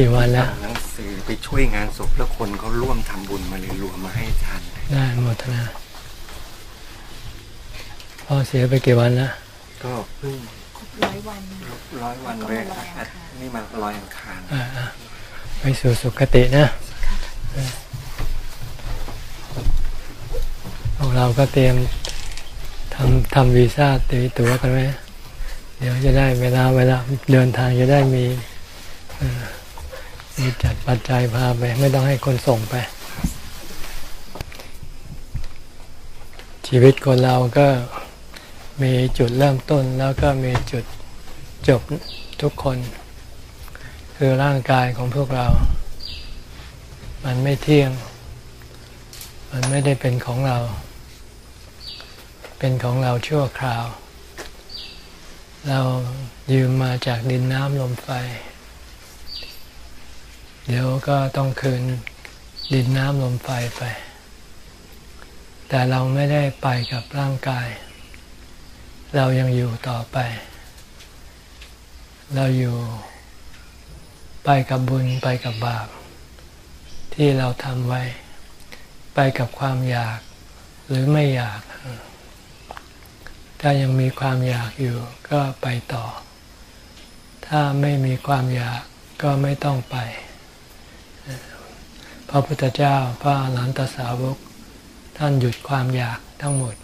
กี่วันแล้วหนังสือไปช่วยงานศพแล้วคนเขาร่วมทำบุญมาเลยรวมมาให้ทานได้หมดนะพ่อเสียไปกี่วันแล้วก็เพิ่งครบร้อยวันร้อยวันก็แรมากลอยอังคารนี่มาลอยอังคารอ่าๆไปสู่สุคตินะพวกเราก็เตรียมทำทำวีซ่าตีตั๋วกันไหมเดี๋ยวจะได้เวลาเวลาเดินทางจะได้มีเอ่อ มีจัดปัจจัยพาไป ไม่ต้องให้คนส่งไป ชีวิตคนเราก็มีจุดเริ่มต้นแล้วก็มีจุดจบทุกคน คือร่างกายของพวกเรา มันไม่เที่ยง มันไม่ได้เป็นของเรา เป็นของเราชั่วคราว เรายืมมาจากดินน้ำลมไฟ เดี๋ยวก็ต้องคืนดินน้ำลมไฟไป แต่เราไม่ได้ไปกับร่างกาย เรายังอยู่ต่อไป เราอยู่ไปกับบุญไปกับบาป ที่เราทำไว้ ไปกับความอยากหรือไม่อยาก ถ้ายังมีความอยากอยู่ก็ไปต่อ ถ้าไม่มีความอยากก็ไม่ต้องไป พระพุทธเจ้าพระอรหันตสาวก ท่านหยุดความอยากทั้งหมด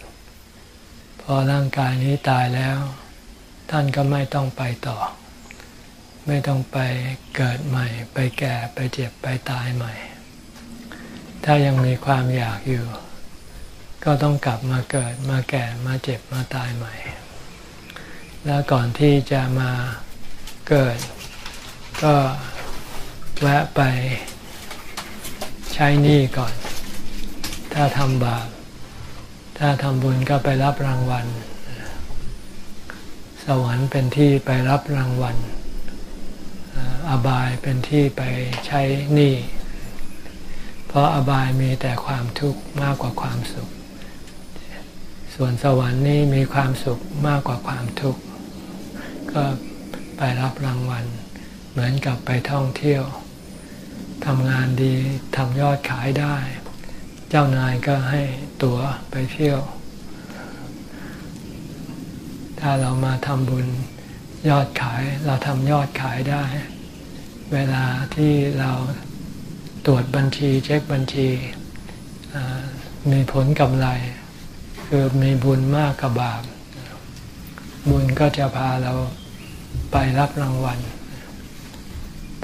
พอร่างกายนี้ตายแล้ว ท่านก็ไม่ต้องไปต่อ ไม่ต้องไปเกิดใหม่ ไปแก่ไปเจ็บไปตายใหม่ ถ้ายังมีความอยากอยู่ ก็ต้องกลับมาเกิดมาแก่มาเจ็บมาตายใหม่ แล้วก่อนที่จะมาเกิด ก็แวะไป ใช้หนี้ก่อน ถ้าทำบาป ถ้าทำบุญก็ไปรับรางวัล สวรรค์เป็นที่ไปรับรางวัล อบายเป็นที่ไปใช้หนี้ เพราะอบายมีแต่ความทุกข์มากกว่าความสุข ส่วนสวรรค์นี่มีความสุขมากกว่าความทุกข์ ก็ไปรับรางวัล เหมือนกับไปท่องเที่ยว ทำงานดีทำยอดขายได้ เจ้านายก็ให้ตั๋วไปเที่ยว ถ้าเรามาทำบุญยอดขายเราทำยอดขายได้ เวลาที่เราตรวจบัญชีเช็คบัญชีมีผลกำไร คือมีบุญมากกับบาปบุญก็จะพาเราไปรับรางวัล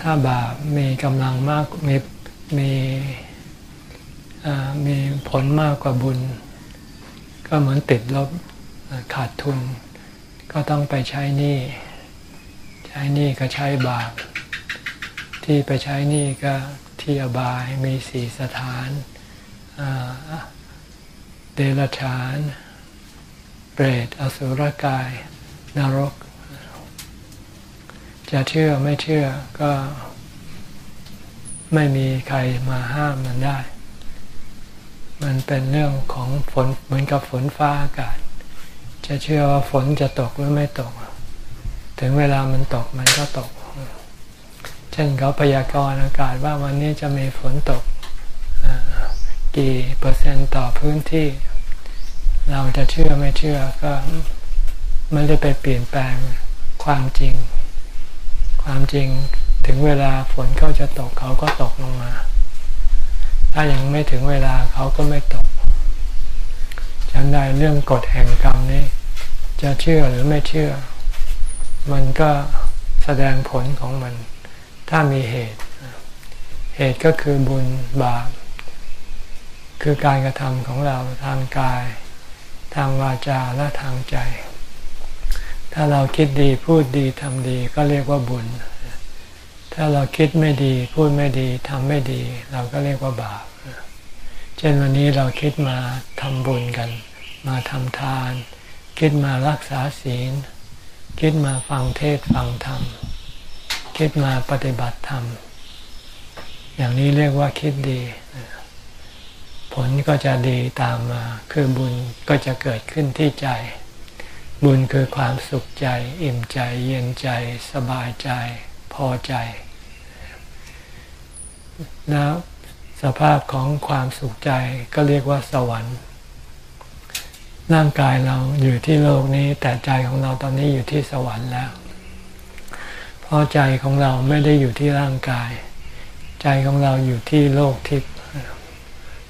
ถ้าบาปมีกำลังมากมีมีมีผลมากกว่าบุญ ก็เหมือนติดลบขาดทุน ก็ต้องไปใช้หนี้ใช้หนี้ก็ใช้บาป ที่ไปใช้หนี้ก็ที่อบายมีสี่สถานเดรัจฉาน เปรตอสุรกาย นรก จะเชื่อไม่เชื่อก็ไม่มีใครมาห้ามมันได้ มันเป็นเรื่องของฝนเหมือนกับฝนฟ้าอากาศ จะเชื่อว่าฝนจะตกหรือไม่ตก ถึงเวลามันตกมันก็ตก เช่นเขาพยากรณ์อากาศว่าวันนี้จะมีฝนตกกี่เปอร์เซ็นต์ต่อพื้นที่ เราจะเชื่อไม่เชื่อก็ไม่ได้ไปเปลี่ยนแปลงความจริง ความจริงถึงเวลาฝนเขาจะตกเขาก็ตกลงมา ถ้ายังไม่ถึงเวลาเขาก็ไม่ตกฉันได้เรื่องกฎแห่งกรรมนี้ จะเชื่อหรือไม่เชื่อ มันก็แสดงผลของมัน ถ้ามีเหตุ เหตุก็คือบุญบาปคือการกระทำของเราทางกาย ทางวาจาและทางใจ ถ้าเราคิดดีพูดดีทำดีก็เรียกว่าบุญ ถ้าเราคิดไม่ดีพูดไม่ดีทำไม่ดี เราก็เรียกว่าบาป เช่นวันนี้เราคิดมาทำบุญกัน มาทำทาน คิดมารักษาศีล คิดมาฟังเทศฟังธรรม คิดมาปฏิบัติธรรม อย่างนี้เรียกว่าคิดดี ผลก็จะดีตามมา คือบุญก็จะเกิดขึ้นที่ใจ บุญคือความสุขใจ อิ่มใจเย็นใจ สบายใจ พอใจ แล้วสภาพของความสุขใจก็เรียกว่าสวรรค์ ร่างกายเราอยู่ที่โลกนี้ แต่ใจของเราตอนนี้อยู่ที่สวรรค์แล้ว เพราะใจของเราไม่ได้อยู่ที่ร่างกาย ใจของเราอยู่ที่โลกทิพย์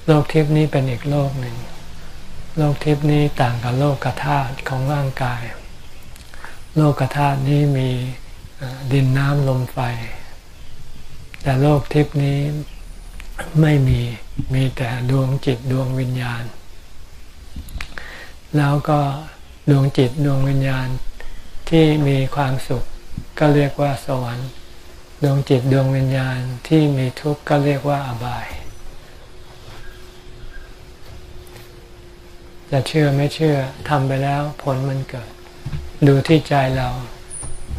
โลกทิพย์นี้เป็นอีกโลกหนึ่ง โลกทิพย์นี้ต่างกับโลกกธาตุของร่างกาย โลกกธาตุนี้มีดินน้ำลมไฟ แต่โลกทิพย์นี้ไม่มีมีแต่ดวงจิตดวงวิญญาณ แล้วก็ดวงจิตดวงวิญญาณที่มีความสุขก็เรียกว่าสวรรค์ ดวงจิตดวงวิญญาณที่มีทุกข์ก็เรียกว่าอบาย จะเชื่อไม่เชื่อทำไปแล้วผลมันเกิด ดูที่ใจเรา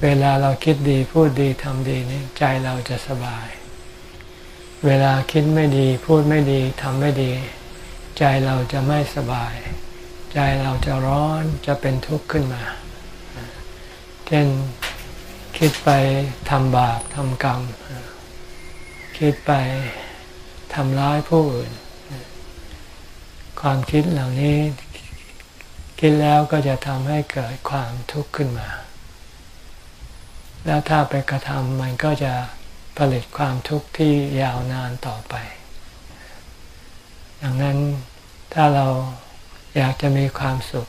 เวลาเราคิดดีพูดดีทำดีนี่ใจเราจะสบาย เวลาคิดไม่ดีพูดไม่ดีทำไม่ดี ใจเราจะไม่สบาย ใจเราจะร้อนจะเป็นทุกข์ขึ้นมา เช่นคิดไปทำบาปทำกรรม คิดไปทำร้ายผู้อื่น ความคิดเหล่านี้ คิดแล้วก็จะทำให้เกิดความทุกข์ขึ้นมา แล้วถ้าไปกระทำมันก็จะผลิตความทุกข์ที่ยาวนานต่อไป ดังนั้นถ้าเราอยากจะมีความสุข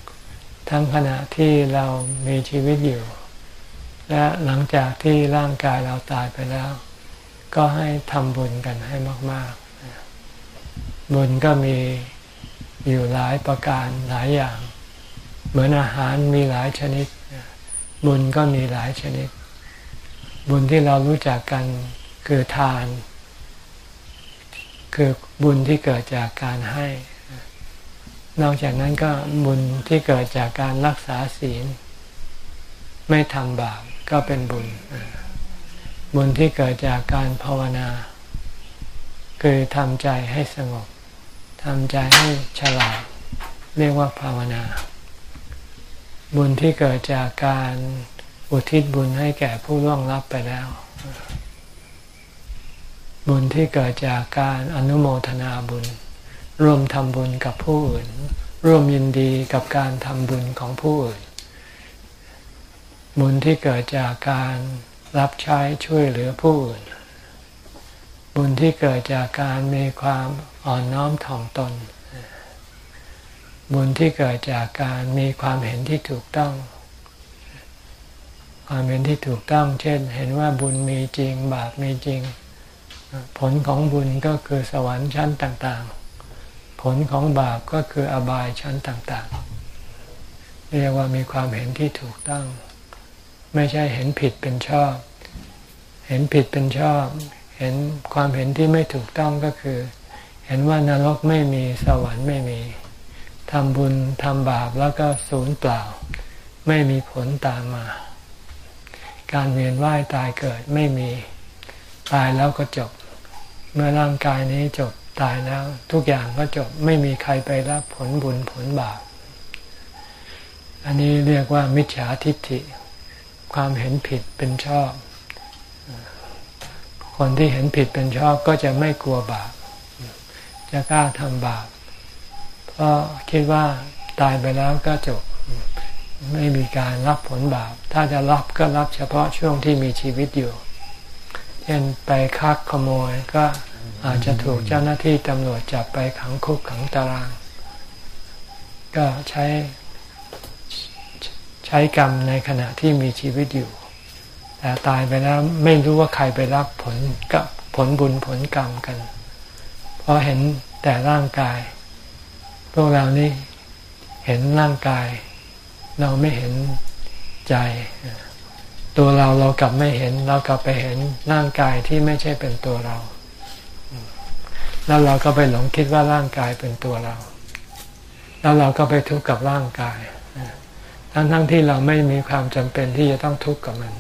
ทั้งขณะที่เรามีชีวิตอยู่ และหลังจากที่ร่างกายเราตายไปแล้ว ก็ให้ทำบุญกันให้มาก ๆ บุญก็มี อยู่หลายประการหลายอย่าง เหมือนอาหารมีหลายชนิด บุญก็มีหลายชนิด บุญที่เรารู้จักกันคือทาน คือบุญที่เกิดจากการให้ นอกจากนั้นก็บุญที่เกิดจากการรักษาศีล ไม่ทำบาปก็เป็นบุญ บุญที่เกิดจากการภาวนา คือทำใจให้สงบ ทำใจให้ฉลาดเรียกว่าภาวนา บุญที่เกิดจากการอุทิศบุญให้แก่ผู้ล่วงลับไปแล้ว บุญที่เกิดจากการอนุโมทนาบุญ ร่วมทำบุญกับผู้อื่น ร่วมยินดีกับการทำบุญของผู้อื่น บุญที่เกิดจากการรับใช้ช่วยเหลือผู้อื่น บุญที่เกิดจากการมีความอ่อนน้อมถ่อมตน บุญที่เกิดจากการมีความเห็นที่ถูกต้อง ความเห็นที่ถูกต้อง เช่น เห็นว่าบุญมีจริง บาปมีจริง ผลของบุญก็คือสวรรค์ชั้นต่างๆ ผลของบาปก็คืออบายชั้นต่างๆ เรียกว่ามีความเห็นที่ถูกต้อง ไม่ใช่เห็นผิดเป็นชอบ เห็นผิดเป็นชอบ เห็นความเห็นที่ไม่ถูกต้องก็คือ เห็นว่านรกไม่มีสวรรค์ไม่มีทำบุญทำบาปแล้วก็สูญเปล่า ไม่มีผลตามมา การเวียนว่ายตายเกิดไม่มีตายแล้วก็จบ เมื่อร่างกายนี้จบตายแล้ว ทุกอย่างก็จบไม่มีใครไปรับผลบุญผลบาปอันนี้เรียกว่ามิจฉาทิฏฐิ ความเห็นผิดเป็นชอบ คนที่เห็นผิดเป็นชอบก็จะไม่กลัวบาป จะกล้าทำบาป เพราะคิดว่าตายไปแล้วก็จบ ไม่มีการรับผลบาป ถ้าจะรับก็รับเฉพาะช่วงที่มีชีวิตอยู่ เช่นไปคักขโมยก็อาจจะถูกเจ้าหน้าที่ตำรวจจับไปขังคุกขังตาราง ก็ใช้ใช้กรรมในขณะที่มีชีวิตอยู่ แต่ตายไปแล้วไม่รู้ว่าใครไปรับผลกับผลบุญผลกรรมกัน เพราะเห็นแต่ร่างกาย พวกเรานี่เห็นร่างกาย เราไม่เห็นใจ ตัวเราเรากลับไม่เห็น เรากลับไปเห็นร่างกายที่ไม่ใช่เป็นตัวเรา แล้วเราก็ไปหลงคิดว่าร่างกายเป็นตัวเรา แล้วเราก็ไปทุกข์กับร่างกาย ทั้งทั้งที่เราไม่มีความจำเป็นที่จะต้องทุกข์กับมัน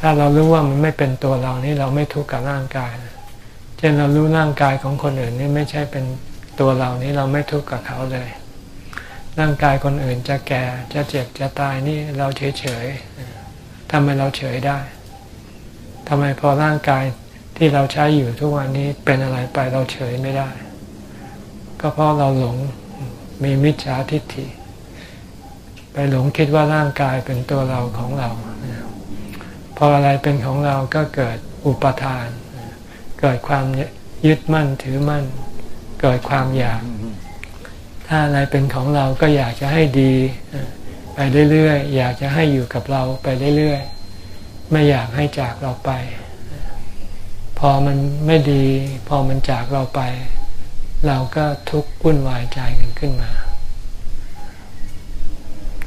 ถ้าเรารู้ว่ามันไม่เป็นตัวเรานี่เราไม่ทุกข์กับร่างกาย เช่นเรารู้ร่างกายของคนอื่นนี่ไม่ใช่เป็นตัวเรานี่เราไม่ทุกข์กับเขาเลย ร่างกายคนอื่นจะแก่จะเจ็บจะตายนี่เราเฉยเฉยทำไมเราเฉยได้ทำไมพอร่างกายที่เราใช้อยู่ทุกวันนี้เป็นอะไรไปเราเฉยไม่ได้ ก็เพราะเราหลงมีมิจฉาทิฏฐิ ไปหลงคิดว่าร่างกายเป็นตัวเราของเรา พออะไรเป็นของเราก็เกิดอุปทาน เกิดความยึดมั่นถือมั่น เกิดความอยาก ถ้าอะไรเป็นของเราก็อยากจะให้ดี ไปเรื่อยๆอยากจะให้อยู่กับเราไปเรื่อยๆไม่อยากให้จากเราไป พอมันไม่ดี พอมันจากเราไป เราก็ทุกข์วุ่นวายใจกันขึ้นมา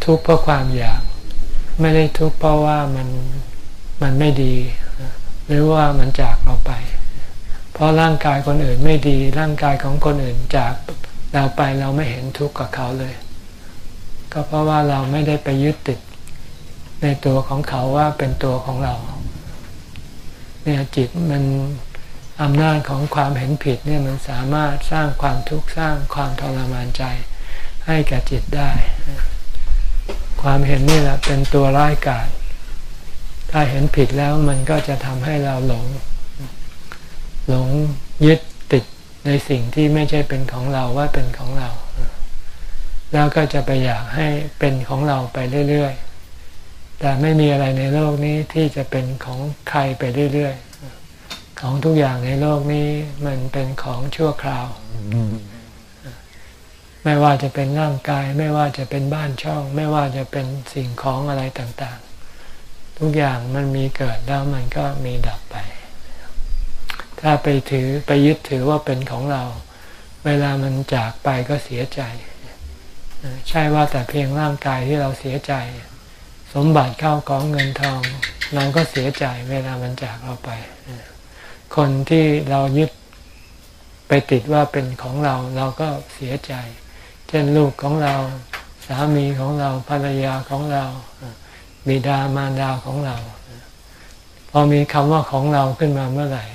ทุกข์เพราะความอยาก ไม่ได้ทุกข์เพราะว่ามัน มันไม่ดี หรือว่ามันจากเราไป เพราะร่างกายคนอื่นไม่ดี ร่างกายของคนอื่นจากเราไปเราไม่เห็นทุกข์กับเขาเลย ก็เพราะว่าเราไม่ได้ไปยึดติดในตัวของเขาว่าเป็นตัวของเรา เนี่ยจิตมันอำนาจของความเห็นผิดเนี่ยมันสามารถสร้างความทุกข์สร้างความทรมานใจให้แก่จิตได้ ความเห็นนี่แหละเป็นตัวร้ายกาจ ถ้าเห็นผิดแล้วมันก็จะทำให้เราหลง หลงยึดติดในสิ่งที่ไม่ใช่เป็นของเราว่าเป็นของเรา แล้วก็จะไปอยากให้เป็นของเราไปเรื่อยๆ แต่ไม่มีอะไรในโลกนี้ที่จะเป็นของใครไปเรื่อยๆ ของทุกอย่างในโลกนี้มันเป็นของชั่วคราว ไม่ว่าจะเป็นร่างกาย ไม่ว่าจะเป็นบ้านช่อง ไม่ว่าจะเป็นสิ่งของอะไรต่างๆ ทุกอย่างมันมีเกิดแล้วมันก็มีดับไป ถ้าไปถือไปยึดถือว่าเป็นของเรา เวลามันจากไปก็เสียใจ ใช่ว่าแต่เพียงร่างกายที่เราเสียใจ สมบัติเข้าของเงินทอง เราก็เสียใจเวลามันจากเราไป คนที่เรายึดไปติดว่าเป็นของเราเราก็เสียใจ เช่นลูกของเรา สามีของเราภรรยาของเรา บิดามารดาของเรา พอมีคำว่าของเราขึ้นมาเมื่อไหร่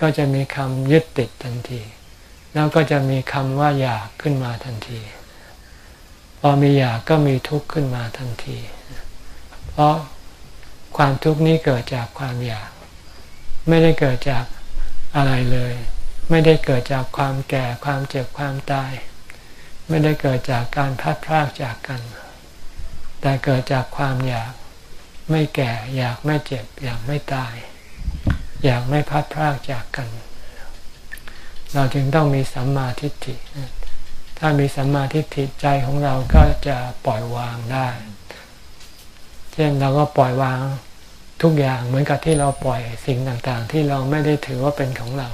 ก็จะมีคำยึดติดทันที แล้วก็จะมีคำว่าอยากขึ้นมาทันที พอมีอยากก็มีทุกข์ขึ้นมาทันที เพราะความทุกข์นี้เกิดจากความอยาก ไม่ได้เกิดจากอะไรเลย ไม่ได้เกิดจากความแก่ความเจ็บความตาย ไม่ได้เกิดจากการพัดพรากจากกัน แต่เกิดจากความอยาก ไม่แก่ อยากไม่เจ็บ อยากไม่ตาย อยากไม่พัดพรากจากกัน เราจึงต้องมีสัมมาทิฏฐิ ถ้ามีสัมมาทิฏฐิใจของเราก็จะปล่อยวางได้ เช่นเราก็ปล่อยวางทุกอย่างเหมือนกับที่เราปล่อยสิ่งต่างๆ ที่เราไม่ได้ถือว่าเป็นของเรา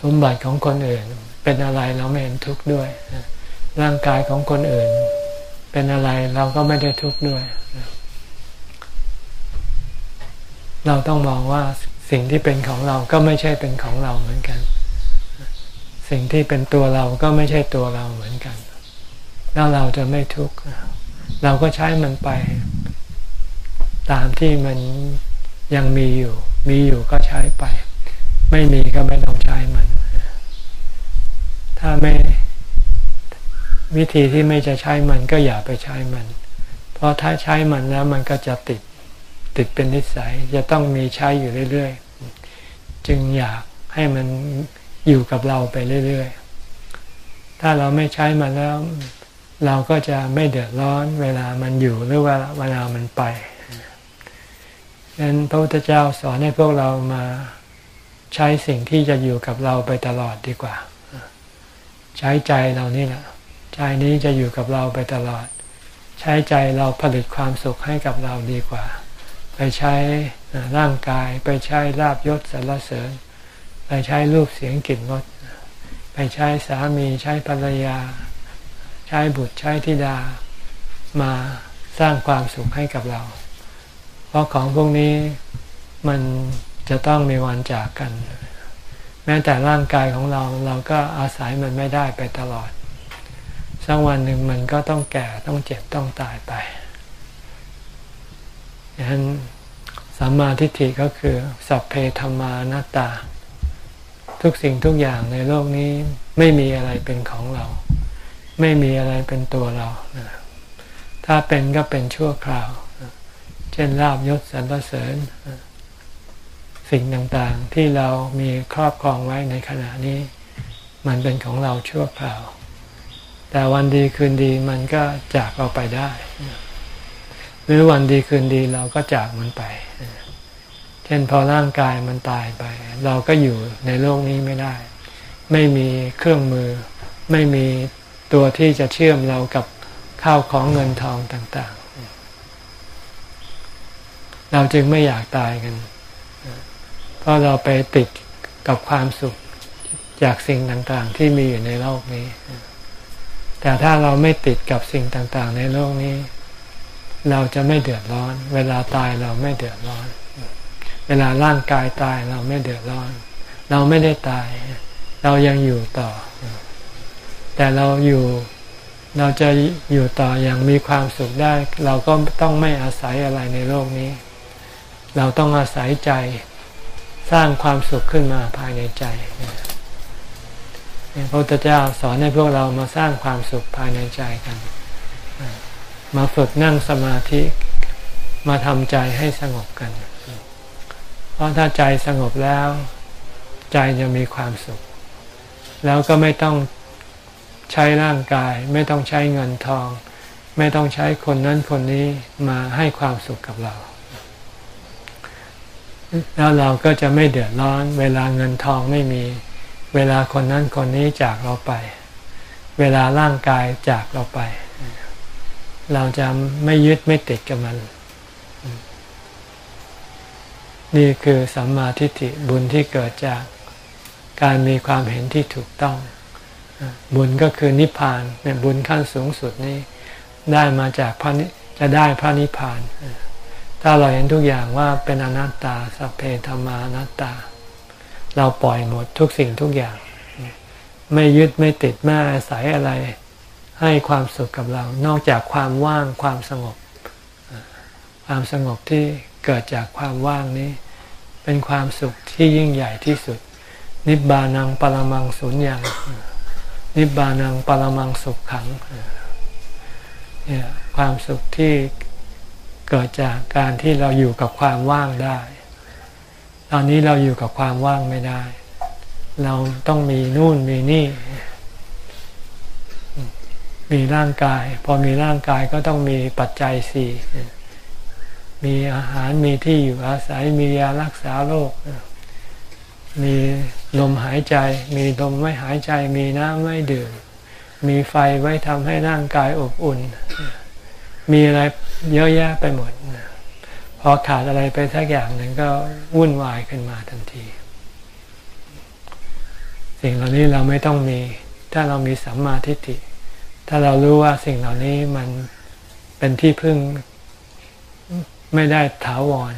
สมบัติของคนอื่น เป็นอะไรเราไม่เห็นทุกข์ด้วย ร่างกายของคนอื่น เป็นอะไรเราก็ไม่ได้ทุกข์ด้วย เราต้องมองว่าสิ่งที่เป็นของเราก็ไม่ใช่เป็นของเราเหมือนกัน สิ่งที่เป็นตัวเราก็ไม่ใช่ตัวเราเหมือนกัน แล้วเราจะไม่ทุกข์เราก็ใช้มันไป ตามที่มันยังมีอยู่ มีอยู่ก็ใช้ไป ไม่มีก็ไม่ต้องใช้มัน ถ้าไม่ วิธีที่ไม่จะใช้มันก็อย่าไปใช้มัน เพราะถ้าใช้มันแล้วมันก็จะติดติดเป็นนิสัยจะต้องมีใช้อยู่เรื่อยๆ จึงอยากให้มันอยู่กับเราไปเรื่อยๆ ถ้าเราไม่ใช้มันแล้ว เราก็จะไม่เดือดร้อนเวลามันอยู่หรือว่าเวลามันไปดังนั้นพระพุทธเจ้าสอนให้พวกเรามาใช้สิ่งที่จะอยู่กับเราไปตลอดดีกว่า ใช้ใจเรานี่แหละ ใจนี้จะอยู่กับเราไปตลอด ใช้ใจเราผลิตความสุขให้กับเราดีกว่า ไปใช้ร่างกายไปใช้ลาบยศสรรเสริญ ไปใช้รูปเสียงกลิ่นรสไปใช้สามีใช้ภรรยา ใช้บุตรใช้ธิดามาสร้างความสุขให้กับเรา เพราะของพวกนี้มันจะต้องมีวันจากกัน แม้แต่ร่างกายของเราเราก็อาศัยมันไม่ได้ไปตลอด สักวันหนึ่งมันก็ต้องแก่ต้องเจ็บต้องตายไปดังนั้นสัมมาทิฏฐิก็คือ สัพเพธรรมานาตา ทุกสิ่งทุกอย่างในโลกนี้ไม่มีอะไรเป็นของเรา ไม่มีอะไรเป็นตัวเราถ้าเป็นก็เป็นชั่วคราว เช่นลาบยศสรรเสริญ สิ่งต่างๆที่เรามีครอบครองไว้ในขณะนี้ มันเป็นของเราชั่วคราว แต่วันดีคืนดีมันก็จากเราไปได้ หรือวันดีคืนดีเราก็จากมันไป เช่นพอร่างกายมันตายไป เราก็อยู่ในโลกนี้ไม่ได้ ไม่มีเครื่องมือ ไม่มีตัวที่จะเชื่อมเรากับข้าวของเงินทองต่าง ๆ เราจึงไม่อยากตายกัน เพราะเราไปติดกับความสุขจากสิ่งต่าง ๆ ที่มีอยู่ในโลกนี้ แต่ถ้าเราไม่ติดกับสิ่งต่างๆ ในโลกนี้ เราจะไม่เดือดร้อน เวลาตายเราไม่เดือดร้อน เวลาร่างกายตายเราไม่เดือดร้อน เราไม่ได้ตาย เรายังอยู่ต่อ แต่เราอยู่เราจะอยู่ต่ออย่างมีความสุขได้ เราก็ต้องไม่อาศัยอะไรในโลกนี้ เราต้องอาศัยใจสร้างความสุขขึ้นมาภายในใจ พระพุทธเจ้าสอนให้พวกเรามาสร้างความสุขภายในใจกัน มาฝึกนั่งสมาธิมาทำใจให้สงบกัน เพราะถ้าใจสงบแล้ว ใจจะมีความสุข แล้วก็ไม่ต้องใช้ร่างกาย ไม่ต้องใช้เงินทอง ไม่ต้องใช้คนนั้นคนนี้มาให้ความสุขกับเรา แล้วเราก็จะไม่เดือดร้อน เวลาเงินทองไม่มี เวลาคนนั้นคนนี้จากเราไป เวลาร่างกายจากเราไป เราจะไม่ยึดไม่ติดกับมัน นี่คือสัมมาทิฏฐิบุญที่เกิดจากการมีความเห็นที่ถูกต้อง บุญก็คือนิพพานเนี่ยบุญขั้นสูงสุดนี้ ได้มาจากพระนิจะได้พระนิพพาน ถ้าเราเห็นทุกอย่างว่าเป็นอนัตตาสัพเพธรรมานัตตา เราปล่อยหมดทุกสิ่งทุกอย่าง ไม่ยึดไม่ติดไม่อาศัยอะไร ให้ความสุขกับเรา นอกจากความว่างความสงบ ความสงบที่เกิดจากความว่างนี้ เป็นความสุขที่ยิ่งใหญ่ที่สุด นิบานังปรมังสุญญ์นิบานังปรมังสุขขังเนี่ยความสุขที่เกิดจากการที่เราอยู่กับความว่างได้ ตอนนี้เราอยู่กับความว่างไม่ได้ เราต้องมีนู่นมีนี่ มีร่างกาย พอมีร่างกายก็ต้องมีปัจจัยสี่มีอาหารมีที่อยู่อาศัยมียารักษาโรคมีลมหายใจ มีลมไม่หายใจ มีน้ำไม่ดื่ม มีไฟไว้ทำให้ร่างกายอบอุ่น มีอะไรเยอะแยะไปหมด พอขาดอะไรไปสักอย่างหนึ่งก็วุ่นวายขึ้นมาทันที สิ่งเหล่านี้เราไม่ต้องมี ถ้าเรามีสัมมาทิฏฐิ ถ้าเรารู้ว่าสิ่งเหล่านี้มันเป็นที่พึ่งไม่ได้ถาวร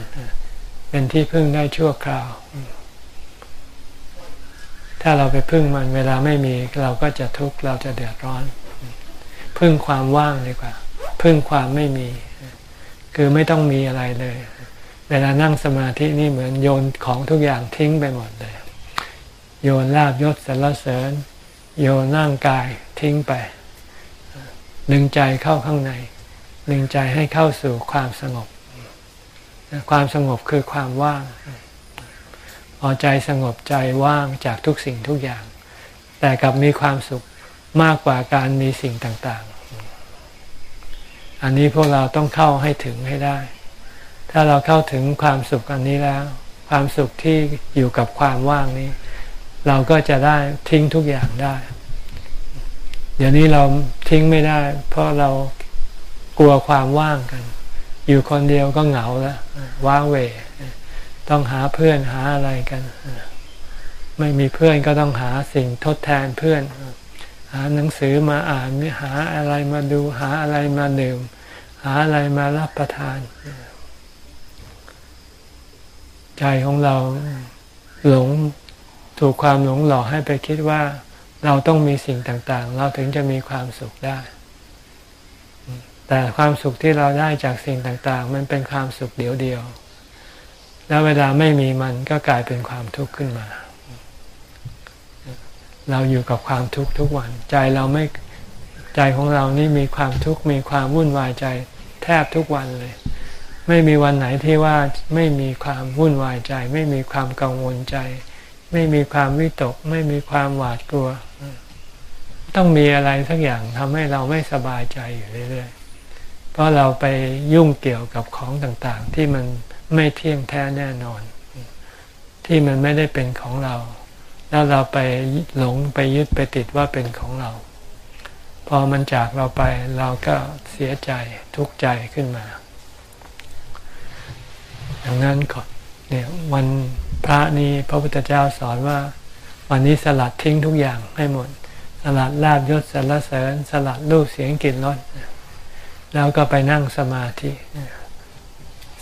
เป็นที่พึ่งได้ชั่วคราว ถ้าเราไปพึ่งมันเวลาไม่มีเราก็จะทุกข์เราจะเดือดร้อน พึ่งความว่างดีกว่า พึ่งความไม่มี คือไม่ต้องมีอะไรเลย เวลานั่งสมาธินี่เหมือนโยนของทุกอย่างทิ้งไปหมดเลย โยนลาบยศสรรเสริญ โยนร่างกายทิ้งไปดึงใจเข้าข้างในดึงใจให้เข้าสู่ความสงบ ความสงบคือความว่าง พอใจสงบใจว่างจากทุกสิ่งทุกอย่าง แต่กลับมีความสุขมากกว่าการมีสิ่งต่าง อันนี้พวกเราต้องเข้าให้ถึงให้ได้ ถ้าเราเข้าถึงความสุขอันนี้แล้ว ความสุขที่อยู่กับความว่างนี้ เราก็จะได้ทิ้งทุกอย่างได้ เดี๋ยวนี้เราทิ้งไม่ได้ เพราะเรากลัวความว่างกัน อยู่คนเดียวก็เหงาแล้วว้าเว ต้องหาเพื่อนหาอะไรกัน ไม่มีเพื่อนก็ต้องหาสิ่งทดแทนเพื่อน หาหนังสือมาอ่านหาอะไรมาดูหาอะไรมาดื่ม หาอะไรมารับประทาน ใจของเราหลงถูกความหลงหลอกให้ไปคิดว่า เราต้องมีสิ่งต่าง ๆ เราถึงจะมีความสุขได้ แต่ความสุขที่เราได้จากสิ่งต่าง ๆ มันเป็นความสุขเดียวเดียวแล้วเวลาไม่มีมันก็กลายเป็นความทุกข์ขึ้นมา เราอยู่กับความทุกข์ทุกวัน ใจเราไม่ใจของเรานี่มีความทุกข์มีความวุ่นวายใจแทบทุกวันเลย ไม่มีวันไหนที่ว่าไม่มีความวุ่นวายใจ ไม่มีความกังวลใจ ไม่มีความวิตก ไม่มีความหวาดกลัว ต้องมีอะไรสักอย่างทำให้เราไม่สบายใจอยู่เรื่อยๆเพราะเราไปยุ่งเกี่ยวกับของต่างๆ ที่มันไม่เที่ยงแท้แน่นอน ที่มันไม่ได้เป็นของเรา แล้วเราไปหลงไปยึดไปติดว่าเป็นของเรา พอมันจากเราไปเราก็เสียใจทุกข์ใจขึ้นมาอย่างนั้นก่อนเนี่ยวันพระนี้พระพุทธเจ้าสอนว่า วันนี้สลัดทิ้งทุกอย่างให้หมด สลัดลาบยศสรรเสริญ สลัดรูปเสียงกลิ่นรสแล้วก็ไปนั่งสมาธิ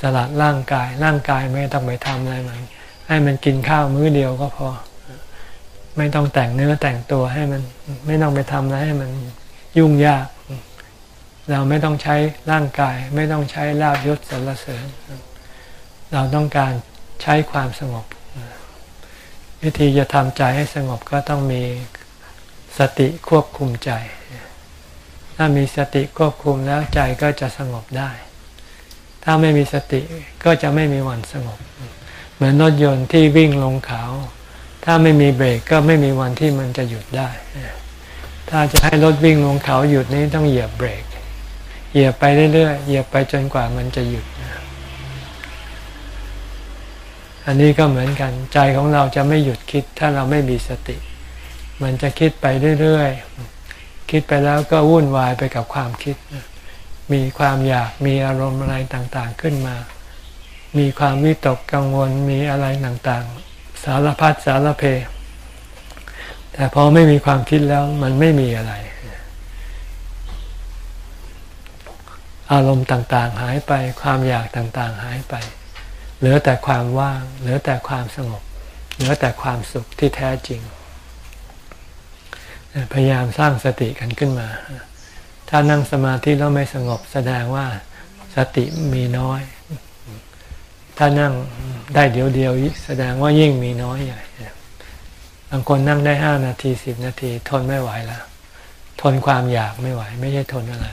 สลัดร่างกายร่างกายไม่ต้องไปทำอะไรมันให้มันกินข้าวมื้อเดียวก็พอ ไม่ต้องแต่งเนื้อแต่งตัวให้มัน ไม่ต้องไปทำอะไรให้มันยุ่งยาก เราไม่ต้องใช้ร่างกาย ไม่ต้องใช้ลาบยศสรรเสริญ เราต้องการใช้ความสงบ วิธีจะทำใจให้สงบก็ต้องมีสติควบคุมใจ ถ้ามีสติควบคุมแล้วใจก็จะสงบได้ ถ้าไม่มีสติก็จะไม่มีวันสงบ เหมือนรถยนต์ที่วิ่งลงเขา ถ้าไม่มีเบรกก็ไม่มีวันที่มันจะหยุดได้ ถ้าจะให้รถวิ่งลงเขาหยุดนี้ต้องเหยียบเบรก เหยียบไปเรื่อยๆ เหยียบไปจนกว่ามันจะหยุด อันนี้ก็เหมือนกัน ใจของเราจะไม่หยุดคิด ถ้าเราไม่มีสติ มันจะคิดไปเรื่อยๆ คิดไปแล้วก็วุ่นวายไปกับความคิด มีความอยาก มีอารมณ์อะไรต่างๆขึ้นมา มีความวิตกกังวล มีอะไรต่างๆ สารพัดสารเพ แต่พอไม่มีความคิดแล้วมันไม่มีอะไร อารมณ์ต่างๆหายไปความอยากต่างๆหายไป เหลือแต่ความว่าง เหลือแต่ความสงบ เหลือแต่ความสุขที่แท้จริง พยายามสร้างสติกันขึ้นมา ถ้านั่งสมาธิแล้วไม่สงบแสดงว่าสติมีน้อย ถ้านั่งได้เดียวเดียวแสดงว่ายิ่งมีน้อยใหญ่บางคนนั่งได้ห้านาทีสิบนาที ทนไม่ไหวแล้วทนความอยากไม่ไหว ไม่ใช่ทนอะไร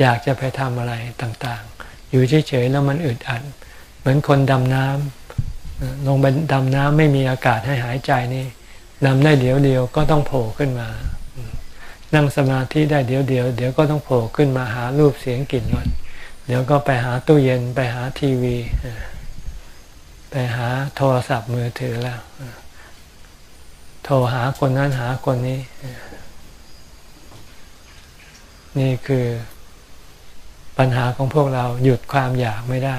อยากจะไปทำอะไรต่างๆ อยู่เฉยๆแล้วมันอึดอัด เหมือนคนดำน้ำลงไปดำน้ำไม่มีอากาศให้หายใจนี่ดำได้เดี๋ยวเดียวก็ต้องโผล่ขึ้นมา นั่งสมาธิได้เดี๋ยวเดียวเดี๋ยวก็ต้องโผล่ขึ้นมาหารูปเสียงกลิ่นรสเดี๋ยวก็ไปหาตู้เย็นไปหาทีวี ไปหาโทรศัพท์มือถือแล้ว โทรหาคนนั้นหาคนนี้ นี่คือปัญหาของพวกเราหยุดความอยากไม่ได้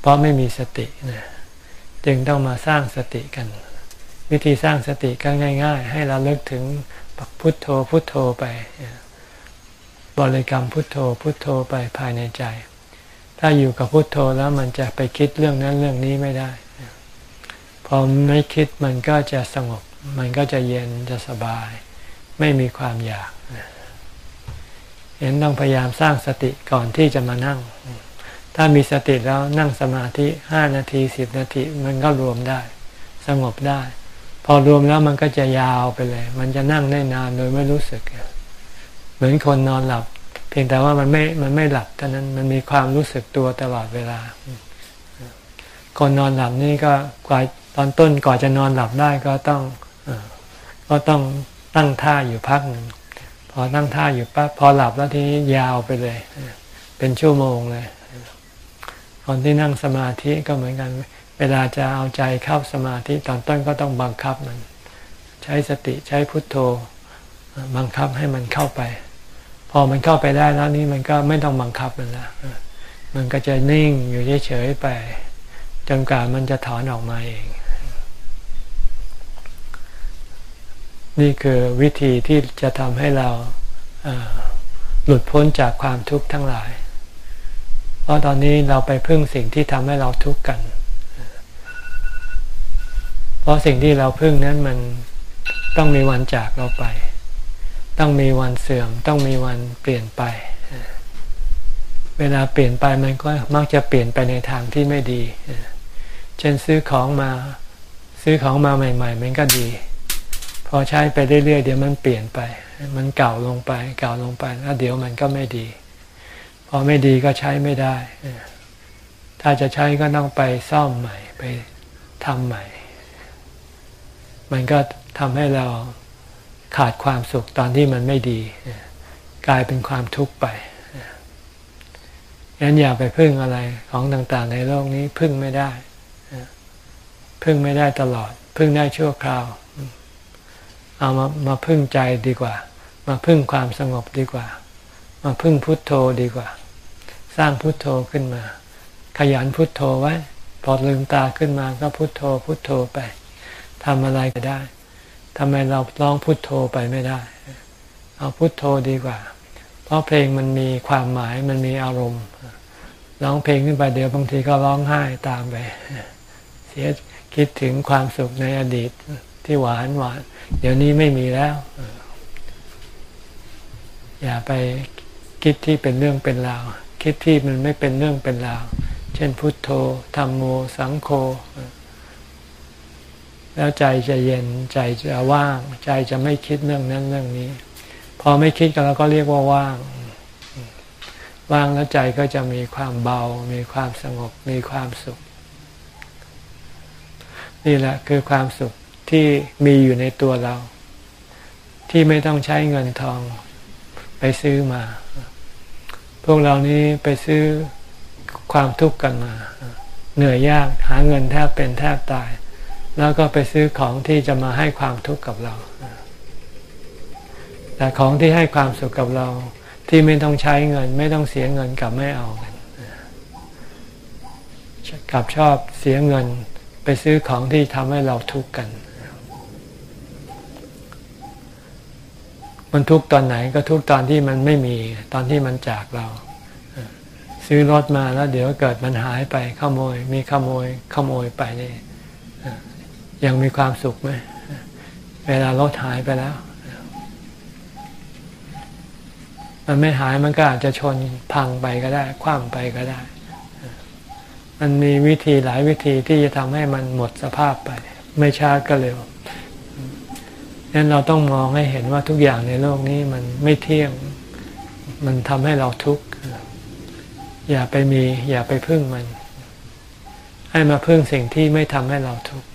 เพราะไม่มีสตินะจึงต้องมาสร้างสติกัน วิธีสร้างสติก็ง่าย ๆ ให้เราเลิกถึงพุทโธพุทโธไป บริกรรมพุทโธพุทโธไปภายในใจ ถ้าอยู่กับพุทโธแล้วมันจะไปคิดเรื่องนั้นเรื่องนี้ไม่ได้ พอไม่คิดมันก็จะสงบ มันก็จะเย็นจะสบาย ไม่มีความอยากเห็นต้องพยายามสร้างสติก่อนที่จะมานั่ง ถ้ามีสติแล้วนั่งสมาธิห้านาทีสิบนาทีมันก็รวมได้ สงบได้ พอรวมแล้วมันก็จะยาวไปเลย มันจะนั่งได้นานโดยไม่รู้สึก เหมือนคนนอนหลับ พียงแต่ว่ามันไม่มันไม่หลับเท่านั้นมันมีความรู้สึกตัวตลอดเวลาคนนอนหลับนี่ก็กว่าตอนต้นก่อนจะนอนหลับได้ก็ต้องก็ต้องตั้งท่าอยู่พักหนึ่งพอตั้งท่าอยู่ปั๊บพอหลับแล้วทีนี้ยาวไปเลย เป็นชั่วโมงเลยคนที่นั่งสมาธิก็เหมือนกัน เวลาจะเอาใจเข้าสมาธิตอนต้นก็ต้องบังคับมัน ใช้สติใช้พุทโธ บังคับให้มันเข้าไป อมันเข้าไปได้แล้วนี่มันก็ไม่ต้องบังคับมันละมันก็จะนิ่งอยู่เฉยๆไปจนกว่ามันจะถอนออกมาเอง นี่คือวิธีที่จะทำให้เราหลุดพ้นจากความทุกข์ทั้งหลาย เพราะตอนนี้เราไปพึ่งสิ่งที่ทำให้เราทุกข์กัน เพราะสิ่งที่เราพึ่งนั้นมันต้องมีวันจากเราไป ต้องมีวันเสื่อม ต้องมีวันเปลี่ยนไป เวลาเปลี่ยนไปมันก็มักจะเปลี่ยนไปในทางที่ไม่ดี เช่นซื้อของมาซื้อของมาใหม่ ๆ มันก็ดี พอใช้ไปเรื่อยๆเดี๋ยวมันเปลี่ยนไป มันเก่าลงไป เก่าลงไปแล้วเดี๋ยวมันก็ไม่ดี พอไม่ดีก็ใช้ไม่ได้ ถ้าจะใช้ก็ต้องไปซ่อมใหม่ไปทำใหม่ มันก็ทำให้เรา ขาดความสุขตอนที่มันไม่ดี กลายเป็นความทุกข์ไปงั้นอย่าไปพึ่งอะไรของต่างๆ ในโลกนี้พึ่งไม่ได้ พึ่งไม่ได้ตลอด พึ่งได้ชั่วคราว เอามามาพึ่งใจดีกว่า มาพึ่งความสงบดีกว่า มาพึ่งพุทโธดีกว่า สร้างพุทโธขึ้นมา ขยันพุทโธไว้ พอลืมตาขึ้นมาก็พุทโธพุทโธไปทำอะไรก็ได้ ทำไมเราร้องพุทโธไปไม่ได้ เอาพุทโธดีกว่า เพราะเพลงมันมีความหมายมันมีอารมณ์ร้องเพลงขึ้นไปเดี๋ยวบางทีก็ร้องไห้ตามไปเสียคิดถึงความสุขในอดีตที่หวานหวาน เดี๋ยวนี้ไม่มีแล้ว อย่าไปคิดที่เป็นเรื่องเป็นราว คิดที่มันไม่เป็นเรื่องเป็นราว เช่นพุทโธธรรมโม สังโฆ แล้วใจจะเย็นใจจะว่าง ใจจะไม่คิดเรื่องนั้นเรื่องนี้ พอไม่คิดกันแล้วก็เรียกว่าว่าง ว่างแล้วใจก็จะมีความเบา มีความสงบ มีความสุข นี่แหละคือความสุขที่มีอยู่ในตัวเรา ที่ไม่ต้องใช้เงินทองไปซื้อมา พวกเรานี้ไปซื้อความทุกข์กันมา เหนื่อยยากหาเงินแทบเป็นแทบตาย แล้วก็ไปซื้อของที่จะมาให้ความทุกข์กับเรา แต่ของที่ให้ความสุขกับเราที่ไม่ต้องใช้เงิน ไม่ต้องเสียเงินกับไม่เอากันกับชอบเสียเงินไปซื้อของที่ทำให้เราทุกข์กัน มันทุกข์ตอนไหนก็ทุกข์ตอนที่มันไม่มีตอนที่มันจากเรา ซื้อรถมาแล้วเดี๋ยวเกิดมันหายไปขโมย มีขโมยขโมยไปนี่ ยังมีความสุขไหมเวลารถหายไปแล้ว มันไม่หายมันก็อาจจะชนพังไปก็ได้ คว่ำไปก็ได้ มันมีวิธีหลายวิธีที่จะทำให้มันหมดสภาพไป ไม่ช้าก็เร็วงั้นเราต้องมองให้เห็นว่าทุกอย่างในโลกนี้มันไม่เที่ยง มันทำให้เราทุกข์ อย่าไปมี อย่าไปพึ่งมัน ให้มาพึ่งสิ่งที่ไม่ทำให้เราทุกข์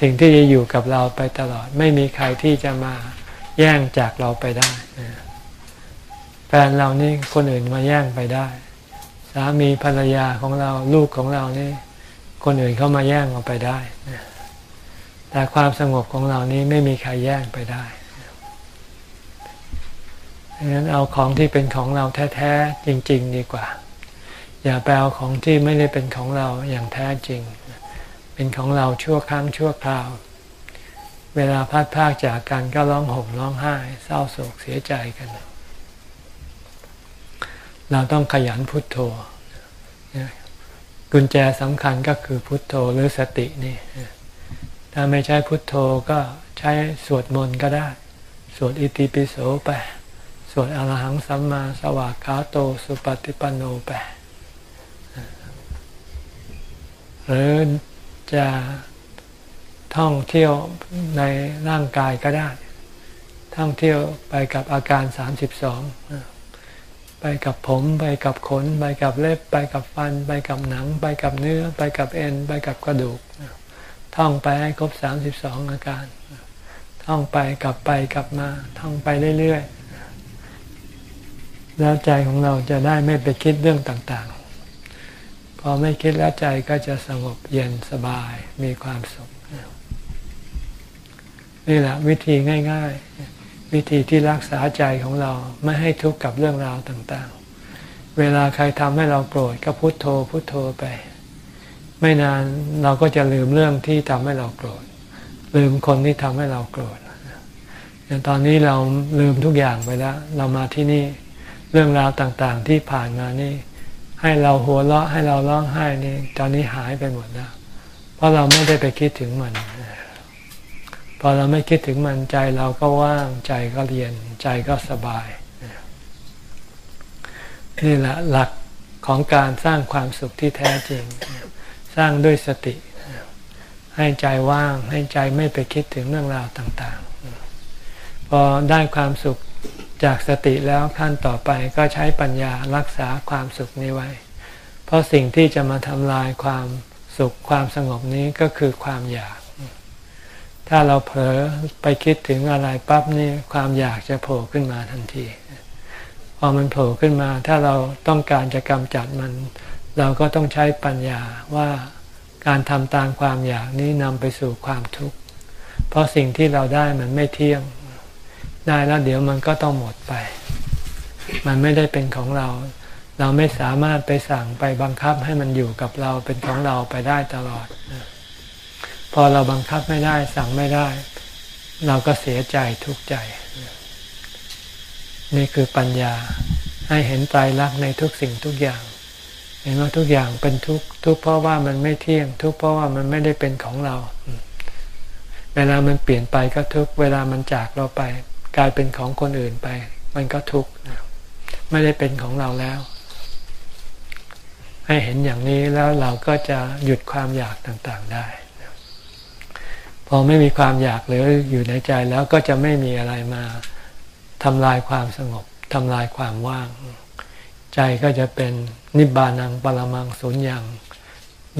สิ่งที่จะอยู่กับเราไปตลอด ไม่มีใครที่จะมาแย่งจากเราไปได้แฟนเรานี่คนอื่นมาแย่งไปได้ สามีภรรยาของเราลูกของเรานี่ คนอื่นเข้ามาแย่งเอาไปได้แต่ความสงบของเรานี้ไม่มีใครแย่งไปได้ดังนั้นเอาของที่เป็นของเราแท้ๆจริง ๆ ดีกว่า อย่าไปเอาของที่ไม่ได้เป็นของเราอย่างแท้จริง เป็นของเราชั่วครั้งชั่วคราว เวลาพัดพากจากกันก็ร้องห่มร้องไห้ เศร้าโศกเสียใจกัน เราต้องขยันพุทโธกุญแจสำคัญก็คือพุทโธหรือสตินี่ถ้าไม่ใช้พุทโธก็ใช้สวดมนต์ก็ได้ สวดอิติปิโสไป สวดอรหังสัมมาสวากขาโตสุปฏิปันโนไปหรือ จะท่องเที่ยวในร่างกายก็ได้ ท่องเที่ยวไปกับอาการสามสิบสองไปกับผม ไปกับขน ไปกับเล็บ ไปกับฟัน ไปกับหนัง ไปกับเนื้อ ไปกับเอ็น ไปกับกระดูก ท่องไปให้ครบสามสิบสองอาการ ท่องไปกลับไปกลับมา ท่องไปเรื่อยๆ แล้วใจของเราจะได้ไม่ไปคิดเรื่องต่าง อไม่คิดแล้วใจก็จะสงบเย็นสบายมีความสุข นี่แหละวิธีง่าย ๆ วิธีที่รักษาใจของเราไม่ให้ทุกข์กับเรื่องราวต่างๆ เวลาใครทำให้เราโกรธก็พุโทโธพุโทโธไป ไม่นานเราก็จะลืมเรื่องที่ทำให้เราโกรธ ลืมคนที่ทำให้เราโกรธอย่างตอนนี้เราลืมทุกอย่างไปแล้ว เรามาที่นี่เรื่องราวต่างๆ ที่ผ่านมานี่ ให้เราหัวเราะให้เราร้องไห้นี่ตอนนี้หายไปหมดแล้ว เพราะเราไม่ได้ไปคิดถึงมัน พอเราไม่คิดถึงมันใจเราก็ว่างใจก็เรียนใจก็สบาย นี่แหละหลักของการสร้างความสุขที่แท้จริง สร้างด้วยสติ ให้ใจว่างให้ใจไม่ไปคิดถึงเรื่องราวต่าง ๆ พอได้ความสุข จากสติแล้วขั้นต่อไปก็ใช้ปัญญารักษาความสุขนี้ไว้ เพราะสิ่งที่จะมาทำลายความสุขความสงบนี้ก็คือความอยาก ถ้าเราเผลอไปคิดถึงอะไรปั๊บนี่ความอยากจะโผล่ขึ้นมาทันที พอมันโผล่ขึ้นมา ถ้าเราต้องการจะกำจัดมัน เราก็ต้องใช้ปัญญาว่าการทำตามความอยากนี้นำไปสู่ความทุกข์ เพราะสิ่งที่เราได้มันไม่เที่ยง ได้แล้วเดี๋ยวมันก็ต้องหมดไป มันไม่ได้เป็นของเรา เราไม่สามารถไปสั่งไปบังคับให้มันอยู่กับเราเป็นของเราไปได้ตลอด พอเราบังคับไม่ได้สั่งไม่ได้ เราก็เสียใจทุกข์ใจ นี่คือปัญญาให้เห็นไตรลักษณ์ในทุกสิ่งทุกอย่าง เห็นว่าทุกอย่างเป็นทุกทุกเพราะว่ามันไม่เที่ยง ทุกเพราะว่ามันไม่ได้เป็นของเรา เวลามันเปลี่ยนไปก็ทุกเวลามันจากเราไป กลายเป็นของคนอื่นไป มันก็ทุกข์ไม่ได้เป็นของเราแล้ว ให้เห็นอย่างนี้แล้วเราก็จะหยุดความอยากต่างๆได้ พอไม่มีความอยากหรืออยู่ในใจแล้วก็จะไม่มีอะไรมาทำลายความสงบทำลายความว่าง ใจก็จะเป็นนิบานังปรมังสุญญ์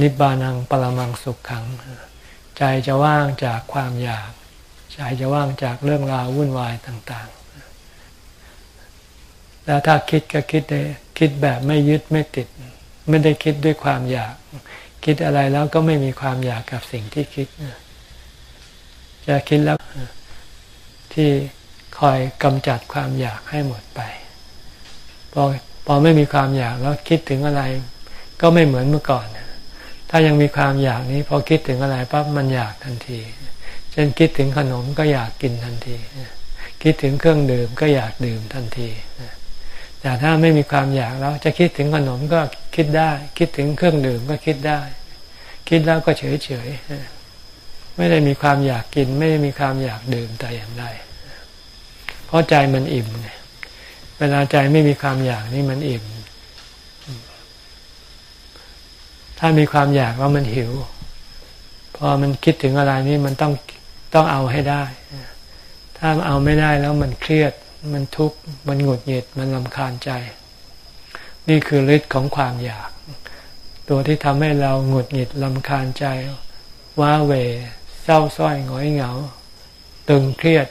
นิบานังปรมังสุขขัง ใจจะว่างจากความอยาก ใจจะว่างจากเรื่องราววุ่นวายต่างๆ แล้วถ้าคิดก็คิดได้คิดแบบไม่ยึดไม่ติด ไม่ได้คิดด้วยความอยาก คิดอะไรแล้วก็ไม่มีความอยากกับสิ่งที่คิด จะคิดแล้วที่คอยกำจัดความอยากให้หมดไปพอพอไม่มีความอยากแล้วคิดถึงอะไร ก็ไม่เหมือนเมื่อก่อน ถ้ายังมีความอยากนี้พอคิดถึงอะไรปั๊บมันอยากทันที ช่นคิดถึงขนมก็อยากกินทันที คิดถึงเครื่องดื่มก็อยากดื่มทันที แต่ถ้าไม่มีความอยากแล้วจะคิดถึงขนมก็คิดได้ คิดถึงเครื่องดื่มก็คิดได้ คิดแล้วก็เฉยเฉยไม่ได้มีความอยากกิน ไม่ได้มีความอยากดื่มแต่อย่างใดเพราะใจมันอิ่มเวลาใจไม่มีความอยากนี่มันอิ่ม ถ้ามีความอยากว่ามันหิว พอมันคิดถึงอะไรนี่มันต้อง ต้องเอาให้ได้ ถ้าเอาไม่ได้แล้วมันเครียดมันทุกข์มันหงุดหงิดมันลำคาญใจ นี่คือฤทธิ์ของความอยาก ตัวที่ทำให้เราหงุดหงิดลำคาญใจ ว้าเวเศร้าส้อยหงอยเหงา ตึงเครียด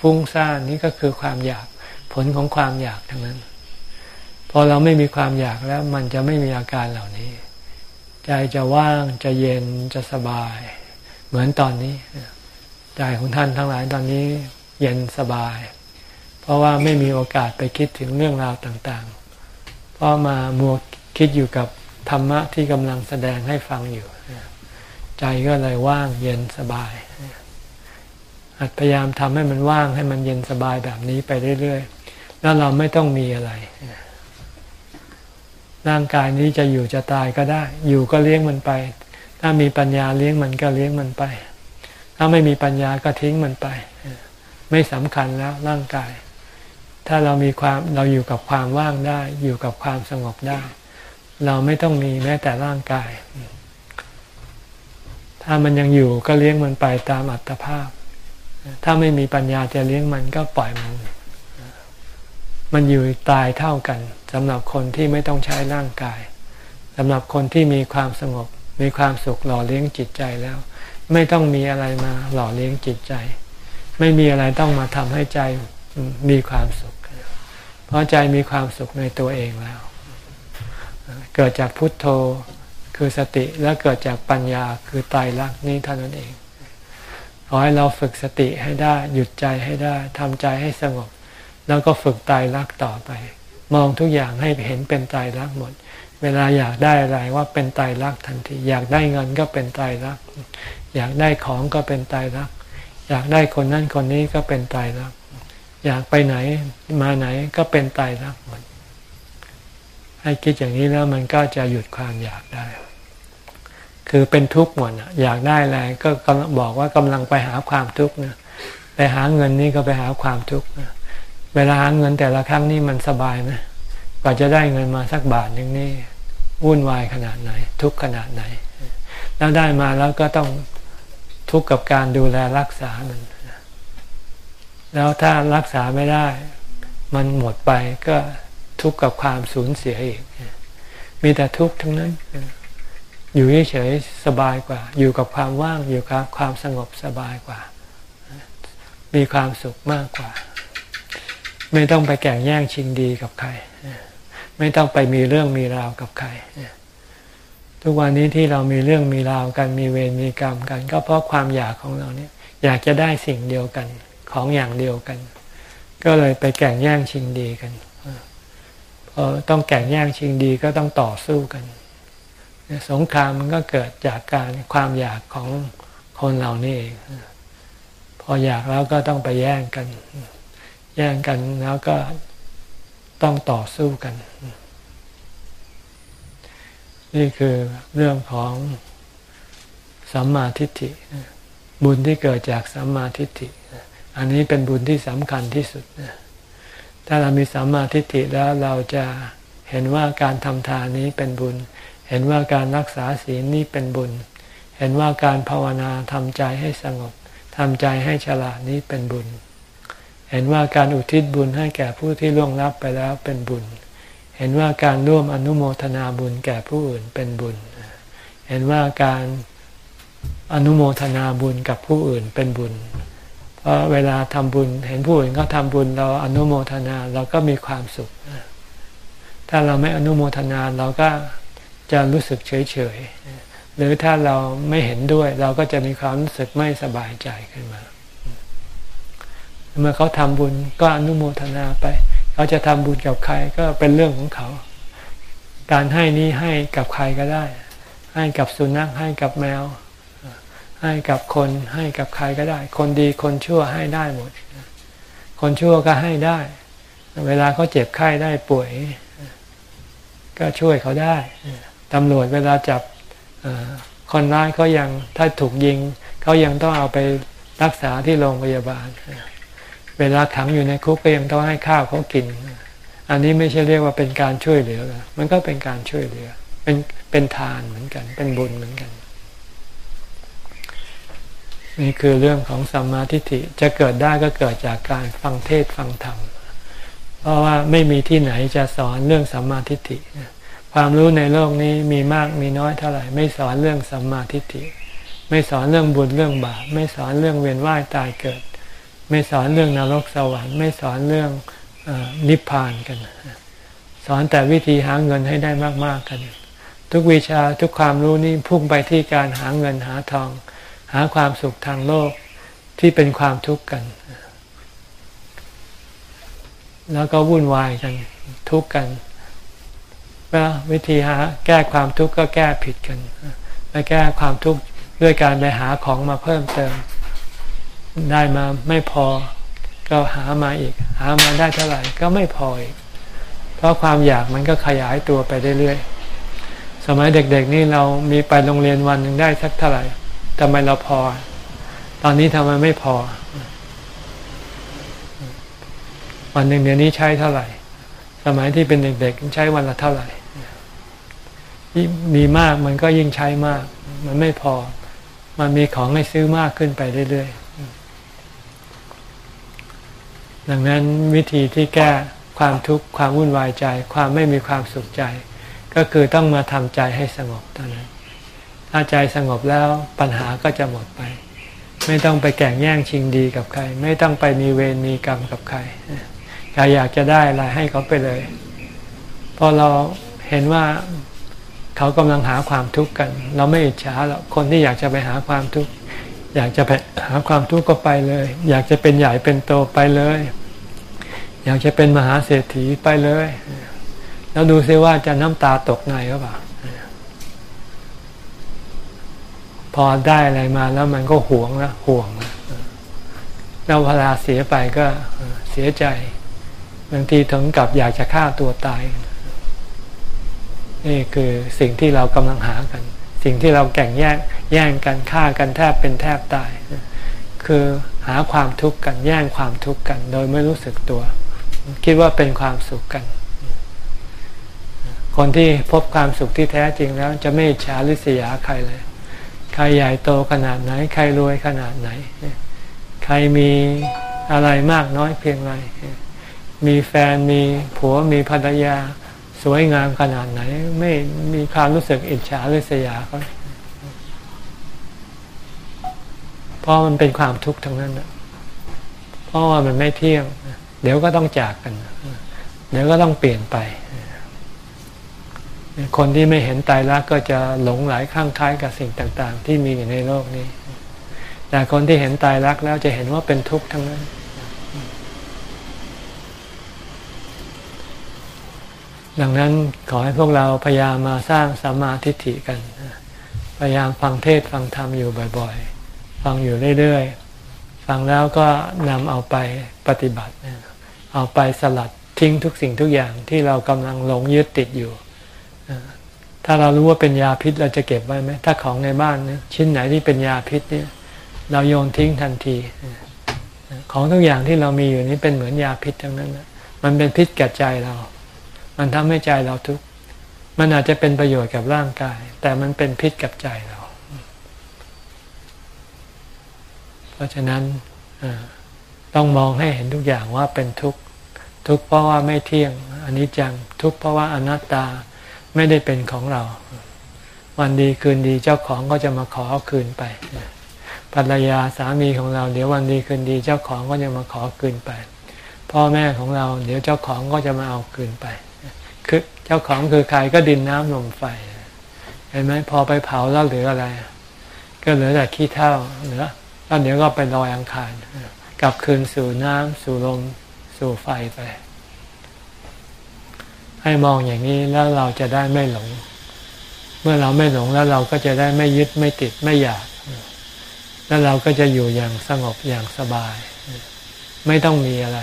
ฟุ้งซ่านนี่ก็คือความอยากผลของความอยากทั้งนั้น พอเราไม่มีความอยากแล้ว มันจะไม่มีอาการเหล่านี้ ใจจะว่างจะเย็นจะสบาย เหมือนตอนนี้ ใจของท่านทั้งหลายตอนนี้เย็นสบาย เพราะว่าไม่มีโอกาสไปคิดถึงเรื่องราวต่างๆ เพราะมามัวคิดอยู่กับธรรมะที่กำลังแสดงให้ฟังอยู่ ใจก็เลยว่างเย็นสบายหัดพยายามทำให้มันว่างให้มันเย็นสบายแบบนี้ไปเรื่อยๆ แล้วเราไม่ต้องมีอะไร ร่างกายนี้จะอยู่จะตายก็ได้ อยู่ก็เลี้ยงมันไป ถ้ามีปัญญาเลี้ยงมันก็เลี้ยงมันไป ถ้าไม่มีปัญญาก็ทิ้งมันไป ไม่สำคัญแล้วร่างกาย ถ้าเรามีความเราอยู่กับความว่างได้ อยู่กับความสงบได้ เราไม่ต้องมีแม้แต่ร่างกาย ถ้ามันยังอยู่ก็เลี้ยงมันไปตามอัตภาพ ถ้าไม่มีปัญญาจะเลี้ยงมันก็ปล่อยมัน มันอยู่ตายเท่ากันสำหรับคนที่ไม่ต้องใช้ร่างกายสำหรับคนที่มีความสงบมีความสุขหล่อเลี้ยงจิตใจแล้ว ไม่ต้องมีอะไรมาหล่อเลี้ยงจิตใจ ไม่มีอะไรต้องมาทำให้ใจมีความสุข เพราะใจมีความสุขในตัวเองแล้ว เกิดจากพุทโธคือสติและเกิดจากปัญญาคือไตายรักษณ์นี้เท่านั้นเอง ขอให้เราฝึกสติให้ได้ หยุดใจให้ได้ทำใจให้สงบ แล้วก็ฝึกไตายรักษณ์ต่อไป มองทุกอย่างให้เห็นเป็นไตายรักษณ์หมดเวลาอยากได้อะไรว่าเป็นตายรักทันที อยากได้เงินก็เป็นตายรัก อยากได้ของก็เป็นตายรัก อยากได้คนนั้นคนนี้ก็เป็นตายรัก อยากไปไหนมาไหนก็เป็นตายรักหมดให้คิดอย่างนี้แล้วมันก็จะหยุดความอยากได้ คือเป็นทุกข์หมดอยากได้อะไรก็กำลังบอกว่ากำลังไปหาความทุกข์นะไปหาเงินนี่ก็ไปหาความทุกข์เวลาหาเงินแต่ละครั้งนี่มันสบายไหมกว่าจะได้เงินมาสักบาทหนึ่งนี่วุ่นวายขนาดไหน ทุกขนาดไหน แล้วได้มาแล้วก็ต้อง ทุกข์กับการดูแลรักษามันแล้วถ้ารักษาไม่ได้ มันหมดไปก็ทุกข์กับความสูญเสียอีก มีแต่ทุกข์ทั้งนั้น อยู่เฉยสบายกว่า อยู่กับความว่างอยู่กับความสงบสบายกว่า มีความสุขมากกว่า ไม่ต้องไปแข่งแย่งชิงดีกับใคร ไม่ต้องไปมีเรื่องมีราวกับใคร ทุกวันนี้ที่เรามีเรื่องมีราวกันมีเวรมีกรรมกัน ก็เพราะความอยากของเราเนี่ยอยากจะได้สิ่งเดียวกันของอย่างเดียวกัน ก็เลยไปแข่งแย่งชิงดีกันพอต้องแข่งแย่งชิงดีก็ต้องต่อสู้กัน สงครามมันก็เกิดจากการความอยากของคนเหล่านี้เองพออยากแล้วก็ต้องไปแย่งกัน แย่งกันแล้วก็ต้องต่อสู้กัน นี่คือเรื่องของสัมมาทิฏฐิ บุญที่เกิดจากสัมมาทิฏฐิ อันนี้เป็นบุญที่สำคัญที่สุด ถ้าเรามีสัมมาทิฏฐิแล้วเราจะเห็นว่าการทำทานนี้เป็นบุญ เห็นว่าการรักษาศีลนี้เป็นบุญ เห็นว่าการภาวนาทำใจให้สงบทำใจให้ฉลาดนี้เป็นบุญ เห็นว่าการอุทิศบุญให้แก่ผู้ที่ล่วงลับไปแล้วเป็นบุญเเห็นว่าการร่วมอนุโมทนาบุญแก่ผู้อื่นเป็นบุญ เห็นว่าการอนุโมทนาบุญกับผู้อื่นเป็นบุญ เพราะเวลาทำบุญ เห็นผู้อื่นเขาทำบุญเราอนุโมทนาเราก็มีความสุข ถ้าเราไม่อนุโมทนาเราก็จะรู้สึกเฉยเฉยหรือถ้าเราไม่เห็นด้วย เราก็จะมีความรู้สึกไม่สบายใจขึ้นมา เมื่อเขาทำบุญก็อนุโมทนาไป เขาจะทำบุญกับใครก็เป็นเรื่องของเขา การให้นี้ให้กับใครก็ได้ ให้กับสุนัขให้กับแมว ให้กับคนให้กับใครก็ได้ คนดีคนชั่วให้ได้หมด คนชั่วก็ให้ได้ เวลาเขาเจ็บไข้ได้ป่วย ก็ช่วยเขาได้ตำรวจเวลาจับคนร้ายเขายังถ้าถูกยิง เขายังต้องเอาไปรักษาที่โรงพยาบาล เวลาขังอยู่ในคุกก็ยังต้องให้ข้าวเขากิน อันนี้ไม่ใช่เรียกว่าเป็นการช่วยเหลือ มันก็เป็นการช่วยเหลือ เป็นเป็นทานเหมือนกัน เป็นบุญเหมือนกัน นี่คือเรื่องของสัมมาทิฏฐิจะเกิดได้ก็เกิดจากการฟังเทศฟังธรรม เพราะว่าไม่มีที่ไหนจะสอนเรื่องสัมมาทิฏฐิ ความรู้ในโลกนี้มีมากมีน้อยเท่าไหร่ ไม่สอนเรื่องสัมมาทิฏฐิ ไม่สอนเรื่องบุญเรื่องบาป ไม่สอนเรื่องเวียนว่ายตายเกิด ไม่สอนเรื่องนรกสวรรค์ไม่สอนเรื่องอนิพพานกัน สอนแต่วิธีหาเงินให้ได้มาก ๆ กัน ทุกวิชาทุกความรู้นี่พุ่งไปที่การหาเงินหาทอง หาความสุขทางโลกที่เป็นความทุกข์กัน แล้วก็วุ่นวายกันทุกข์กันว่าวิธีหาแก้ความทุกข์ก็แก้ผิดกันไปแก้ความทุกข์ด้วยการไปหาของมาเพิ่มเติม ได้มาไม่พอ ก็หามาอีก หามาได้เท่าไหร่ก็ไม่พออีก เพราะความอยากมันก็ขยายตัวไปเรื่อยๆสมัยเด็กๆนี่เรามีไปโรงเรียนวันหนึ่งได้สักเท่าไหร่ทำไมเราพอ ตอนนี้ทำไมไม่พอ วันหนึ่งเดี๋ยวนี้ใช้เท่าไหร่ สมัยที่เป็นเด็กๆใช้วันละเท่าไหร่มีมากมันก็ยิ่งใช้มาก มันไม่พอ มันมีของให้ซื้อมากขึ้นไปเรื่อยๆ ดังนั้นวิธีที่แก้ความทุกข์ความวุ่นวายใจ ความไม่มีความสุขใจ ก็คือต้องมาทำใจให้สงบเท่านั้น ถ้าใจสงบแล้วปัญหาก็จะหมดไป ไม่ต้องไปแข่งแย่งชิงดีกับใคร ไม่ต้องไปมีเวรมีกรรมกับใครใครอยากจะได้อะไรให้เขาไปเลยพอเราเห็นว่าเขากำลังหาความทุกข์กัน เราไม่อิจฉาหรอกคนที่อยากจะไปหาความทุกข์ อยากจะไปหาความทุกข์ก็ไปเลย อยากจะเป็นใหญ่เป็นโตไปเลย อยากจะเป็นมหาเศรษฐีไปเลย แล้วดูซิว่าจะน้ำตาตกในหรือเปล่าพอได้อะไรมาแล้วมันก็หวงแล้วห่วงแล้วเวลาเสียไปก็เสียใจบางทีถึงกับอยากจะฆ่าตัวตาย นี่คือสิ่งที่เรากำลังหากัน สิ่งที่เราแข่งแย่งแย่งกันฆ่ากันแทบเป็นแทบตาย คือหาความทุกข์กันแย่งความทุกข์กัน โดยไม่รู้สึกตัว คิดว่าเป็นความสุขกัน คนที่พบความสุขที่แท้จริงแล้ว จะไม่ฉาลิษยาใครเลย ใครใหญ่โตขนาดไหน ใครรวยขนาดไหน ใครมีอะไรมากน้อยเพียงไรมีแฟนมีผัวมีภรรยา วยงามขนาดไหน ไม่มีความรู้สึกอิจฉาหรือเสียเขาเพราะมันเป็นความทุกข์ทั้งนั้นเพราะว่ามันไม่เที่ยง เดี๋ยวก็ต้องจากกัน เดี๋ยวก็ต้องเปลี่ยนไป คนที่ไม่เห็นตายรักก็จะหลงไหลข้างคล้ายกับสิ่งต่าง ๆ ที่มีอยู่ในโลกนี้ แต่คนที่เห็นตายรักแล้วจะเห็นว่าเป็นทุกข์ทั้งนั้น ดังนั้นขอให้พวกเราพยายามมาสร้างสัมมาทิฏฐิกัน พยายามฟังเทศฟังธรรมอยู่บ่อยๆ ฟังอยู่เรื่อยๆ ฟังแล้วก็นำเอาไปปฏิบัติ เอาไปสลัดทิ้งทุกสิ่งทุกอย่างที่เรากำลังหลงยึดติดอยู่ ถ้าเรารู้ว่าเป็นยาพิษเราจะเก็บไว้ไหม ถ้าของในบ้านนชิ้นไหนที่เป็นยาพิษเนี่ยเราโยนทิ้งทันที ของทุกอย่างที่เรามีอยู่นี้เป็นเหมือนยาพิษทั้งนั้น มันเป็นพิษแก่ใจเรา มันทำให้ใจเราทุกข์มันอาจจะเป็นประโยชน์กับร่างกาย แต่มันเป็นพิษกับใจเรา เพราะฉะนั้นต้องมองให้เห็นทุกอย่างว่าเป็นทุกข์ทุกข์เพราะว่าไม่เที่ยงอันนี้จังทุกข์เพราะว่าอนัตตาไม่ได้เป็นของเรา วันดีคืนดีเจ้าของก็จะมาขอคืนไปภรรยาสามีของเรา เดี๋ยววันดีคืนดีเจ้าของก็จะมาขอคืนไป พ่อแม่ของเรา เดี๋ยวเจ้าของก็จะมาเอาคืนไป คือเจ้าของคือใครก็ดินน้ำลมไฟ เห็นไหมพอไปเผาแล้วเหลืออะไร ก็เหลือแต่ขี้เถ้าเหลือแล้วเดี๋ยวก็ไปลอยอังคารกลับคืนสู่น้ำสู่ลมสู่ไฟไป ให้มองอย่างนี้แล้วเราจะได้ไม่หลง เมื่อเราไม่หลงแล้วเราก็จะได้ไม่ยึดไม่ติดไม่อยาก แล้วเราก็จะอยู่อย่างสงบอย่างสบาย ไม่ต้องมีอะไร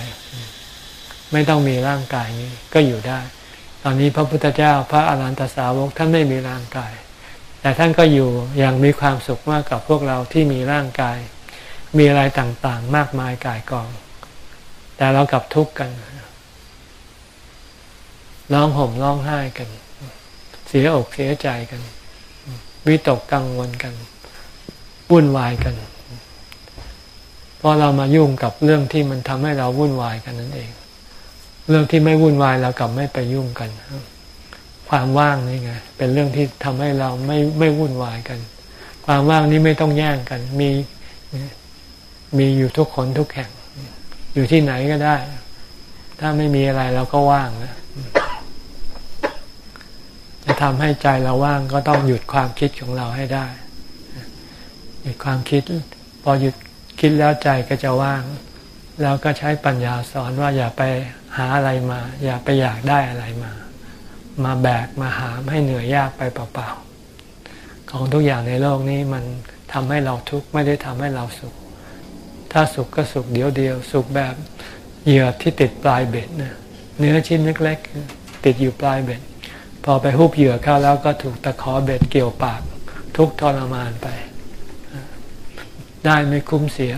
ไม่ต้องมีร่างกายนี้ก็อยู่ได้ ตอนนี้พระพุทธเจ้าพระอรหันตสาวกท่านไม่มีร่างกาย แต่ท่านก็อยู่อย่างมีความสุขมากกับพวกเราที่มีร่างกาย มีอะไรต่างๆ มากมายกายกอง แต่เรากลับทุกข์กันร้องห่มร้องไห้กัน เสียอกเสียใจกัน วิตกกังวลกันวุ่นวายกันเพราะเรามายุ่งกับเรื่องที่มันทำให้เราวุ่นวายกันนั่นเอง เรื่องที่ไม่วุ่นวายเรากลับไม่ไปยุ่งกัน ความว่างนี่ไงเป็นเรื่องที่ทำให้เราไม่ไม่วุ่นวายกัน ความว่างนี้ไม่ต้องแย่งกัน มีมีอยู่ทุกคนทุกแห่ง อยู่ที่ไหนก็ได้ ถ้าไม่มีอะไรเราก็ว่างนะจะทำให้ใจเราว่างก็ต้องหยุดความคิดของเราให้ได้ หยุดความคิด พอหยุดคิดแล้วใจก็จะว่าง แล้วก็ใช้ปัญญาสอนว่าอย่าไป หาอะไรมา อย่าไปอยากได้อะไรมา มาแบกมาหามให้เหนื่อยยากไปเปล่าๆของทุกอย่างในโลกนี้มันทำให้เราทุกข์ไม่ได้ทำให้เราสุข ถ้าสุขก็สุขเดียวเดียว สุขแบบเหยื่อที่ติดปลายเบ็ดนะเนื้อชิ้นเล็กๆติดอยู่ปลายเบ็ด พอไปฮุบเหยื่อเข้าแล้วก็ถูกตะขอเบ็ดเกี่ยวปาก ทุกทรมานไป ได้ไม่คุ้มเสีย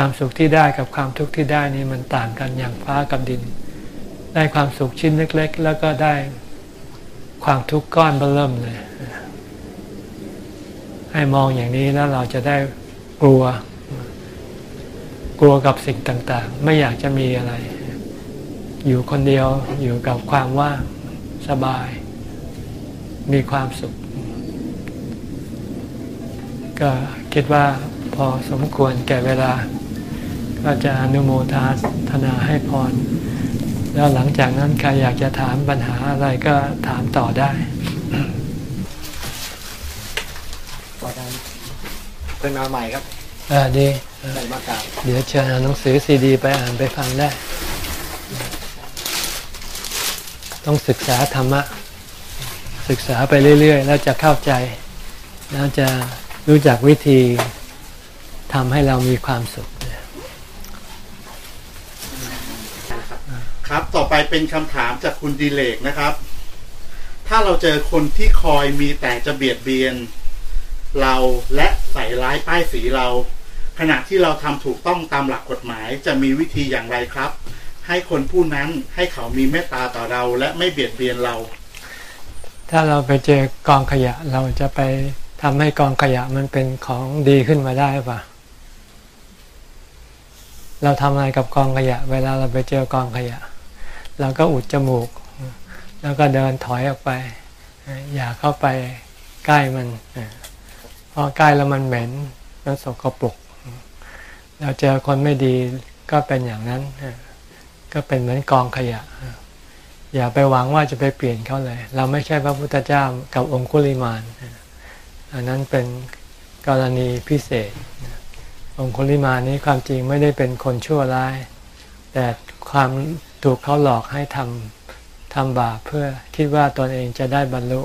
ความสุขที่ได้กับความทุกข์ที่ได้นี่มันต่างกันอย่างฟ้ากับดิน ได้ความสุขชิ้นเล็ก ๆ แล้วก็ได้ความทุกข์ก้อนเบิ่มเลย ให้มองอย่างนี้แล้วเราจะได้กลัว กลัวกับสิ่งต่าง ๆ ไม่อยากจะมีอะไร อยู่คนเดียวอยู่กับความว่างสบาย มีความสุข ก็คิดว่าพอสมควรแก่เวลา ก็จะอนุโมทาธนาให้พร แล้วหลังจากนั้นใครอยากจะถามปัญหาอะไรก็ถามต่อได้ก่อนนั้นเพื่อนมาใหม่ครับอ่าดีใส่มากาเดี๋ยวเชิญหนังสือซีดี ไปอ่านไปฟังได้ ต้องศึกษาธรรมะ ศึกษาไปเรื่อย ๆ แล้วจะเข้าใจ แล้วจะรู้จักวิธีทำให้เรามีความสุข ครับ ต่อไปเป็นคำถามจากคุณดีเลกนะครับ ถ้าเราเจอคนที่คอยมีแต่จะเบียดเบียน เราและใส่ร้ายป้ายสีเรา ขณะที่เราทำถูกต้องตามหลักกฎหมาย จะมีวิธีอย่างไรครับ ให้คนผู้นั้นให้เขามีเมตตาต่อเรา และไม่เบียดเบียนเรา ถ้าเราไปเจอกองขยะเราจะไปทำให้กองขยะมันเป็นของดีขึ้นมาได้ปะเราทำอะไรกับกองขยะ เวลาเราไปเจอกองขยะ เราก็อุดจมูก แล้วก็เดินถอยออกไป อย่าเข้าไปใกล้มันเพราะใกล้แล้วมันเหม็นมันสกปรกเราเจอคนไม่ดีก็เป็นอย่างนั้น ก็เป็นเหมือนกองขยะ อย่าไปหวังว่าจะไปเปลี่ยนเขาเลย เราไม่ใช่พระพุทธเจ้ากับองคุลิมานอันนั้นเป็นกรณีพิเศษ องคุลิมานนี้ความจริงไม่ได้เป็นคนชั่วร้าย แต่ความ ถูกเขาหลอกให้ทำทำบาปเพื่อคิดว่าตนเองจะได้บรรลุ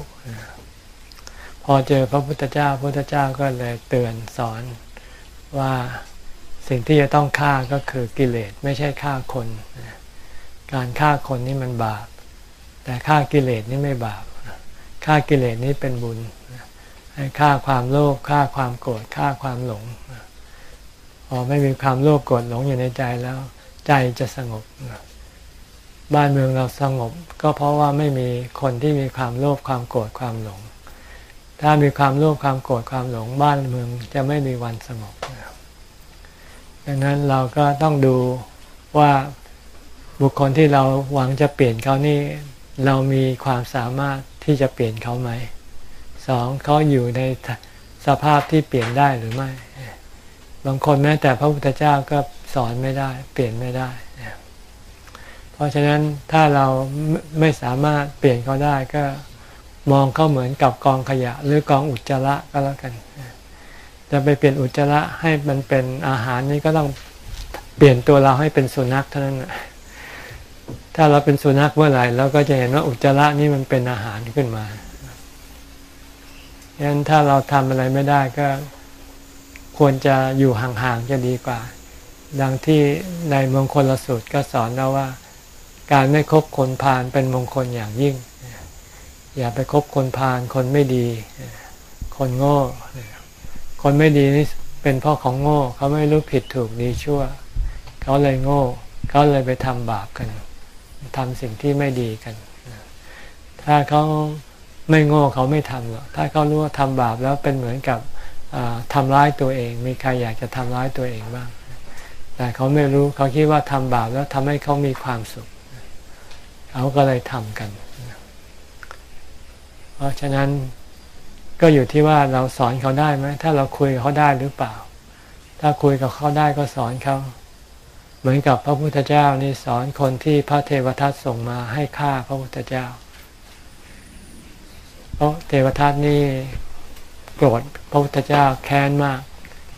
พอเจอพระพุทธเจ้าพระพุทธเจ้าก็เลยเตือนสอนว่าสิ่งที่จะต้องฆ่าก็คือกิเลสไม่ใช่ฆ่าคน การฆ่าคนนี่มันบาป แต่ฆ่ากิเลสนี่ไม่บาปฆ่ากิเลสนี่เป็นบุญให้ฆ่าความโลภฆ่าความโกรธฆ่าความหลงพอไม่มีความโลภโกรธหลงอยู่ในใจแล้ว ใจจะสงบ บ้านเมืองเราสงบ ก็เพราะว่าไม่มีคนที่มีความโลภความโกรธความหลง ถ้ามีความโลภความโกรธความหลง บ้านเมืองจะไม่มีวันสงบดังนั้นเราก็ต้องดูว่าบุคคลที่เราหวังจะเปลี่ยนเขานี่ เรามีความสามารถที่จะเปลี่ยนเขาไหมสองเขาอยู่ในสภาพที่เปลี่ยนได้หรือไม่ บางคนแม้แต่พระพุทธเจ้าก็สอนไม่ได้ เปลี่ยนไม่ได้ เพราะฉะนั้นถ้าเราไม่สามารถเปลี่ยนเขาได้ก็มองเขาเหมือนกับกองขยะ หรือกองอุจจาระก็แล้วกัน จะไปเปลี่ยนอุจจาระให้มันเป็นอาหารนี่ก็ต้องเปลี่ยนตัวเราให้เป็นสุนัขเท่านั้นถ้าเราเป็นสุนัขเมื่อไหร่เราก็จะเห็นว่าอุจจาระนี่มันเป็นอาหารขึ้นมาฉะนั้นถ้าเราทำอะไรไม่ได้ก็ควรจะอยู่ห่างๆจะดีกว่า ดังที่ในมงคลลสูตรก็สอนเราว่า การไม่คบคนพาลเป็นมงคลอย่างยิ่ง อย่าไปคบคนพาลคนไม่ดี คนโง่ คนไม่ดีนี่เป็นพ่อของโง่ เขาไม่รู้ผิดถูกดีชั่ว เขาเลยโง่ เขาเลยไปทำบาปกันทำสิ่งที่ไม่ดีกัน ถ้าเขาไม่โง่เขาไม่ทำหรอก ถ้าเขารู้ว่าทำบาปแล้วเป็นเหมือนกับทำร้ายตัวเอง มีใครอยากจะทำร้ายตัวเองบ้าง แต่เขาไม่รู้เขาคิดว่าทำบาปแล้วทำให้เขามีความสุข เขาก็เลยทำกัน เพราะฉะนั้นก็อยู่ที่ว่าเราสอนเขาได้ไหมถ้าเราคุยกับเขาได้หรือเปล่า ถ้าคุยกับเขาได้ก็สอนเขาเหมือนกับพระพุทธเจ้านี่สอนคนที่พระเทวทัตส่งมาให้ฆ่าพระพุทธเจ้าเพราะเทวทัตนี่โกรธพระพุทธเจ้าแค้นมาก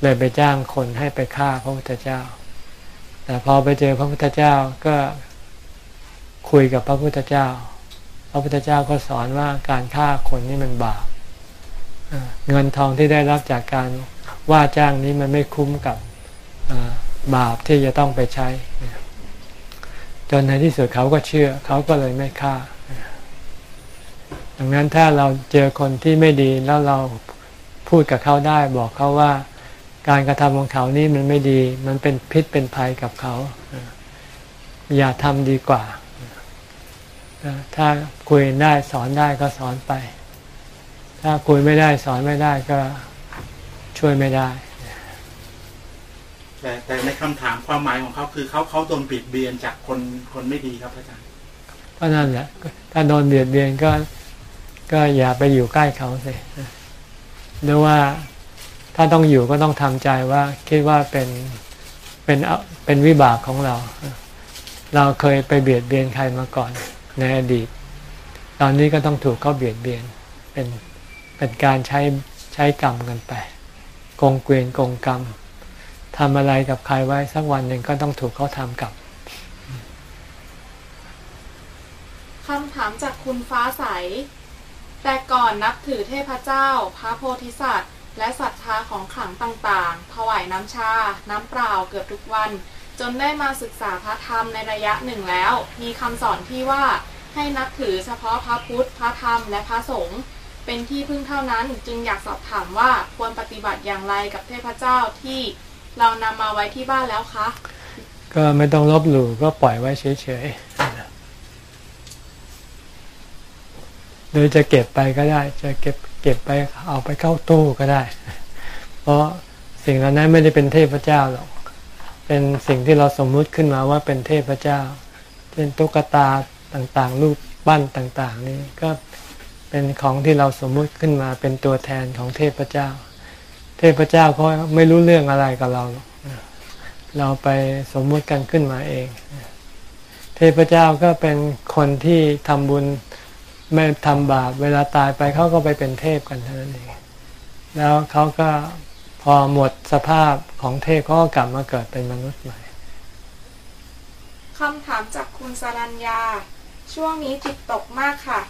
เลยไปจ้างคนให้ไปฆ่าพระพุทธเจ้า แต่พอไปเจอพระพุทธเจ้าก็ คุยกับพระพุทธเจ้า พระพุทธเจ้าก็สอนว่าการฆ่าคนนี่มันบาปเงินทองที่ได้รับจากการว่าจ้างนี้มันไม่คุ้มกับบาปที่จะต้องไปใช้ จนในที่สุดเขาก็เชื่อ เขาก็เลยไม่ฆ่า ดังนั้นถ้าเราเจอคนที่ไม่ดีแล้วเราพูดกับเขาได้ บอกเขาว่าการกระทำของเขานี่มันไม่ดี มันเป็นพิษเป็นภัยกับเขา อย่าทำดีกว่า ถ้าคุยได้สอนได้ก็สอนไป ถ้าคุยไม่ได้สอนไม่ได้ก็ช่วยไม่ได้ แต่แต่ในคำถามความหมายของเขาคือเขาเขาโดนบิดเบียนจากคนคนไม่ดีครับอาจารย์ก็นั่นแหละถ้าโดนเบียดเบียนก็ก็อย่าไปอยู่ใกล้เขาสิหรือว่าถ้าต้องอยู่ก็ต้องทำใจว่าคิดว่าเป็นเป็นเป็นวิบากของเรา เราเคยไปเบียดเบียนใครมาก่อน ในอดีต ตอนนี้ก็ต้องถูกเขาเบียดเบียนเป็นเป็นการใช้ใช้กรรมกันไปกงเกวียนกงกรรมทำอะไรกับใครไว้สักวันหนึ่งก็ต้องถูกเขาทำกับคำถามจากคุณฟ้าใส แต่ก่อนนับถือเทพเจ้า พระโพธิสัตว์ และศรัทธาของขลังต่างๆ ถวายน้ำชา น้ำเปล่าเกือบทุกวัน จนได้มาศึกษาพระธรรมในระยะหนึ่งแล้ว มีคำสอนที่ว่าให้นับถือเฉพาะพระพุทธ พระธรรม และพระสงฆ์เป็นที่พึ่งเท่านั้นจึงอยากสอบถามว่าควรปฏิบัติอย่างไรกับเทพเจ้าที่เรานำมาไว้ที่บ้านแล้วคะ ก็ไม่ต้องลบหลู่ก็ปล่อยไว้เฉยๆหรือจะเก็บไปก็ได้ จะเก็บเก็บไปเอาไปเข้าตู้ก็ได้ เพราะสิ่งเหล่านั้นไม่ได้เป็นเทพเจ้าหรอก เป็นสิ่งที่เราสมมุติขึ้นมาว่าเป็นเทพเจ้า เช่นตุ๊กตาต่างๆ รูปปั้นต่างๆ นี่ก็เป็นของที่เราสมมุติขึ้นมาเป็นตัวแทนของเทพเจ้า เทพเจ้าเขาไม่รู้เรื่องอะไรกับเรา เราไปสมมุติกันขึ้นมาเอง เทพเจ้าก็เป็นคนที่ทำบุญไม่ทำบาปเวลาตายไปเขาก็ไปเป็นเทพกันเท่านั้นเองแล้วเขาก็ พอหมดสภาพของเทพเขาก็กลับมาเกิดเป็นมนุษย์ใหม่คำถามจากคุณสรัญญา ช่วงนี้จิตตกมากค่ะ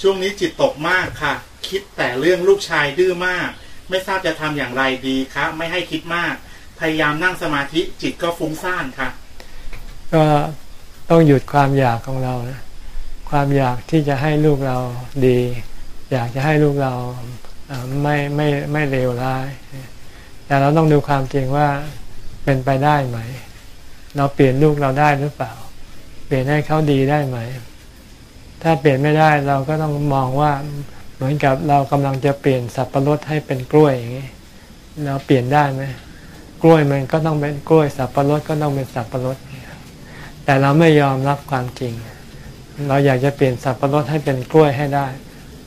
ช่วงนี้จิตตกมากค่ะ คิดแต่เรื่องลูกชายดื้อมาก ไม่ทราบจะทำอย่างไรดีคะไม่ให้คิดมาก พยายามนั่งสมาธิจิตก็ฟุ้งซ่านค่ะ ก็ต้องหยุดความอยากของเรานะ ความอยากที่จะให้ลูกเราดี อยากจะให้ลูกเราไม่ไม่ไม่เลวร้าย แต่เราต้องดูความจริงว่าเป็นไปได้ไหม เราเปลี่ยนลูกเราได้หรือเปล่า เปลี่ยนให้เขาดีได้ไหม ถ้าเปลี่ยนไม่ได้เราก็ต้องมองว่าเหมือนกับเรากำลังจะเปลี่ยนสับปะรดให้เป็นกล้วยอย่างนี้ เราเปลี่ยนได้ไหมกล้วยมันก็ต้องเป็นกล้วยสับปะรดก็ต้องเป็นสับปะรดแต่เราไม่ยอมรับความจริง เราอยากจะเปลี่ยนสับปะรดให้เป็นกล้วยให้ได้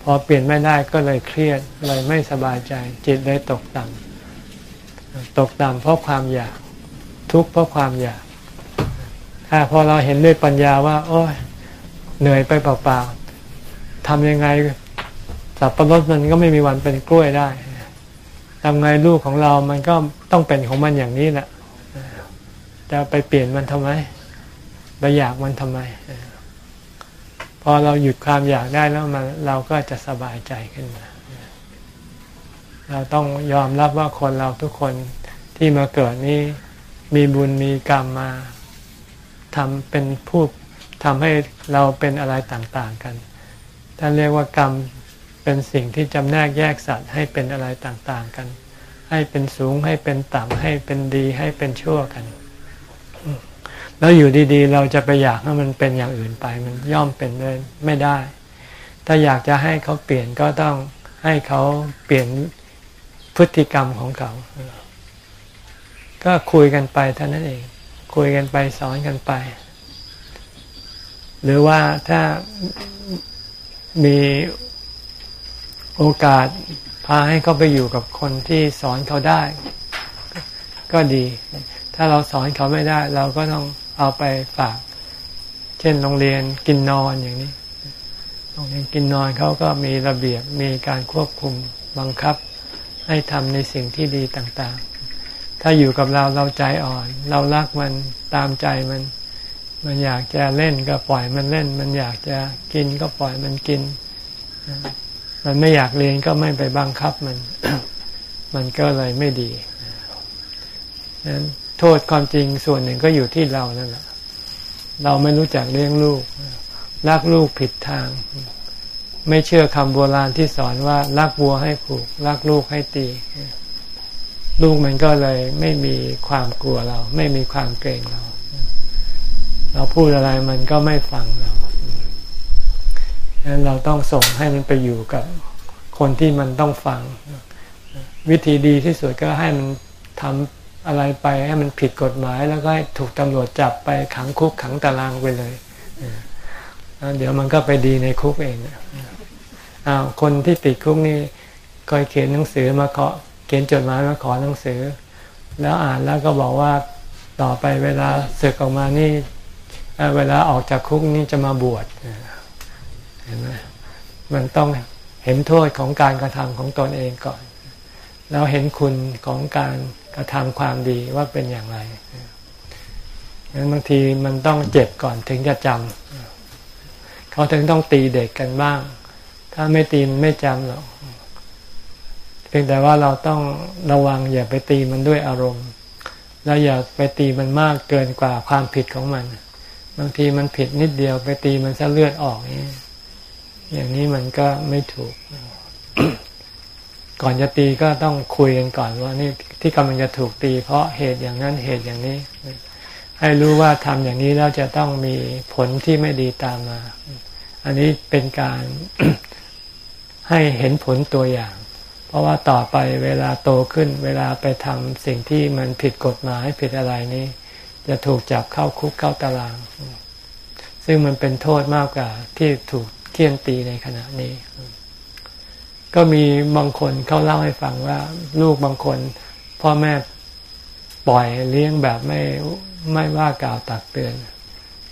พอเปลี่ยนไม่ได้ก็เลยเครียดเลยไม่สบายใจ จิตเลยตกต่ำตกต่ำเพราะความอยาก ทุกข์เพราะความอยาก ถ้าพอเราเห็นด้วยปัญญาว่า โอ้ยเหนื่อยไปเปล่าๆทำยังไงสับปะรดมันก็ไม่มีวันเป็นกล้วยได้ทำไงลูกของเรามันก็ต้องเป็นของมันอย่างนี้แหละจะไปเปลี่ยนมันทำไมไปอยากมันทำไม พอเราหยุดความอยากได้แล้วมันเราก็จะสบายใจขึ้นมา เราต้องยอมรับว่าคนเราทุกคนที่มาเกิดนี้มีบุญมีกรรมมาทำเป็นผู้ทำให้เราเป็นอะไรต่างๆกันท่านเรียกว่ากรรมเป็นสิ่งที่จำแนกแยกสัตว์ให้เป็นอะไรต่างๆกัน ให้เป็นสูงให้เป็นต่ำให้เป็นดีให้เป็นชั่วกัน แล้วอยู่ดีๆ เราจะไปอยากให้มันเป็นอย่างอื่นไป มันย่อมเป็นเลยไม่ได้ ถ้าอยากจะให้เขาเปลี่ยนก็ต้องให้เขาเปลี่ยนพฤติกรรมของเขา ก็คุยกันไปเท่านั้นเอง คุยกันไปสอนกันไป หรือว่าถ้ามีโอกาสพาให้เขาไปอยู่กับคนที่สอนเขาได้ ก็ดี ถ้าเราสอนเขาไม่ได้ เราก็ต้อง เอาไปฝาก เช่นโรงเรียนกินนอนอย่างนี้โรงเรียนกินนอนเขาก็มีระเบียบมีการควบคุมบังคับ ให้ทำในสิ่งที่ดีต่างๆ ถ้าอยู่กับเราเราใจอ่อน เรารักมันตามใจมัน มันอยากจะเล่นก็ปล่อยมันเล่น มันอยากจะกินก็ปล่อยมันกิน มันไม่อยากเรียนก็ไม่ไปบังคับมัน มันก็เลยไม่ดีนั้น โทษความจริงส่วนหนึ่งก็อยู่ที่เรานั่นแหละเราไม่รู้จักเลี้ยงลูก รักลูกผิดทาง ไม่เชื่อคำโบราณที่สอนว่า รักวัวให้ผูก รักลูกให้ตี ลูกมันก็เลยไม่มีความกลัวเรา ไม่มีความเกรงเรา เราพูดอะไรมันก็ไม่ฟังเราดังนั้นเราต้องส่งให้มันไปอยู่กับคนที่มันต้องฟัง วิธีดีที่สุดก็ให้มันทำ อะไรไปให้มันผิดกฎหมาย แล้วก็ถูกตำรวจจับไปขังคุกขังตารางไปเลยเดี๋ยวมันก็ไปดีในคุกเองอ้าวคนที่ติดคุกนี่คอยเขียนหนังสือมาขอเขียนจดหมายมาขอหนังสือ แล้วอ่านแล้วก็บอกว่าต่อไปเวลาศึกออกมานี่เวลาออกจากคุกนี่จะมาบวชเห็นไหมมันต้องเห็นโทษของการกระทำของตนเองก่อน แล้วเห็นคุณของการ กระทำความดีว่าเป็นอย่างไรงั้นบางทีมันต้องเจ็บก่อนถึงจะจำเขาถึงต้องตีเด็กกันบ้าง ถ้าไม่ตีมันไม่จำหรอกเพียงแต่ว่าเราต้องระวังอย่าไปตีมันด้วยอารมณ์ แล้วอย่าไปตีมันมากเกินกว่าความผิดของมัน บางทีมันผิดนิดเดียวไปตีมันซะเลือดออกนี่อย่างนี้มันก็ไม่ถูก ก่อนจะตีก็ต้องคุยกันก่อนว่านี่ที่กำลังจะถูกตี เพราะเหตุอย่างนั้นเหตุอย่างนี้ ให้รู้ว่าทำอย่างนี้แล้วจะต้องมีผลที่ไม่ดีตามมา อันนี้เป็นการให้เห็นผลตัวอย่าง เพราะว่าต่อไปเวลาโตขึ้น เวลาไปทำสิ่งที่มันผิดกฎหมายผิดอะไรนี้ จะถูกจับเข้าคุกเข้าตาราง ซึ่งมันเป็นโทษมากกว่าที่ถูกเคี่ยนตีในขณะนี้ ก็มีบางคนเขาเล่าให้ฟังว่า ลูกบางคน พ่อแม่ปล่อยเลี้ยงแบบไม่ไม่ว่ากล่าวตักเตือน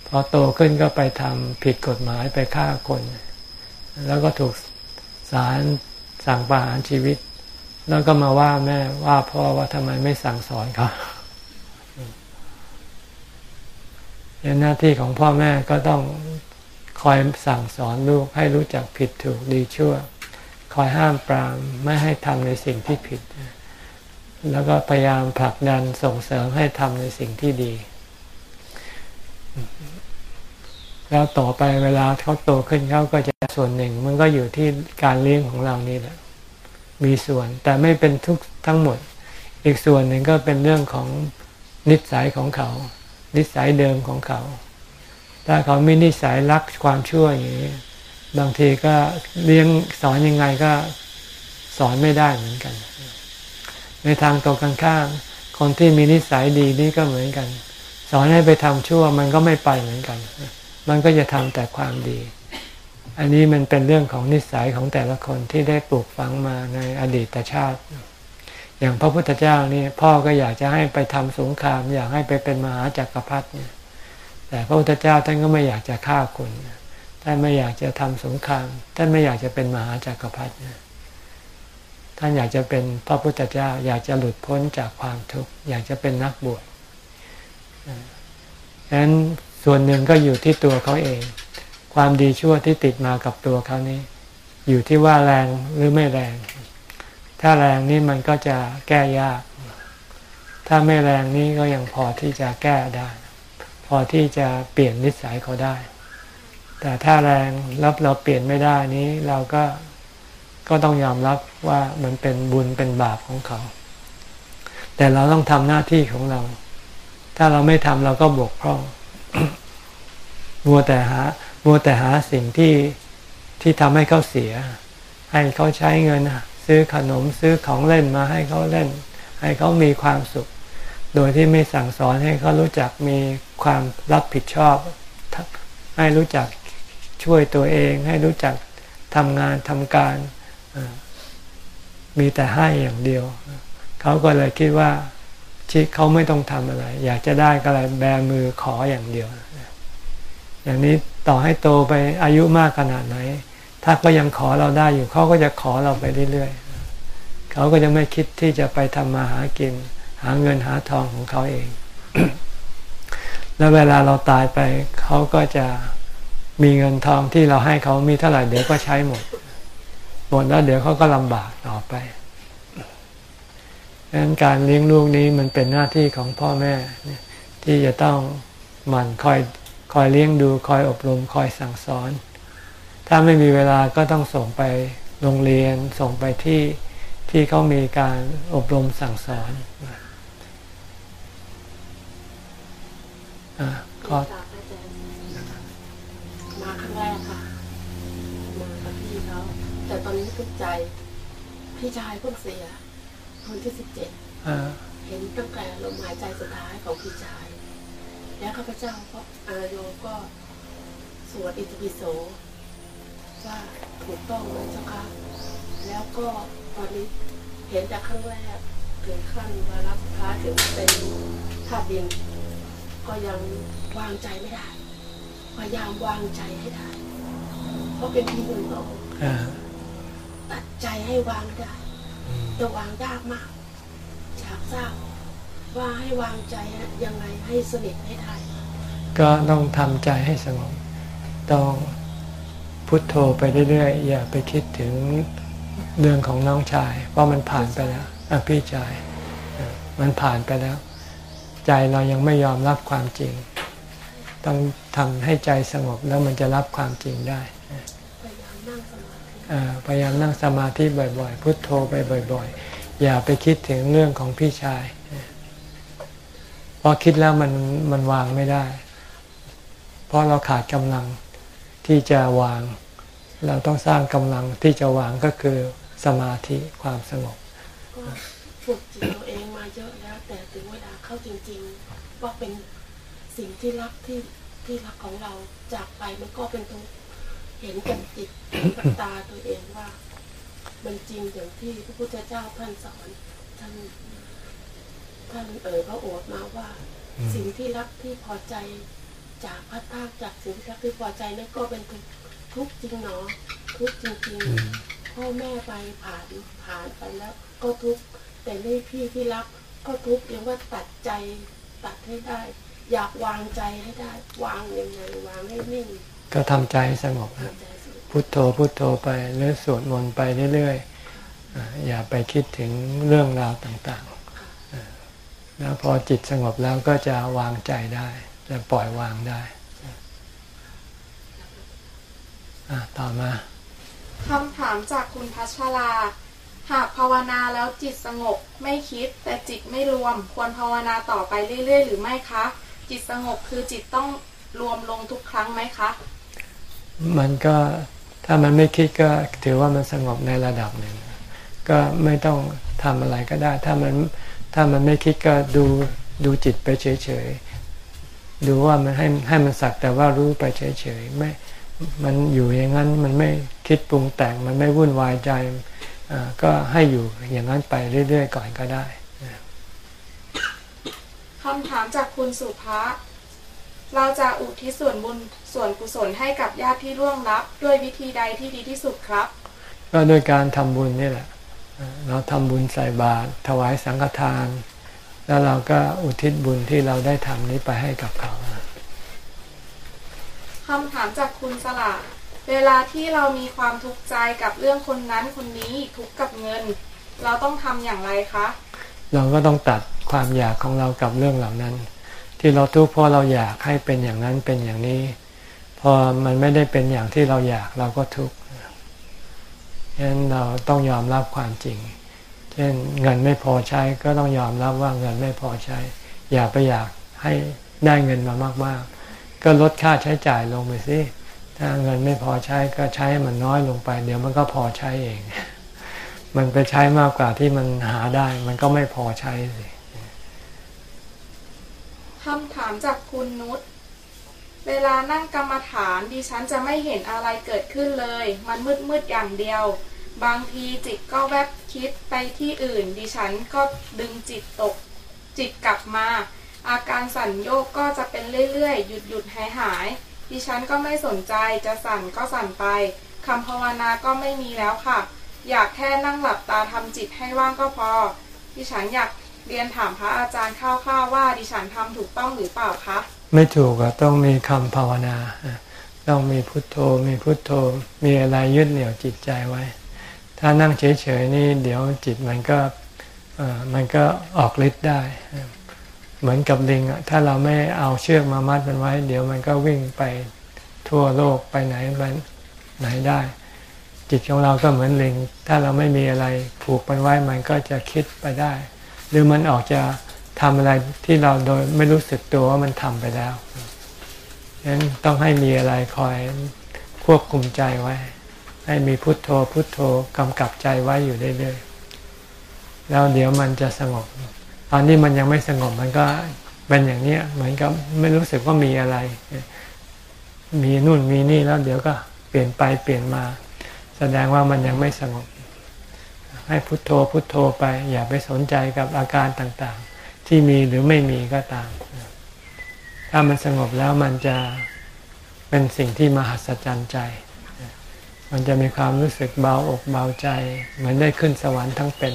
พอโตขึ้นก็ไปทำผิดกฎหมายไปฆ่าคน แล้วก็ถูกศาลสั่งประหารชีวิต แล้วก็มาว่าแม่ว่าพ่อว่าทำไมไม่สั่งสอนเขาหน้าที่ของพ่อแม่ก็ต้องคอยสั่งสอนลูกให้รู้จักผิดถูกดีชั่ว คอยห้ามปรามไม่ให้ทำในสิ่งที่ผิด แล้วก็พยายามผลักดันส่งเสริมให้ทำในสิ่งที่ดี แล้วต่อไปเวลาเขาโตขึ้นเขาก็จะส่วนหนึ่ง มันก็อยู่ที่การเลี้ยงของเรานี่แหละ มีส่วนแต่ไม่เป็นทุกทั้งหมด อีกส่วนหนึ่งก็เป็นเรื่องของนิสัยของเขา นิสัยเดิมของเขา ถ้าเขามีนิสัยรักความชั่วอย่างนี้ บางทีก็เลี้ยงสอนยังไงก็สอนไม่ได้เหมือนกัน ในทางตรงกันข้ามคนที่มีนิสัยดีนี่ก็เหมือนกัน สอนให้ไปทำชั่วมันก็ไม่ไปเหมือนกัน มันก็จะทำแต่ความดี อันนี้มันเป็นเรื่องของนิสัยของแต่ละคนที่ได้ปลูกฝังมาในอดีตชาติ อย่างพระพุทธเจ้านี่พ่อก็อยากจะให้ไปทำสงคราม อยากให้ไปเป็นมหาจักรพรรดิเนี่ยแต่พระพุทธเจ้าท่านก็ไม่อยากจะฆ่าคน ท่านไม่อยากจะทำสงคราม ท่านไม่อยากจะเป็นมหาจักรพรรดิท่านอยากจะเป็นพระพุทธเจ้า อยากจะหลุดพ้นจากความทุกข์อยากจะเป็นนักบวชฉะนั้นส่วนหนึ่งก็อยู่ที่ตัวเขาเอง ความดีชั่วที่ติดมากับตัวเขานี้ อยู่ที่ว่าแรงหรือไม่แรง ถ้าแรงนี่มันก็จะแก้ยาก ถ้าไม่แรงนี่ก็ยังพอที่จะแก้ได้ พอที่จะเปลี่ยนนิสัยเขาได้ แต่ถ้าแรงรับเราเปลี่ยนไม่ได้นี้เราก็ก็ต้องยอมรับว่ามันเป็นบุญเป็นบาปของเขา แต่เราต้องทำหน้าที่ของเรา ถ้าเราไม่ทำเราก็บกพร่องมัวแต่หามัวแต่หาสิ่งที่ที่ทำให้เขาเสีย ให้เขาใช้เงิน ซื้อขนมซื้อของเล่นมาให้เขาเล่น ให้เขามีความสุข โดยที่ไม่สั่งสอนให้เขารู้จักมีความรับผิดชอบให้รู้จัก ช่วยตัวเองให้รู้จักทำงานทำการ มีแต่ให้อย่างเดียว เขาก็เลยคิดว่าชิเขาไม่ต้องทำอะไร อยากจะได้ก็เลยแบมือขออย่างเดียว อย่างนี้ต่อให้โตไปอายุมากขนาดไหน ถ้าก็ยังขอเราได้อยู่เขาก็จะขอเราไปเรื่อยๆเขาก็จะไม่คิดที่จะไปทำมาหากิน หาเงินหาทองของเขาเอง แล้วเวลาเราตายไปเขาก็จะ มีเงินทองที่เราให้เขามีเท่าไหร่เดี๋ยวก็ใช้หมด หมดแล้วเดี๋ยวเขาก็ลำบากต่อไปดังนั้นการเลี้ยงลูกนี้มันเป็นหน้าที่ของพ่อแม่ที่จะต้องหมั่นคอยคอยเลี้ยงดูคอยอบรมคอยสั่งสอน ถ้าไม่มีเวลาก็ต้องส่งไปโรงเรียนส่งไปที่ที่เขามีการอบรมสั่งสอนอ่าก็ ใจ พี่ชายเพิ่งเสียวันที่สิบเจ็ดอ่าเห็นตั้งแต่ลมหายใจสุดท้ายของพี่ชาย แล้วข้าพเจ้าก็อาโยก็สวดอิติปิโสว่าถูกต้องเลยเจ้าค่ะแล้วก็ตอนนี้เห็นจากครั้งแรกถึงขั้นมารับพระถึงเป็นธาตุดิน ก็ยังวางใจไม่ได้พยายามวางใจให้ได้ เพราะเป็นพี่บุญโตอ่า ตัดใจให้วางได้แต่วางยากมากอยากทราบว่าให้วางใจยังไงให้สนิทให้ได้ก็ต้องทำใจให้สงบต้องพุทโธไปเรื่อยๆอย่าไปคิดถึงเรื่องของน้องชาย เพราะมันผ่านไปแล้วอะพี่ชายเออมันผ่านไปแล้ว ใจเรายังไม่ยอมรับความจริง ต้องทำให้ใจสงบแล้วมันจะรับความจริงได้ พยายามนั่งสมาธิ อ่า พยายามนั่งสมาธิบ่อยๆ พุทโธไปบ่อย ๆ อย่าไปคิดถึงเรื่องของพี่ชายเพราะคิดแล้วมันมันวางไม่ได้ เพราะเราขาดกำลังที่จะวาง เราต้องสร้างกำลังที่จะวางก็คือสมาธิความสงบก็ฝึกจิตตัวเองมาเยอะแล้ว แต่ถึงเวลาเข้าจริง ๆ ว่าเป็นสิ่งที่รักที่ที่รักของเราจากไปมันก็เป็นทุกข์เห็นกับจิต เห็นกับตาตัวเองว่า มันจริงอย่างที่พระพุทธเจ้าท่านสอนท่านท่านเอ่ยพระโอษฐ์มาว่า สิ่งที่รักที่พอใจจากพัดพรากจากสิ่งที่รักที่พอใจนั่นก็เป็นทุกข์ทุกข์จริงเนาะทุกข์จริงๆพ่อแม่ไปผ่านผ่านไปแล้ว ก็ทุกข์แต่นี่พี่ที่รักก็ทุกข์ยังว่าตัดใจตัดให้ได้ อยากวางใจให้ได้ วางยังไงวางให้นิ่งก็ทำใจให้สงบนะ ทำใจสงบพุทโธพุทโธไปหรือสวดมนต์ไปเรื่อยๆอ่าอย่าไปคิดถึงเรื่องราวต่างๆอ่าแล้วพอจิตสงบแล้วก็จะวางใจได้จะปล่อยวางได้อะต่อมาคำถามจากคุณพัชรา หากภาวนาแล้วจิตสงบไม่คิด แต่จิตไม่รวม ควรภาวนาต่อไปเรื่อย ๆ หรือไม่คะ จิตสงบคือจิตต้องรวมลงทุกครั้งไหมคะ มันก็ ถ้ามันไม่คิดก็ถือว่ามันสงบในระดับหนึ่ง ก็ไม่ต้องทำอะไรก็ได้ ถ้ามันถ้ามันไม่คิดก็ดูดูจิตไปเฉยๆ ดูว่ามันให้ให้มันสักแต่ว่ารู้ไปเฉยๆ ไม่ มันอยู่อย่างนั้นมันไม่คิดปรุงแต่ง มันไม่วุ่นวายใจ ก็ให้อยู่อย่างนั้นไปเรื่อยๆ ก่อนก็ได้คำถามจากคุณสุภาเราจะอุทิศส่วนบุญ ส่วนกุศลให้กับญาติที่ร่วงลับ ด้วยวิธีใดที่ดีที่สุดครับ ก็โดยการทำบุญนี่แหละเอ่อเราทำบุญใส่บาตรถวายสังฆทาน แล้วเราก็อุทิศบุญที่เราได้ทำนี้ไปให้กับเขาคำถามจากคุณสละเวลาที่เรามีความทุกข์ใจกับเรื่องคนนั้นคนนี้ทุกข์กับเงิน เราต้องทำอย่างไรคะ เราก็ต้องตัดความอยากของเรากับเรื่องเหล่านั้น ที่เราทุกข์เพราะเราอยากให้เป็นอย่างนั้นเป็นอย่างนี้ พอมันไม่ได้เป็นอย่างที่เราอยากเราก็ทุกข์ฉะนั้นเราต้องยอมรับความจริง เช่นเงินไม่พอใช้ก็ต้องยอมรับว่าเงินไม่พอใช้ อย่าไปอยากให้ได้เงินมามากๆ ก็ลดค่าใช้จ่ายลงไปสิถ้าเงินไม่พอใช้ก็ใช้มันน้อยลงไป เดี๋ยวมันก็พอใช้เอง มันไปใช้มากกว่าที่มันหาได้ มันก็ไม่พอใช้สิคำถามจากคุณนุช เวลานั่งกรรมฐานดิฉันจะไม่เห็นอะไรเกิดขึ้นเลย มันมืดมืดๆอย่างเดียว บางทีจิตก็แวบคิดไปที่อื่น ดิฉันก็ดึงจิตตก จิตกลับมา อาการสั่นโยกก็จะเป็นเรื่อยๆ หยุดหยุดหายหายดิฉันก็ไม่สนใจจะสั่นก็สั่นไปคำภาวนาก็ไม่มีแล้วค่ะ อยากแค่นั่งหลับตาทำจิตให้ว่างก็พอ ดิฉันอยากเรียนถามพระอาจารย์คร่าวๆว่า ดิฉันทำถูกต้องหรือเปล่าคะ ไม่ถูกอะต้องมีคำภาวนา ต้องมีพุทโธ มีพุทโธ มีอะไรยึดเหนี่ยวจิตใจไว้ ถ้านั่งเฉยๆนี่เดี๋ยวจิตมันก็มันก็ออกฤทธิ์ได้ เหมือนกับลิงอะถ้าเราไม่เอาเชือกมามัดมันไว้ เดี๋ยวมันก็วิ่งไปทั่วโลกไปไหนไปไหนได้ จิตของเราก็เหมือนลิง ถ้าเราไม่มีอะไรผูกมันไว้มันก็จะคิดไปได้ หรือมันออกจะ ทำอะไรที่เราโดยไม่รู้สึกตัวว่ามันทำไปแล้วฉะนั้นต้องให้มีอะไรคอยควบคุมใจไว้ ให้มีพุทโธพุทโธกำกับใจไว้อยู่เรื่อยๆแล้วเดี๋ยวมันจะสงบ ตอนนี้มันยังไม่สงบมันก็เป็นอย่างนี้เหมือนกับไม่รู้สึกว่ามีอะไร มีนู่นมีนี่แล้วเดี๋ยวก็เปลี่ยนไปเปลี่ยนมา แสดงว่ามันยังไม่สงบ ให้พุทโธพุทโธไป อย่าไปสนใจกับอาการต่างๆ ที่มีหรือไม่มีก็ตาม ถ้ามันสงบแล้วมันจะเป็นสิ่งที่มหัศจรรย์ใจ มันจะมีความรู้สึกเบาอกเบาใจ เหมือนได้ขึ้นสวรรค์ทั้งเป็น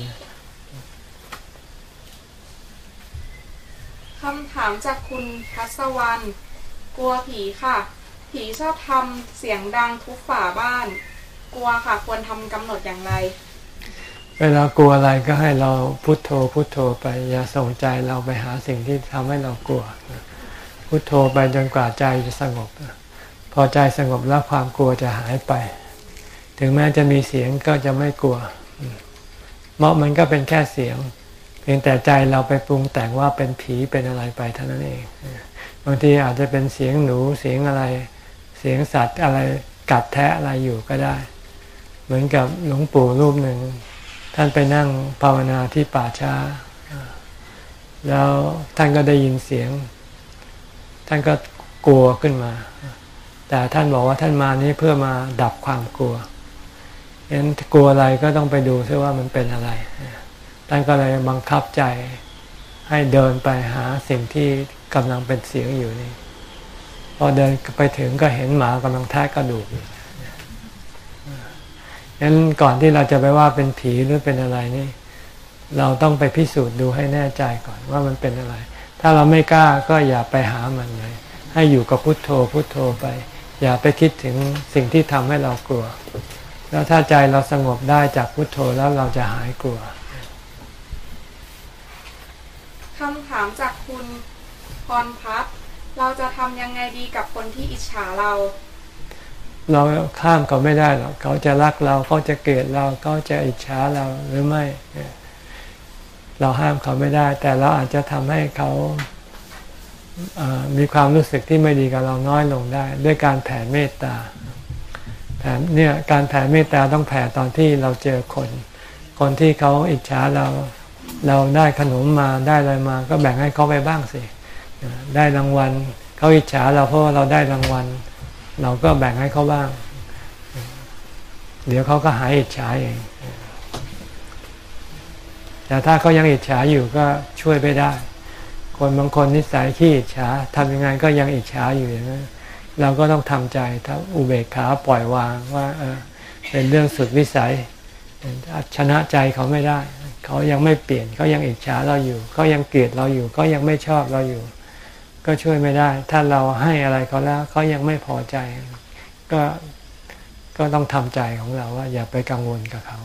คำถามจากคุณพัสวรรณกลัวผีค่ะ ผีชอบทำเสียงดังทุบฝาบ้าน กลัวค่ะควรทำกำหนดอย่างไร เวลากลัวอะไรก็ให้เราพุโทโธพุโทโธไปอย่าส่งใจเราไปหาสิ่งที่ทำให้เรากลัว พุโทโธไปจนกว่าใจจะสงบ พอใจสงบแล้วความกลัวจะหายไป ถึงแม้จะมีเสียงก็จะไม่กลัวเพราะมันก็เป็นแค่เสียง เพียงแต่ใจเราไปปรุงแต่งว่าเป็นผีเป็นอะไรไปเท่านั้นเอง บางทีอาจจะเป็นเสียงหนูเสียงอะไร เสียงสัตว์อะไรกัดแทะอะไรอยู่ก็ได้ เหมือนกับหลวงปู่รูปหนึ่ง ท่านไปนั่งภาวนาที่ป่าช้า แล้วท่านก็ได้ยินเสียง ท่านก็กลัวขึ้นมา แต่ท่านบอกว่าท่านมานี้เพื่อมาดับความกลัวฉะนั้นกลัวอะไรก็ต้องไปดูซิว่ามันเป็นอะไร ท่านก็เลยบังคับใจให้เดินไปหาสิ่งที่กำลังเป็นเสียงอยู่นี่ พอเดินไปถึงก็เห็นหมากำลังแทะกระดูก ฉะนั้นก่อนที่เราจะไปว่าเป็นผีหรือเป็นอะไรนี่ เราต้องไปพิสูจน์ดูให้แน่ใจก่อนว่ามันเป็นอะไร ถ้าเราไม่กล้าก็อย่าไปหามันเลย ให้อยู่กับพุทโธพุทโธไป อย่าไปคิดถึงสิ่งที่ทำให้เรากลัว แล้วถ้าใจเราสงบได้จากพุทโธแล้วเราจะหายกลัวคำถามจากคุณพรพัฒน์เราจะทำยังไงดีกับคนที่อิจฉาเรา เราข้ามเขาไม่ได้หรอกเขาจะรักเราเขาจะเกลียดเราเขาจะอิจฉาเราหรือไม่ เราห้ามเขาไม่ได้ แต่เราอาจจะทำให้เขาเมีความรู้สึกที่ไม่ดีกับเราน้อยลงได้ ด้วยการแผ่เมตตาแผ่เนี่ยการแผ่เมตตาต้องแผ่ตอนที่เราเจอคน คนที่เขาอิจฉาเรา เราได้ขนมมาได้อะไรมา ก็แบ่งให้เขาไปบ้างสิได้รางวัลเขาอิจฉาเราเพราะว่าเราได้รางวัล เราก็แบ่งให้เขาบ้าง เดี๋ยวเขาก็หายอิจฉาเอง แต่ถ้าเขายังอิจฉาอยู่ก็ช่วยไม่ได้ คนบางคนนิสัยขี้อิจฉาทำยังไงก็ยังอิจฉาอยู่อย่างนั้นเราก็ต้องทำใจถ้าอุเบกขาปล่อยวางว่าเออเป็นเรื่องสุดวิสัยชนะใจเขาไม่ได้ เขายังไม่เปลี่ยนเขายังอิจฉาเราอยู่เขายังเกลียดเราอยู่เขายังไม่ชอบเราอยู่ ก็ช่วยไม่ได้ ถ้าเราให้อะไรเขาแล้วเขายังไม่พอใจ ก็ก็ต้องทำใจของเราว่า อย่าไปกังวลกับเขา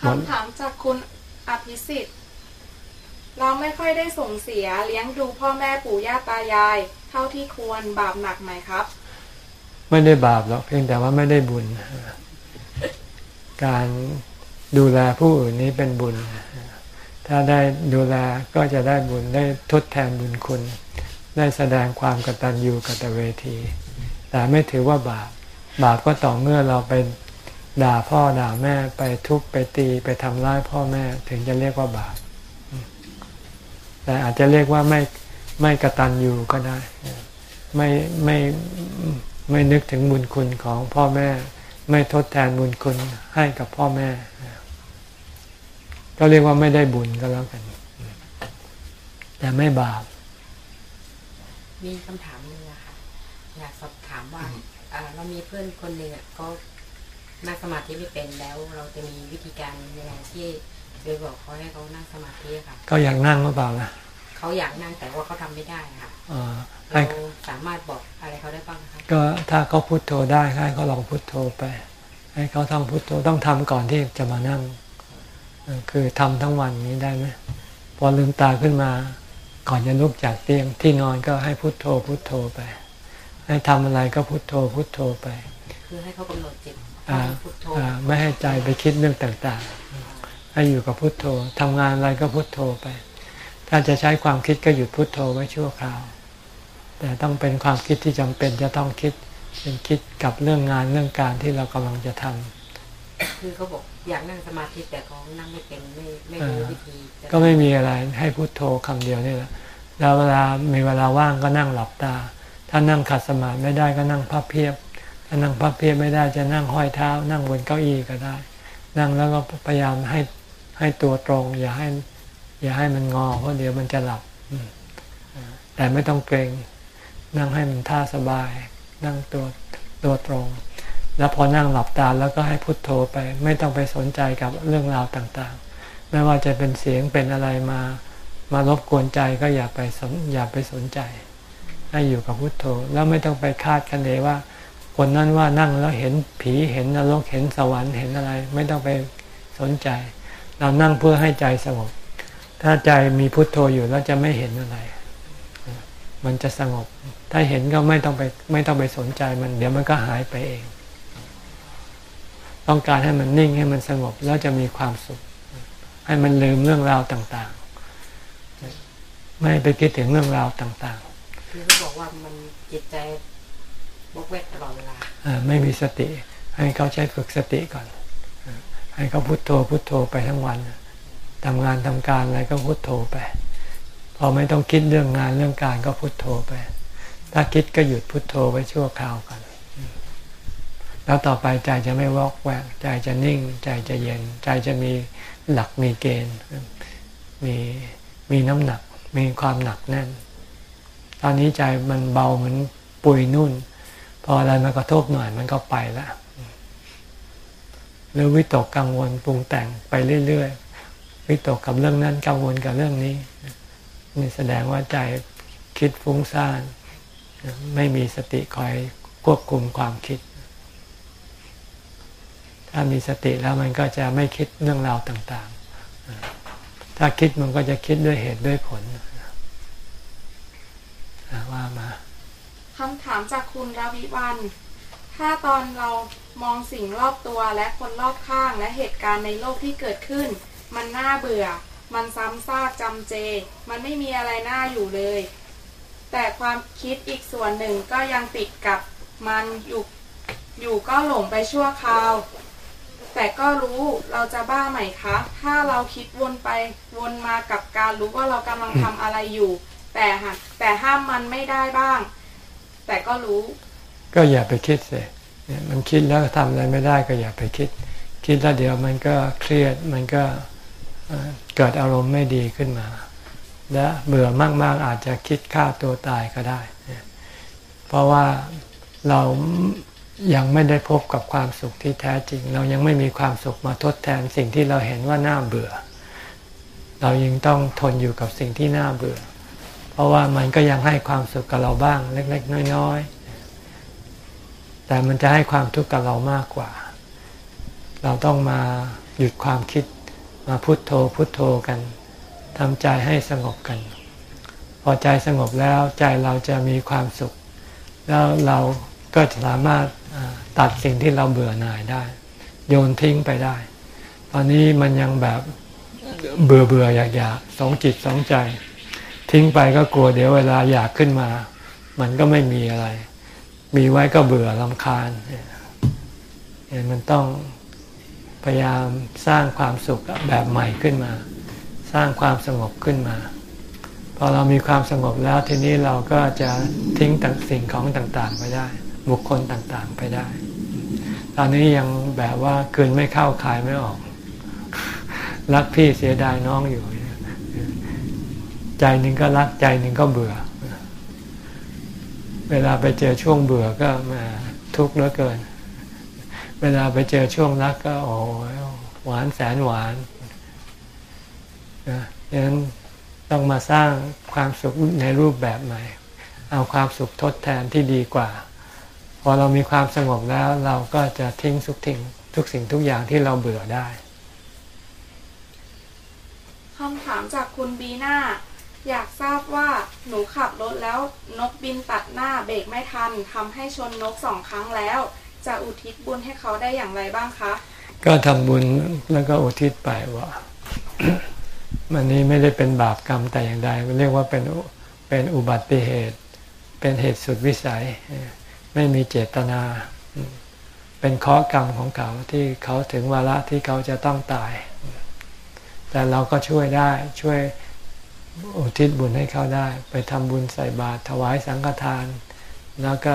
คำถามจากคุณอภิสิทธิ์ เราไม่ค่อยได้ส่งเสียเลี้ยงดูพ่อแม่ปู่ย่าตายาย เท่าที่ควรบาปหนักไหมครับ ไม่ได้บาปหรอกเพียงแต่ว่าไม่ได้บุญ การดูแลผู้อื่นนี้เป็นบุญ ถ้าได้ดูแลก็จะได้บุญได้ทดแทนบุญคุณ ได้แสดงความกตัญญูกตเวที แต่ไม่ถือว่าบาปบาปก็ต่อเมื่อเราไปด่าพ่อด่าแม่ไปทุบไปตีไปทำร้ายพ่อแม่ถึงจะเรียกว่าบาปแต่อาจจะเรียกว่าไม่ไม่กตัญญูก็ได้ ไม่ไม่ไม่นึกถึงบุญคุณของพ่อแม่ ไม่ทดแทนบุญคุณให้กับพ่อแม่ ก็เรียกว่าไม่ได้บุญก็แล้วกัน แต่ไม่บาป มีคำถามหนึงอะค่ะ อยากสอบถามว่าอ่าเรามีเพื่อนคนหนึ่งอะก็นั่งสมาธิไม่เป็นแล้ว เราจะมีวิธีการยังไงที่โดยบอกเขาให้เขานั่งสมาธิอะค่ะก็อยากนั่งหรือเปล่าล่ะเขาอยากนั่งแต่ว่าเขาทำไม่ได้ค่ะอ่าให้เราสามารถบอกอะไรเขาได้บ้างคะก็ถ้าเขาพุโทโธได้ให้เขาลองพุโทโธไป ให้เขาท่องพุโทโธต้องทำก่อนที่จะมานั่งเออ คือทำทั้งวันนี้ได้ไหมพอลืมตาขึ้นมา ก่อนจะลุกจากเตียงที่นอนก็ให้พุโทโธพุโทโธไป ให้ทำอะไรก็พุโทโธพุโทโธไป คือให้เขากำหนดจิตอ่าพุทโธอ่าไม่ให้ใจไปคิดเรื่องต่างๆ ให้อยู่กับพุโทโธทำงานอะไรก็พุโทโธไป ถ้าจะใช้ความคิดก็หยุดพุโทโธไว้ชั่วคราว แต่ต้องเป็นความคิดที่จำเป็นจะต้องคิดเป็นคิดกับเรื่องงานเรื่องการที่เรากำลังจะทำคือเขาบอก อยากนั่งสมาธิแต่เขานั่งไม่เป็นไม่ไม่รู้วิธีจะก็ไม่มีอะไรให้พุโทโธคำเดียวนี่แหละแล้วเวลามีเวลาว่างก็นั่งหลับตา ถ้านั่งขัดสมาธิไม่ได้ก็นั่งพับเพียบ ถ้านั่งพับเพียบไม่ได้จะนั่งห้อยเท้า นั่งบนเก้าอี้ก็ได้ นั่งแล้วก็พยายามให้ให้ตัวตรง อย่าให้ อย่าให้มันงอเพราะเดี๋ยวมันจะหลับอืมอ่าแต่ไม่ต้องเกรงนั่งให้มันท่าสบาย นั่งตัวตัวตรง แล้วพอนั่งหลับตาแล้วก็ให้พุทโธไป ไม่ต้องไปสนใจกับเรื่องราวต่างๆ ไม่ว่าจะเป็นเสียงเป็นอะไรมามารบกวนใจก็อย่าไปสนอย่าไปสนใจ ให้อยู่กับพุทโธแล้วไม่ต้องไปคาดคะเนว่า คนนั้นว่านั่งแล้วเห็นผีเห็นนรกเห็นสวรรค์เห็นอะไร ไม่ต้องไปสนใจ เรานั่งเพื่อให้ใจสงบ ถ้าใจมีพุทโธอยู่แล้วจะไม่เห็นอะไร มันจะสงบ ถ้าเห็นก็ไม่ต้องไปไม่ต้องไปสนใจมัน เดี๋ยวมันก็หายไปเอง ต้องการให้มันนิ่งให้มันสงบแล้วจะมีความสุข ให้มันลืมเรื่องราวต่างๆ ไม่ไปคิดถึงเรื่องราวต่างคือเขาบอกว่ามันจิตใจวกแวกตลอดเวลาๆอ่าไม่มีสติ ให้เขาใช้ฝึกสติก่อนอ่าให้เขาพุโทโธพุโทโธไปทั้งวันทำงานทำการอะไรก็พุโทโธไปอไม่ต้องคิดเรื่องงานเรื่องการก็พุโทโธไป ถ้าคิดก็หยุดพุดโทโธไว้ชั่วคราวกัน แล้วต่อไปใจจะไม่วอกแวกใจจะนิ่ง ใจจะเย็น ใจจะมีหลักมีเกณฑ์ มีมีน้ำหนัก มีความหนักแน่น ตอนนี้ใจมันเบาเหมือนปุยนุ่น พออะไรมากระทบหน่อยมันก็ไปแล้วหรือวิตกกังวลปรุงแต่งไปเรื่อยๆวิตกกับเรื่องนั้นกังวลกับเรื่องนี้นี่แสดงว่าใจคิดฟุ้งซ่าน ไม่มีสติคอยควบคุมความคิด ถ้ามีสติแล้วมันก็จะไม่คิดเรื่องราวต่างๆ ถ้าคิดมันก็จะคิดด้วยเหตุด้วยผลว่ามาคำถามจากคุณราวิวันถ้าตอนเรามองสิ่งรอบตัวและคนรอบข้างและเหตุการณ์ในโลกที่เกิดขึ้น มันน่าเบื่อ มันซ้ำซากจำเจ มันไม่มีอะไรน่าอยู่เลย แต่ความคิดอีกส่วนหนึ่งก็ยังติดกับมันอยู่อยู่ก็หลงไปชั่วคราว แต่ก็รู้เราจะบ้าไหมคะ ถ้าเราคิดวนไปวนมากับการรู้ว่าเรากำลังทำอะไรอยู่ แต่แต่ห้ามมันไม่ได้บ้าง แต่ก็รู้ ก็อย่าไปคิดเสียเนี่ยมันคิดแล้วทำอะไรไม่ได้ก็อย่าไปคิด คิดแล้วเดี๋ยวมันก็เครียดมันก็เกิดอารมณ์ไม่ดีขึ้นมา และเบื่อมากๆอาจจะคิดฆ่าตัวตายก็ได้ เพราะว่าเรา ยังไม่ได้พบกับความสุขที่แท้จริง เรายังไม่มีความสุขมาทดแทนสิ่งที่เราเห็นว่าน่าเบื่อ เรายังต้องทนอยู่กับสิ่งที่น่าเบื่อ เพราะว่ามันก็ยังให้ความสุขกับเราบ้างเล็ก ๆ น้อยๆแต่มันจะให้ความทุกข์กับเรามากกว่า เราต้องมาหยุดความคิดมาพุโทโธพุโทโธกันทำใจให้สงบกัน พอใจสงบแล้วใจเราจะมีความสุข แล้วเราก็สามารถ ตัดสิ่งที่เราเบื่อหน่ายได้ โยนทิ้งไปได้ ตอนนี้มันยังแบบเบื่อเบื่ออยากอยากสองจิตสองใจ ทิ้งไปก็กลัวเดี๋ยวเวลาอยากขึ้นมา มันก็ไม่มีอะไร มีไว้ก็เบื่อลำคาญเนี่ยมันต้องพยายามสร้างความสุขแบบใหม่ขึ้นมา สร้างความสงบขึ้นมา พอเรามีความสงบแล้วทีนี้เราก็จะทิ้งต่างสิ่งของต่างๆ ไปได้ บุคคลต่างๆ ไปได้ ตอนนี้ยังแบบว่าเกินไม่เข้าขายไม่ออก รักพี่เสียดายน้องอยู่ ใจหนึ่งก็รักใจหนึ่งก็เบื่อ เวลาไปเจอช่วงเบื่อก็มาทุกข์เหลือเกิน เวลาไปเจอช่วงรักก็โอ้หวานแสนหวานนะดังนั้นต้องมาสร้างความสุขในรูปแบบใหม่ เอาความสุขทดแทนที่ดีกว่า พอเรามีความสงบแล้วเราก็จะทิ้งสุขทิ้งทุกสิ่งทุกอย่างที่เราเบื่อได้คำถามจากคุณบีน่าอยากทราบว่าหนูขับรถแล้วนกบินตัดหน้าเบรกไม่ทันทำให้ชนนกสองครั้งแล้ว จะอุทิศบุญให้เขาได้อย่างไรบ้างคะ ก็ทำบุญแล้วก็อุทิศไปว่ามันนี้ไม่ได้เป็นบาปกรรมแต่อย่างใดเรียกว่าเป็นเป็นอุบัติเหตุ เป็นเหตุสุดวิสัย ไม่มีเจตนา เป็นข้อกรรมของเขาที่เขาถึงวาระที่เขาจะต้องตาย แต่เราก็ช่วยได้ช่วยอุทิศบุญให้เขาได้ ไปทำบุญใส่บาตรถวายสังฆทาน แล้วก็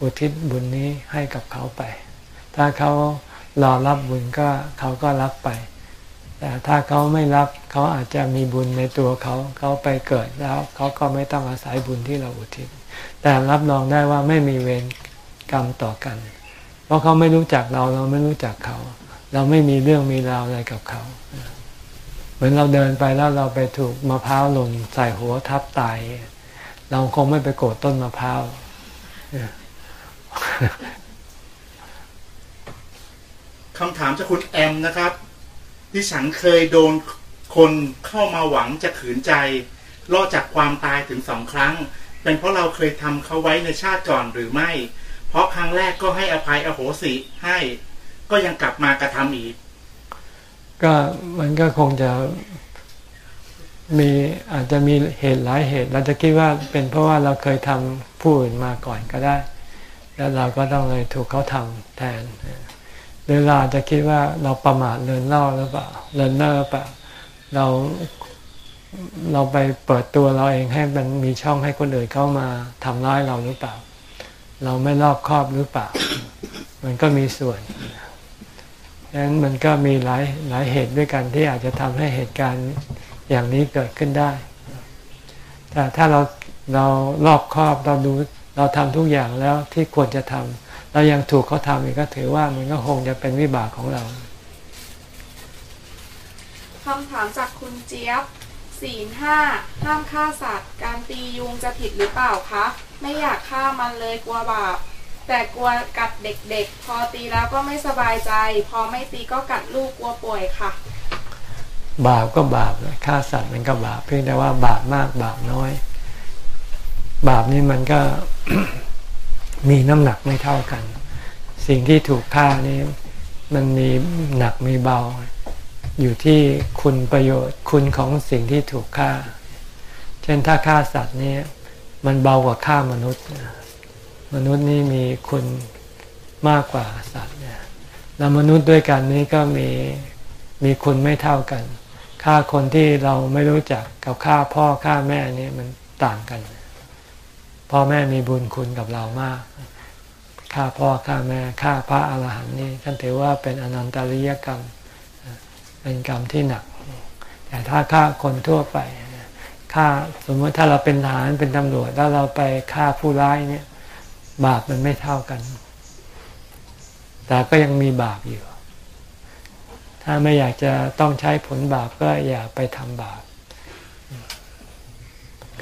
อุทิศบุญนี้ให้กับเขาไป ถ้าเขารอรับบุญก็เขาก็รับไป แต่ถ้าเขาไม่รับเขาอาจจะมีบุญในตัวเขาเขาไปเกิดแล้วเขาก็ไม่ต้องอาศัยบุญที่เราอุทิศ แต่รับรองได้ว่าไม่มีเวรกรรมต่อกัน เพราะเขาไม่รู้จักเราเราไม่รู้จักเขา เราไม่มีเรื่องมีราวอะไรกับเขา เหมือนเราเดินไปแล้วเราไปถูกมะพร้าวหล่นใส่หัวทับตาย เราคงไม่ไปโกรธต้นมะพร้าวคำถามจากคุณแอมนะครับที่ฉันเคยโดนคนเข้ามาหวังจะขืนใจ รอดจากความตายถึงสองครั้ง เป็นเพราะเราเคยทำเขาไว้ในชาติก่อนหรือไม่ เพราะครั้งแรกก็ให้อภัยอโหสิให้ ก็ยังกลับมากระทำอีก ก็มันก็คงจะมีอาจจะมีเหตุหลายเหตุ เราจะคิดว่าเป็นเพราะว่าเราเคยทำผู้อื่นมาก่อนก็ได้ แล้วเราก็ต้องเลยถูกเขาทำแทนหรือเราจะคิดว่าเราประมาทเลินเล่าหรือเปล่าเลินเล่อเปล่าเรา เราไปเปิดตัวเราเองให้มันมีช่องให้คนอื่นเข้ามาทำร้ายเราหรือเปล่า เราไม่รอบครอบหรือเปล่า มันก็มีส่วนดังนั้นมันก็มีหลายหลายเหตุด้วยกันที่อาจจะทำให้เหตุการณ์อย่างนี้เกิดขึ้นได้ แต่ถ้าเราเรารอบครอบเราดูเราทำทุกอย่างแล้วที่ควรจะทำเรายังถูกเขาทำอีกก็ถือว่ามันก็คงจะเป็นวิบากของเราคำถามจากคุณเจี๊ยบ ศีลห้าห้ามฆ่าสัตว์ การตียุงจะผิดหรือเปล่าคะ ไม่อยากฆ่ามันเลยกลัวบาป แต่กลัวกัดเด็กๆ พอตีแล้วก็ไม่สบายใจ พอไม่ตีก็กัดลูกกลัวป่วยค่ะ บาปก็บาปเลยฆ่าสัตว์มันก็บาปเพียงแต่ว่าบาปมากบาปน้อย บาปนี่มันก็มีน้ำหนักไม่เท่ากัน สิ่งที่ถูกฆ่านี่มันมีหนักมีเบา อยู่ที่คุณประโยชน์คุณของสิ่งที่ถูกฆ่า เช่นถ้าฆ่าสัตว์นี่มันเบากว่าฆ่ามนุษย์ มนุษย์นี่มีคุณมากกว่าสัตว์เนี่ยแล้วมนุษย์ด้วยกันนี่ก็มีมีคุณไม่เท่ากันฆ่าคนที่เราไม่รู้จักกับฆ่าพ่อฆ่าแม่นี่มันต่างกัน พ่อแม่มีบุญคุณกับเรามากฆ่าพ่อฆ่าแม่ฆ่าพระอรหันต์นี่ท่านถือว่าเป็นอนันตริยกรรม เป็นกรรมที่หนัก แต่ถ้าฆ่าคนทั่วไปฆ่าสมมติถ้าเราเป็นทหารเป็นตำรวจแล้วเราไปฆ่าผู้ร้ายเนี่ย บาปมันไม่เท่ากัน แต่ก็ยังมีบาปอยู่ ถ้าไม่อยากจะต้องใช้ผลบาปก็อย่าไปทำบาป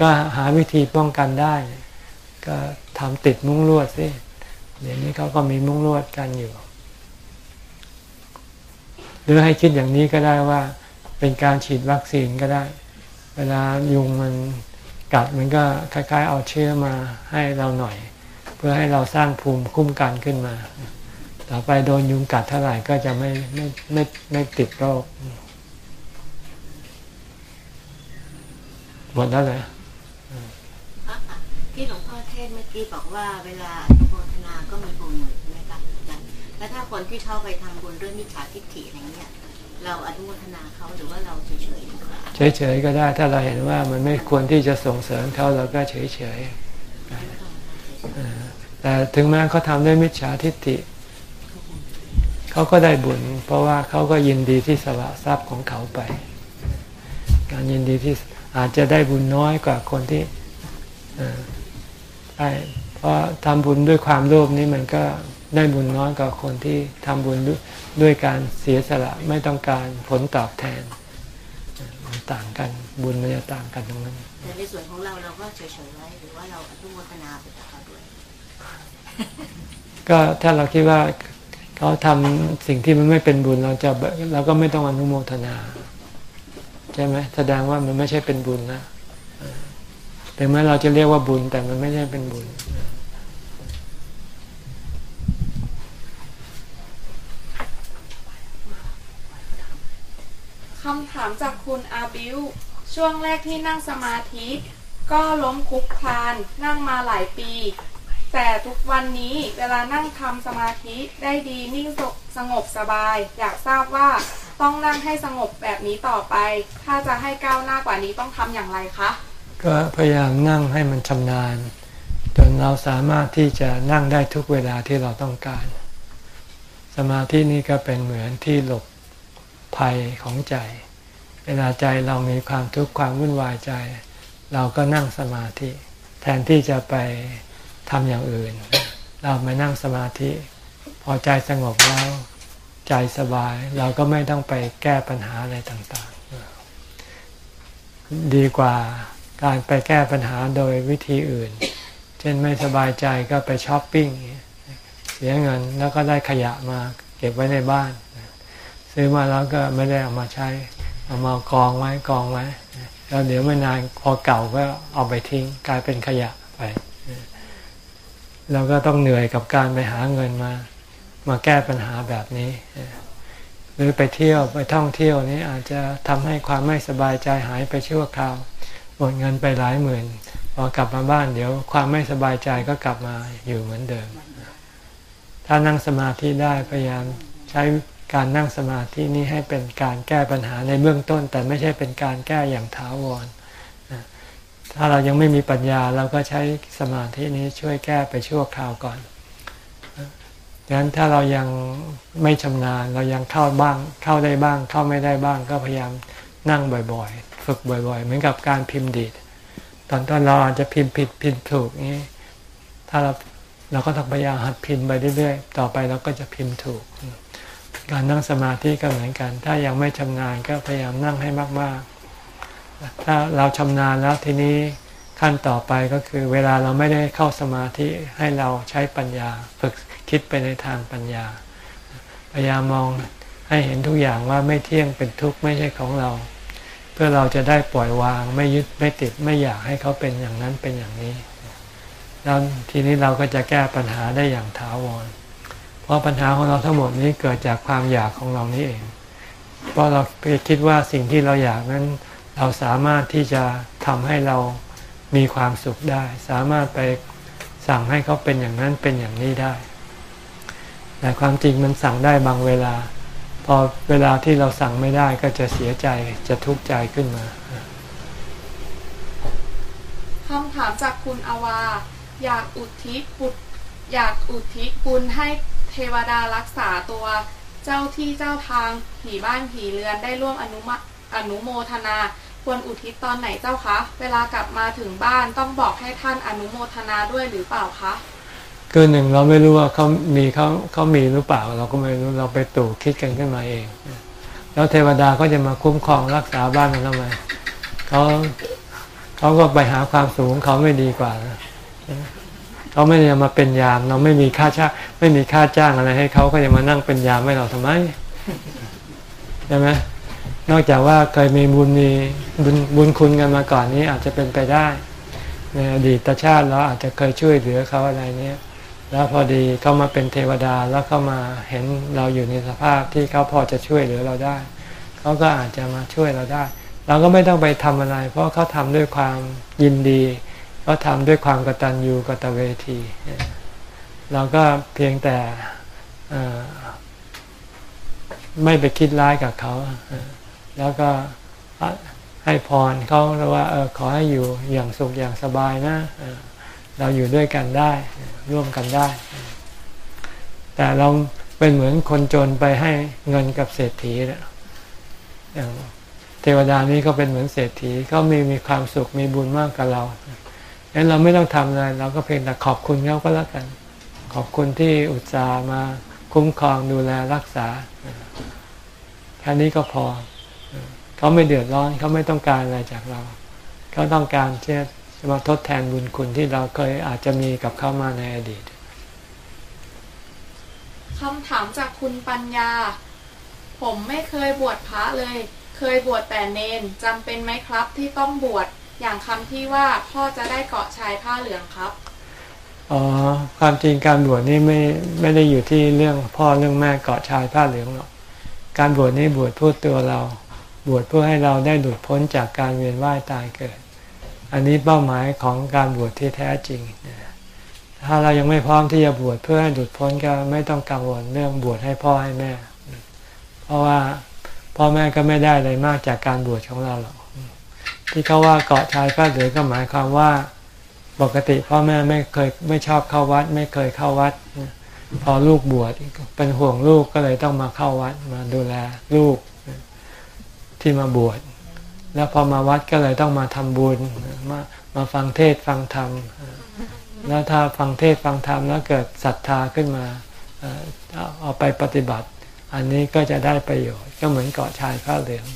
ก็หาวิธีป้องกันได้ ก็ทำติดมุ้งลวดสิเดี๋ยวนี้เขาก็มีมุ้งลวดกันอยู่ หรือให้คิดอย่างนี้ก็ได้ว่าเป็นการฉีดวัคซีนก็ได้ เวลายุงมันกัดมันก็คล้าย ๆ เอาเชื้อมาให้เราหน่อย เพื่อให้เราสร้างภูมิคุ้มกันขึ้นมา ต่อไปโดนยุงกัดเท่าไหร่ก็จะไม่ไม่ไม่ไม่ติดโรคหมดแล้วเลยที่หลวงพ่อเทศเมื่อกี้บอกว่าเวลาโมทนาก็มีบุญ แล้วถ้าคนที่เข้าไปทำบุญด้วยมิจฉาทิฏฐิอะไรเงี้ยเราอนุโมทนาเขาหรือว่าเราเฉยๆดีกว่าเฉยๆก็ได้ถ้าเราเห็นว่ามันไม่ควรที่จะส่งเสริมเขาเราก็เฉยๆเออแต่ถึงแม้เขาทำด้วยมิจฉาทิฏฐิเขาก็ได้บุญ เพราะว่าเขาก็ยินดีที่สละทรัพย์ของเขาไป การยินดีที่อาจจะได้บุญน้อยกว่าคนที่เออใช่เพราะทำบุญด้วยความโลภนี้มันก็ ได้บุญน้อยกว่าคนที่ทำบุญด้วยด้วยการเสียสละไม่ต้องการผลตอบแทนเออมันต่างกันบุญมันจะต่างกันตรงนั้นแต่ในส่วนของเราเราก็เฉยๆไว้หรือว่าเราอนุโมทนาไปกับเขาด้วย ก็ถ้าเราคิดว่าเขาทำสิ่งที่มันไม่เป็นบุญเราจะเราก็ไม่ต้องอนุโมทนาใช่ไหมแสดงว่ามันไม่ใช่เป็นบุญนะเออถึงแม้เราจะเรียกว่าบุญแต่มันไม่ใช่เป็นบุญำถามจากคุณอาบิว ช่วงแรกที่นั่งสมาธิ ก็ล้มคุกคลานนั่งมาหลายปี แต่ทุกวันนี้เวลานั่งทำสมาธิได้ดีนิ่งสงบสบาย อยากทราบว่าต้องนั่งให้สงบแบบนี้ต่อไป ถ้าจะให้ก้าวหน้ากว่านี้ต้องทำอย่างไรคะ ก็พยายามนั่งให้มันชำนาญ จนเราสามารถที่จะนั่งได้ทุกเวลาที่เราต้องการ สมาธินี่ก็เป็นเหมือนที่หลบ ภัยของใจ เวลาใจเรามีความทุกข์ความวุ่นวายใจ เราก็นั่งสมาธิ แทนที่จะไปทำอย่างอื่น เรามานั่งสมาธิ พอใจสงบแล้วใจสบาย เราก็ไม่ต้องไปแก้ปัญหาอะไรต่างๆ ดีกว่าการไปแก้ปัญหาโดยวิธีอื่น เช่นไม่สบายใจก็ไปช้อปปิ้งเสียเงินแล้วก็ได้ขยะมาเก็บไว้ในบ้าน ซื้อมาแล้วก็ไม่ได้เอามาใช้เอามากองไว้กองไว้ แล้วเดี๋ยวไม่นานพอเก่าก็เอาไปทิ้งกลายเป็นขยะไปเราก็ต้องเหนื่อยกับการไปหาเงินมา มาแก้ปัญหาแบบนี้ หรือไปเที่ยวไปท่องเที่ยวนี้อาจจะทำให้ความไม่สบายใจหายไปชั่วคราวหมดเงินไปหลายหมื่นพอกลับมาบ้านเดี๋ยวความไม่สบายใจก็กลับมาอยู่เหมือนเดิม ถ้านั่งสมาธิได้พยายามใช้ การนั่งสมาธินี้ให้เป็นการแก้ปัญหาในเบื้องต้น แต่ไม่ใช่เป็นการแก้อย่างถาวร ถ้าเรายังไม่มีปัญญาเราก็ใช้สมาธินี้ช่วยแก้ไปชั่วคราวก่อนดังนั้นถ้าเรายังไม่ชำนาญเรายังเข้าบ้างเข้าได้บ้าง เข้าไม่ได้บ้างก็พยายามนั่งบ่อยๆ ฝึกบ่อยๆ เหมือนกับการพิมพ์ดีด ตอนต้นเราอาจจะพิมพ์ผิดพิมพ์ถูกนี้ ถ้าเราเราก็ต้องพยายามหัดพิมพ์ไปเรื่อยๆ ต่อไปเราก็จะพิมพ์ถูก การนั่งสมาธิก็เหมือนกัน ถ้ายังไม่ชำนาญก็พยายามนั่งให้มาก ๆ ถ้าเราชำนาญแล้วทีนี้ขั้นต่อไปก็คือ เวลาเราไม่ได้เข้าสมาธิให้เราใช้ปัญญา ฝึกคิดไปในทางปัญญา พยายามมองให้เห็นทุกอย่างว่าไม่เที่ยงเป็นทุกข์ไม่ใช่ของเรา เพื่อเราจะได้ปล่อยวางไม่ยึดไม่ติดไม่อยากให้เขาเป็นอย่างนั้นเป็นอย่างนี้แล้วทีนี้เราก็จะแก้ปัญหาได้อย่างถาวร เพราะปัญหาของเราทั้งหมดนี้เกิดจากความอยากของเรานี่เอง เพราะเราไปคิดว่าสิ่งที่เราอยากนั้น เราสามารถที่จะทำให้เรามีความสุขได้ สามารถไปสั่งให้เขาเป็นอย่างนั้นเป็นอย่างนี้ได้ แต่ความจริงมันสั่งได้บางเวลา พอเวลาที่เราสั่งไม่ได้ก็จะเสียใจจะทุกข์ใจขึ้นมาคำถามจากคุณอาวา อยากอุทิศบุตรอยากอุทิศบุญให้ ทวดารักษาตัวเจ้าที่เจ้าทางผีบ้านผีเรือนได้ร่วมอนุมะอนุโมทนาควรอุทิศตอนไหนเจ้าคะ เวลากลับมาถึงบ้านต้องบอกให้ท่านอนุโมทนาด้วยหรือเปล่าคะคือหนึ่งเราไม่รู้ว่าเขามีเขาเขามีหรือเปล่า เราก็ไม่รู้เราไปตู่คิดกันขึ้นมาเอง แล้วเทวดาก็จะมาคุ้มครองรักษาบ้านเราทำไมเขาเขาก็ไปหาความสูงเขาไม่ดีกว่านะ เขาไม่ได้มาเป็นยาม เราไม่มีค่าจ้างไม่มีค่าจ้างอะไรให้เขาก็จะมานั่งเป็นยามให้เราทำไมใช่ไหมนอกจากว่าเคยมีบุญมีบุญบุญคุณกันมาก่อนนี้อาจจะเป็นไปได้ในอดีตชาติเราอาจจะเคยช่วยเหลือเขาอะไรเนี้ยแล้วพอดีเขามาเป็นเทวดาแล้วเขามาเห็นเราอยู่ในสภาพที่เขาพอจะช่วยเหลือเราได้เขาก็อาจจะมาช่วยเราได้ เราก็ไม่ต้องไปทำอะไร เพราะเขาทำด้วยความยินดี เขาทำด้วยความกตัญญูกตเวที เราก็เพียงแต่ไม่ไปคิดร้ายกับเขา แล้วก็ให้พรเขาแล้วว่าออขอให้อยู่อย่างสุขอย่างสบายนะเราอยู่ด้วยกันได้ร่วมกันได้ แต่เราเป็นเหมือนคนจนไปให้เงินกับเศรษฐีนะเทวดานี้ก็เป็นเหมือนเศรษฐีเขามีมีความสุขมีบุญมากกับเรา งั้นเราไม่ต้องทำอะไรเราก็เพียงแต่ขอบคุณเขาก็แล้วกัน ขอบคุณที่อุตส่าห์มาคุ้มครองดูแลรักษาแค่นี้ก็พอ เขาไม่เดือดร้อนเขาไม่ต้องการอะไรจากเรา เขาต้องการเช่จะมาทดแทนบุญคุณที่เราเคยอาจจะมีกับเขามาในอดีตคำถามจากคุณปัญญา ผมไม่เคยบวชพระเลย เคยบวชแต่เนนจำเป็นไหมครับที่ต้องบวช อย่างคำที่ว่าพ่อจะได้เกาะชายผ้าเหลืองครับอ๋อความจริงการบวชนี่ไม่ไม่ได้อยู่ที่เรื่องพ่อเรื่องแม่เกาะชายผ้าเหลืองหรอกการบวชนี่บวชเพื่อตัวเรา บวชเพื่อให้เราได้หลุดพ้นจากการเวียนว่ายตายเกิด อันนี้เป้าหมายของการบวชที่แท้จริง ถ้าเรายังไม่พร้อมที่จะบวชเพื่อให้หลุดพ้นก็ไม่ต้องกังวลเรื่องบวชให้พ่อให้แม่ เพราะว่าพ่อแม่ก็ไม่ได้อะไรมากจากการบวชของเราหรอก ที่เขาว่าเกาะชายผ้าเหลืองก็หมายความว่าปกติพ่อแม่ไม่เคยไม่ชอบเข้าวัด ไม่เคยเข้าวัด พอลูกบวชเป็นห่วงลูกก็เลยต้องมาเข้าวัดมาดูแลลูกที่มาบวชแล้วพอมาวัดก็เลยต้องมาทำบุญมามาฟังเทศฟังธรรมแล้วถ้าฟังเทศฟังธรรมแล้วเกิดศรัทธาขึ้นมาเอาไปปฏิบัติ อันนี้ก็จะได้ประโยชน์ก็เหมือนเกาะชายผ้าเหลือง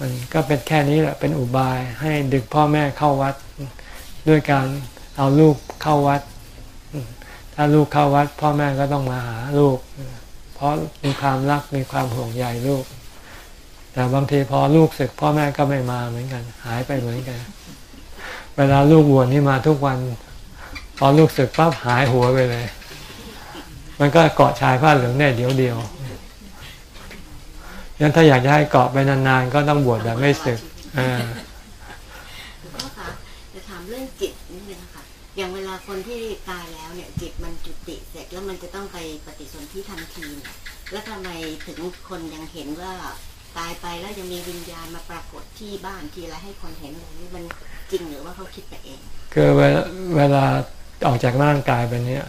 มันก็เป็นแค่นี้แหละเป็นอุบายให้ดึงพ่อแม่เข้าวัด ด้วยการเอาลูกเข้าวัด ถ้าลูกเข้าวัด พ่อแม่ก็ต้องมาหาลูก เพราะมีความรักมีความห่วงใยลูก แต่บางทีพอลูกศึก พ่อแม่ก็ไม่มาเหมือนกัน หายไปเหมือนกัน เวลาลูกบวชนี่มาทุกวัน พอลูกศึกปั๊บหายหัวไปเลย มันก็เกาะชายผ้าเหลืองได้เดียวเดียว งั้นถ้าอยากจะให้เกาะไปนานๆ ก็ต้องบวชแบบไม่ศึกอ่าคุณพ่อคะจะถามเรื่องจิตนิดนึงนะคะอย่างเวลาคนที่ตายแล้วเนี่ยจิตมันจุติเสร็จแล้วมันจะต้องไปปฏิสนธิทันทีเนี่ยแล้วทำไมถึงคนยังเห็นว่าตายไปแล้วยังมีวิญญาณมาปรากฏที่บ้านทีละให้คนเห็นอย่างนี้มันจริงหรือว่าเขาคิดไปเองคือเวลาเวลาออกจากร่างกายไปเนี้ย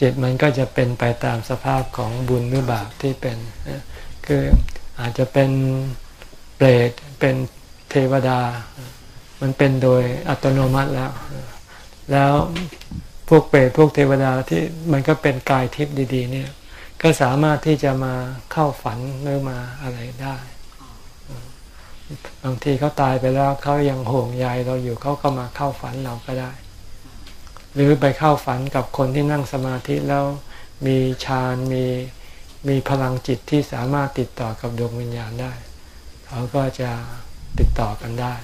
จิตมันก็จะเป็นไปตามสภาพของบุญหรือบาปที่เป็นนะคือ อาจจะเป็นเปรตเป็นเทวดา มันเป็นโดยอัตโนมัติแล้ว แล้วพวกเปรตพวกเทวดาที่มันก็เป็นกายทิพย์ดี ๆ เนี่ย ก็สามารถที่จะมาเข้าฝันหรือมาอะไรได้ บางทีเขาตายไปแล้วเขายังห่วงใยเราอยู่เขาก็มาเข้าฝันเราก็ได้ หรือไปเข้าฝันกับคนที่นั่งสมาธิแล้วมีฌานมี มีพลังจิตที่สามารถติดต่อกับดวงวิญญาณได้ เขาก็จะติดต่อกันได้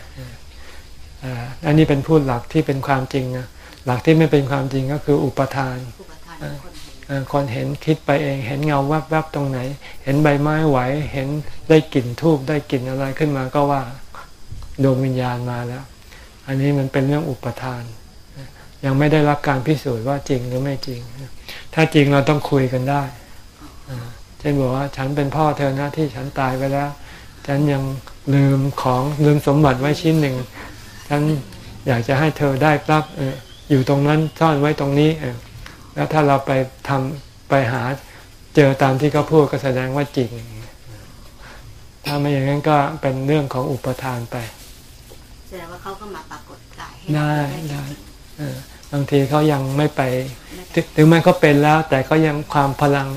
อ่าอันนี้เป็นพูดหลักที่เป็นความจริงนะหลักที่ไม่เป็นความจริงก็คืออุปทานผู้ประทานของคนเห็นเอ่อคนเห็นคิดไปเอง เห็นเงาแวบๆตรงไหน เห็นใบไม้ไหว เห็นได้กลิ่นทูบได้กลิ่นอะไรขึ้นมาก็ว่าดวงวิญญาณมาแล้ว อันนี้มันเป็นเรื่องอุปทาน ยังไม่ได้รับการพิสูจน์ว่าจริงหรือไม่จริง ถ้าจริงเราต้องคุยกันได้อ่า เช่นบอกว่าฉันเป็นพ่อเธอนะที่ฉันตายไปแล้ว ฉันยังลืมของลืมสมบัติไว้ชิ้นหนึ่ง ฉันอยากจะให้เธอได้รับเอออยู่ตรงนั้นซ่อนไว้ตรงนี้เออแล้วถ้าเราไปทำไปหาเจอตามที่เขาพูดก็แสดงว่าจริง ถ้าไม่อย่างนั้นก็เป็นเรื่องของอุปทานไปแสดงว่าเขาก็มาปรากฏกายให้ได้เราได้จริงเออบางทีเขายังไม่ไปๆไม่ถึงถึงแม้เขาเป็นแล้ว แต่ก็ยังความพลัง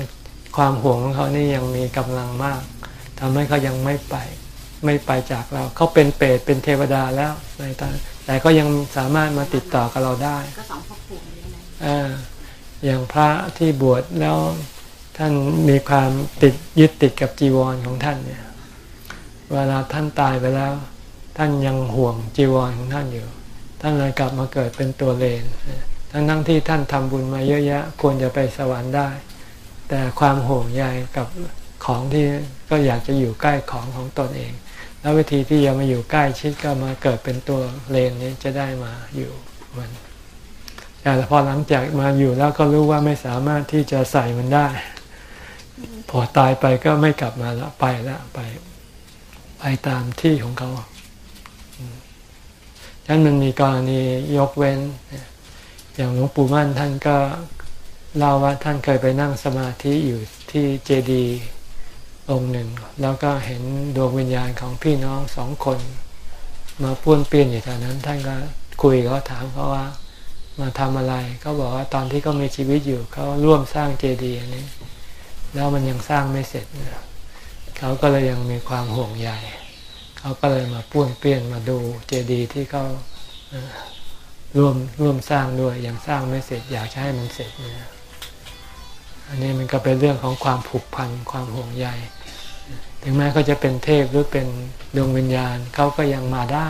ความห่วงของเขานี่ยังมีกำลังมากทำให้เขายังไม่ไป ไม่ไปจากเรา เขาเป็นเปรตเป็นเทวดาแล้วในตอนแต่ก็ยังสามารถมาติดต่อกับเราได้ก็สองภพภูมินี่นะอ่าอย่างพระที่บวชแล้วท่านมีความติดยึดติดกับจีวรของท่านเนี่ย เวลาท่านตายไปแล้ว ท่านยังห่วงจีวรของท่านอยู่ ท่านเลยกลับมาเกิดเป็นตัวเลนทั้งทั้งๆที่ท่านทำบุญมาเยอะแยะควรจะไปสวรรค์ได้ แต่ความห่วงใยกับของที่ก็อยากจะอยู่ใกล้ของของตนเอง แล้ววิธีที่จะมาอยู่ใกล้ชิดก็มาเกิดเป็นตัวเลนนี้จะได้มาอยู่มันแต่พอหลังจากมาอยู่แล้วก็รู้ว่าไม่สามารถที่จะใส่มันได้ พอตายไปก็ไม่กลับมาล้วไปล้วไป ไปตามที่ของเขาฉะนั้นมันมีกรณียกเว้น อย่างหลวงปู่มั่นท่านก็ เล่าว่าท่านเคยไปนั่งสมาธิอยู่ที่เจดีย์องค์หนึ่ง แล้วก็เห็นดวงวิญญาณของพี่น้องสองคน มาป้วนเปี้ยนอยู่แถวนั้น ท่านก็คุยเขาถามเขาว่า มาทำอะไรเขาบอกว่าตอนที่เขามีชีวิตอยู่เขาร่วมสร้างเจดีย์นี้ แล้วมันยังสร้างไม่เสร็จเขาก็เลยยังมีความห่วงใยเขาก็เลยมาป้วนเปี้ยนมาดูเจดีย์ที่เขาร่วมร่วมสร้างด้วยยังสร้างไม่เสร็จ อยากให้มันเสร็จเนี่ย อันนี้มันก็เป็นเรื่องของความผูกพันความห่วงใย ถึงแม้เขาจะเป็นเทพหรือเป็นดวงวิญญาณเขาก็ยังมาได้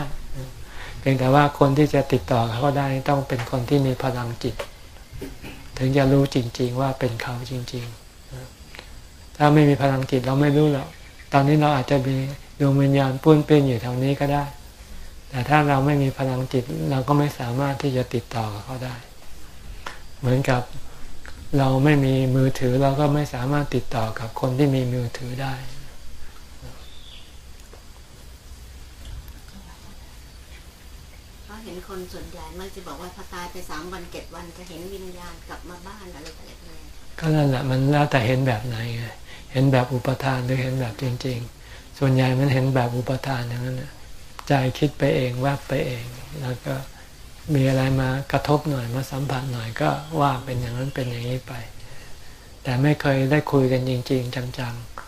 เพียงแต่ว่าคนที่จะติดต่อเขาได้ต้องเป็นคนที่มีพลังจิต ถึงจะรู้จริง ๆ ว่าเป็นเขาจริง ๆ ถ้าไม่มีพลังจิตเราไม่รู้หรอกตอนนี้เราอาจจะมีดวงวิญญาณปุ้นเปี้ยนอยู่แถวนี้ก็ได้ แต่ถ้าเราไม่มีพลังจิตเราก็ไม่สามารถที่จะติดต่อกับเขาได้ เหมือนกับ เราไม่มีมือถือเราก็ไม่สามารถติดต่อกับคนที่มีมือถือได้ เพราะเห็นคนส่วนใหญ่มักจะบอกว่าพอตายไปสามวันเจ็ดวันจะเห็นวิญญาณกลับมาบ้านอะไรต่ออะไรพวกนี้ก็นั่นแหละมันแล้วแต่เห็นแบบไหนไงเห็นแบบอุปทานหรือเห็นแบบจริง ๆ ส่วนใหญ่มันเห็นแบบอุปทานอย่างนั้นน่ะใจคิดไปเองแวบไปเองแล้วก็ มีอะไรมากระทบหน่อยมาสัมผัสหน่อยก็ว่าเป็นอย่างนั้นเป็นอย่างนี้ไป แต่ไม่เคยได้คุยกันจริง ๆ จังๆ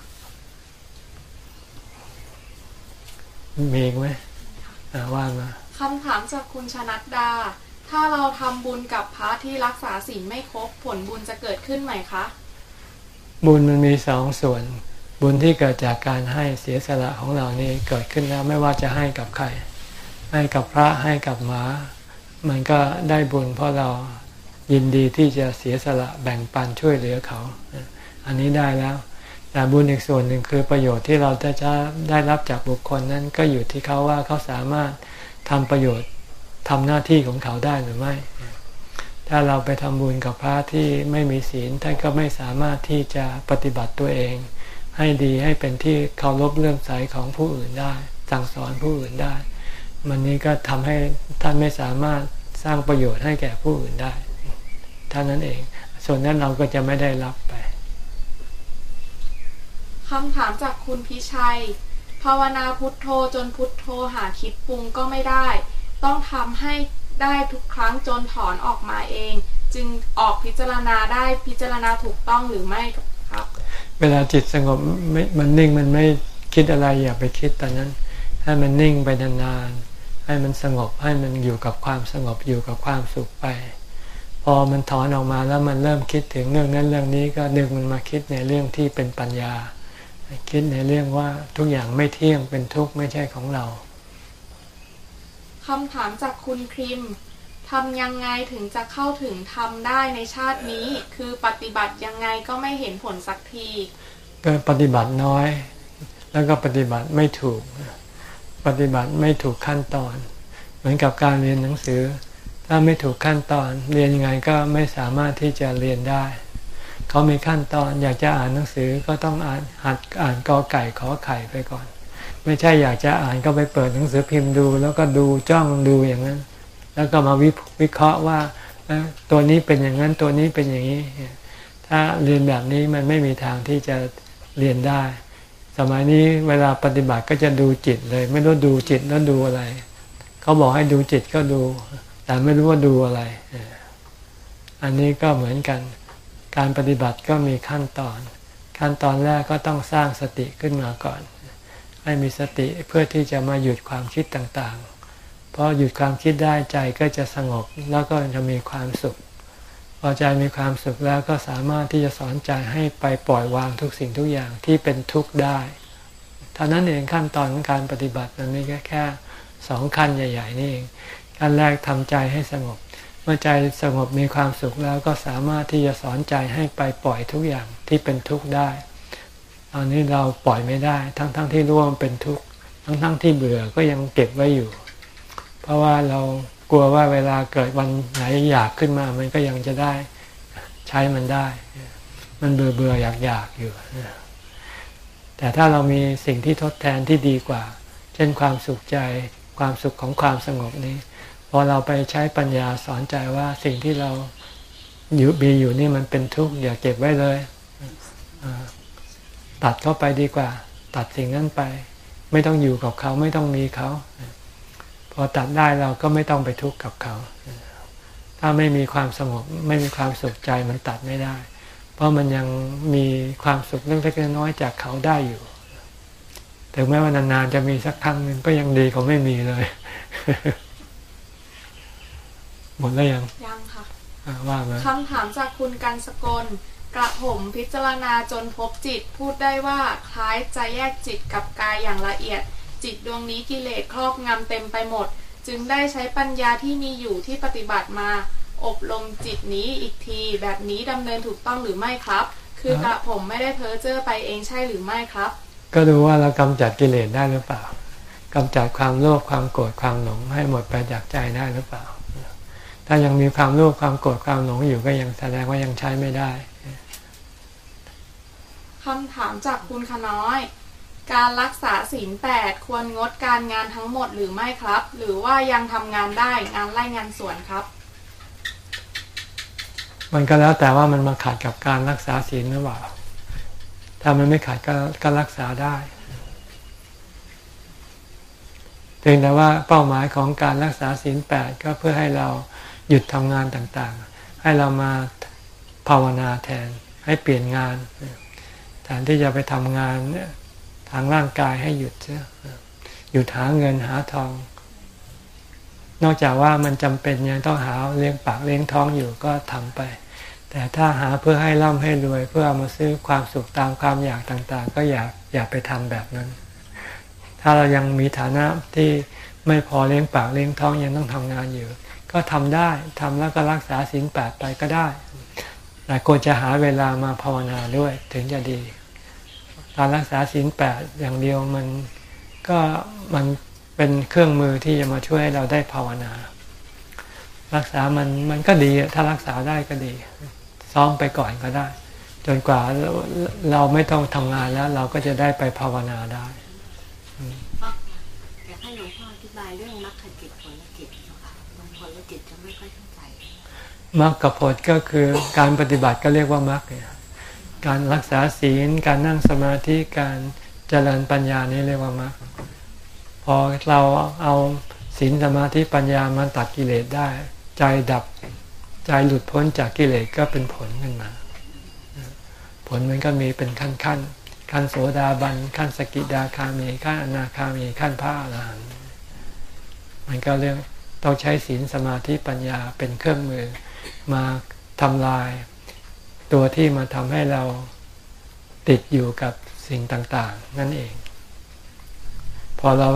มีอีกไหมอ่าว่ามาคำถามจากคุณชนัดดา ถ้าเราทำบุญกับพระที่รักษาศีลไม่ครบผลบุญจะเกิดขึ้นไหมคะ บุญมันมีสองส่วน บุญที่เกิดจากการให้เสียสละของเรานี่เกิดขึ้นแล้วไม่ว่าจะให้กับใคร ให้กับพระให้กับหมา มันก็ได้บุญเพราะเรายินดีที่จะเสียสละแบ่งปันช่วยเหลือเขา อันนี้ได้แล้ว แต่บุญอีกส่วนหนึ่งคือประโยชน์ที่เราจะจะได้รับจากบุคคลนั้นก็อยู่ที่เขาว่าเขาสามารถทำประโยชน์ทำหน้าที่ของเขาได้หรือไม่ ถ้าเราไปทำบุญกับพระที่ไม่มีศีลท่านก็ไม่สามารถที่จะปฏิบัติตัวเอง ให้ดีให้เป็นที่เคารพเลื่อมใสของผู้อื่นได้ สั่งสอนผู้อื่นได้ มันนี้ก็ทำให้ท่านไม่สามารถ ร้างประโยชน์ให้แก่ผู้อื่นได้เท่านั้นเอง ส่วนนั้นเราก็จะไม่ได้รับไปคำถามจากคุณพิชัย ภาวนาพุทโธจนพุทโธหาคิดปรุงก็ไม่ได้ ต้องทำให้ได้ทุกครั้งจนถอนออกมาเอง จึงออกพิจารณาได้พิจารณาถูกต้องหรือไม่ครับ เวลาจิตสงบไม่มันนิ่งมันไม่คิดอะไรอย่าไปคิดตอนนั้น ให้มันนิ่งไปนานๆ ให้มันสงบให้มันอยู่กับความสงบอยู่กับความสุขไป พอมันถอนออกมาแล้วมันเริ่มคิดถึงเรื่องนั้นเรื่องนี้ก็ดึงมันมาคิดในเรื่องที่เป็นปัญญา คิดในเรื่องว่าทุกอย่างไม่เที่ยงเป็นทุกข์ไม่ใช่ของเราคำถามจากคุณคริมทำยังไงถึงจะเข้าถึงทำได้ในชาตินี้ คือปฏิบัติยังไงก็ไม่เห็นผลสักทีก็ปฏิบัติน้อย แล้วก็ปฏิบัติไม่ถูก ปฏิบัติไม่ถูกขั้นตอน เหมือนกับการเรียนหนังสือ ถ้าไม่ถูกขั้นตอน เรียนยังไงก็ไม่สามารถที่จะเรียนได้ เขามีขั้นตอนอยากจะอ่านหนังสือก็ต้องอ่านหัดอ่านกอไก่ขอไข่ไปก่อน ไม่ใช่อยากจะอ่านก็ไปเปิดหนังสือพิมพ์ดู แล้วก็ดูจ้องดูอย่างนั้น แล้วก็มาวิวเคราะห์ว่าตัวนี้เป็นอย่างนั้นตัวนี้เป็นอย่างนี้ ถ้าเรียนแบบนี้มันไม่มีทางที่จะเรียนได้ สมัยนี้เวลาปฏิบัติก็จะดูจิตเลย ไม่รู้ดูจิตแล้วดูอะไร เขาบอกให้ดูจิตก็ดู แต่ไม่รู้ว่าดูอะไรอออันนี้ก็เหมือนกัน การปฏิบัติก็มีขั้นตอน ขั้นตอนแรกก็ต้องสร้างสติขึ้นมาก่อน ให้มีสติเพื่อที่จะมาหยุดความคิดต่างๆ เพราะหยุดความคิดได้ใจก็จะสงบแล้วก็จะมีความสุข พอใจมีความสุขแล้วก็สามารถที่จะสอนใจให้ไปปล่อยวางทุกสิ่งทุกอย่างที่เป็นทุกข์ได้ท่านั้นเองขั้นตอนของการปฏิบัติมันมีแค่แค่สองขั้นใหญ่ ๆ นี่เองขั้นแรกทำใจให้สงบ เมื่อใจสงบมีความสุขแล้วก็สามารถที่จะสอนใจให้ไปปล่อยทุกอย่างที่เป็นทุกข์ได้ ตอนนี้เราปล่อยไม่ได้ ทั้งๆทที่ร่วามันเป็นทุกข์ทั้งๆทที่เบื่อก็ยังเก็บไว้อยู่ เพราะว่าเรา กลัวว่าเวลาเกิดวันไหนอยากขึ้นมา มันก็ยังจะได้ใช้มันได้ มันเบื่อเบื่ออยากอยากอยู่ แต่ถ้าเรามีสิ่งที่ทดแทนที่ดีกว่า เช่นความสุขใจ ความสุขของความสงบนี้ พอเราไปใช้ปัญญาสอนใจว่าสิ่งที่เราอยู่มีอยู่นี่มันเป็นทุกข์อย่าเก็บไว้เลย ตัดเข้าไปดีกว่า ตัดสิ่งนั้นไป ไม่ต้องอยู่กับเขาไม่ต้องมีเขา อตัดได้เราก็ไม่ต้องไปทุกข์กับเขา ถ้าไม่มีความสงบไม่มีความสุขใจมันตัดไม่ได้ เพราะมันยังมีความสุขเล็กๆน้อยๆจากเขาได้อยู่ ถึงแม้ว่านานๆจะมีสักครั้งหนึ่งก็ยังดีกว่าไม่มีเลย หมดแล้วยัง ยังค่ะอะว่ามาคำถามจากคุณกันสกลกระผมพิจารณาจนพบจิตพูดได้ว่าคล้ายจะแยกจิตกับกายอย่างละเอียด จิตดวงนี้กิเลสครอบงำเต็มไปหมด จึงได้ใช้ปัญญาที่มีอยู่ที่ปฏิบัติมา อบรมจิตนี้อีกทีแบบนี้ดำเนินถูกต้องหรือไม่ครับ คือกระผมไม่ได้เพ้อเจ้อไปเองใช่หรือไม่ครับ ก็ดูว่าเรากำจัดกิเลสได้หรือเปล่ากำจัดความโลภความโกรธความหลงให้หมดไปจากใจได้หรือเปล่า ถ้ายังมีความโลภความโกรธความหลงอยู่ก็ยังแสดงว่ายังใช้ไม่ได้คำถามจากคุณขน้อย การรักษาศีลแปดควรงดการงานทั้งหมดหรือไม่ครับ หรือว่ายังทำงานได้งานไร่งานสวนครับ มันก็แล้วแต่ว่ามันมาขัดกับการรักษาศีลหรือเปล่าถ้ามันไม่ขัดก็ก็รักษาได้เพียงแต่ว่าเป้าหมายของการรักษาศีลแปดก็เพื่อให้เราหยุดทำงานต่างๆ ให้เรามาภาวนาแทนให้เปลี่ยนงานแทนที่จะไปทำงานเนี่ย ทางร่างกายให้หยุดเสียหยุดหาเงินหาทอง นอกจากว่ามันจำเป็นยังต้องหาเลี้ยงปากเลี้ยงท้องอยู่ก็ทำไป แต่ถ้าหาเพื่อให้ร่ำให้รวย เพื่อเอามาซื้อความสุขตามความอยากต่างๆ ก็อย่าอย่าไปทำแบบนั้น ถ้าเรายังมีฐานะที่ไม่พอเลี้ยงปากเลี้ยงท้องยังต้องทำงานอยู่ก็ทำได้ทำแล้วก็รักษาศีลแปดไปก็ได้แต่ควรจะหาเวลามาภาวนาด้วยถึงจะดี การรักษาศีลแปดอย่างเดียวมันก็มันเป็นเครื่องมือที่จะมาช่วยให้เราได้ภาวนา รักษามันมันก็ดีอะถ้ารักษาได้ก็ดี ซ้อมไปก่อนก็ได้ จนกว่าเราไม่ต้องทำงานแล้ว เราก็จะได้ไปภาวนาได้เพราะอยากให้หลวงพ่ออธิบายเรื่องมรรคจิตผลจิตเจ้าค่ะบางคนละจิตจะไม่ค่อยเข้าใจมรรคกับผลก็คือการปฏิบัติก็เรียกว่ามรรคเนี่ย การรักษาศีล การนั่งสมาธิการเจริญปัญญานี่เรียกว่ามรรคพอเราเอาศีลสมาธิปัญญามาตัดกิเลสได้ ใจดับใจหลุดพ้นจากกิเลสก็เป็นผลขึ้นมา ผลมันก็มีเป็นขั้นขั้นขั้นโสดาบันขั้นสกิดาคามีขั้นอนาคามีขั้นพระอรหันต์มันก็เรื่องต้องใช้ศีลสมาธิปัญญาเป็นเครื่องมือมาทำลาย ตัวที่มาทำให้เราติดอยู่กับสิ่งต่าง ๆ นั่นเอง พอเรา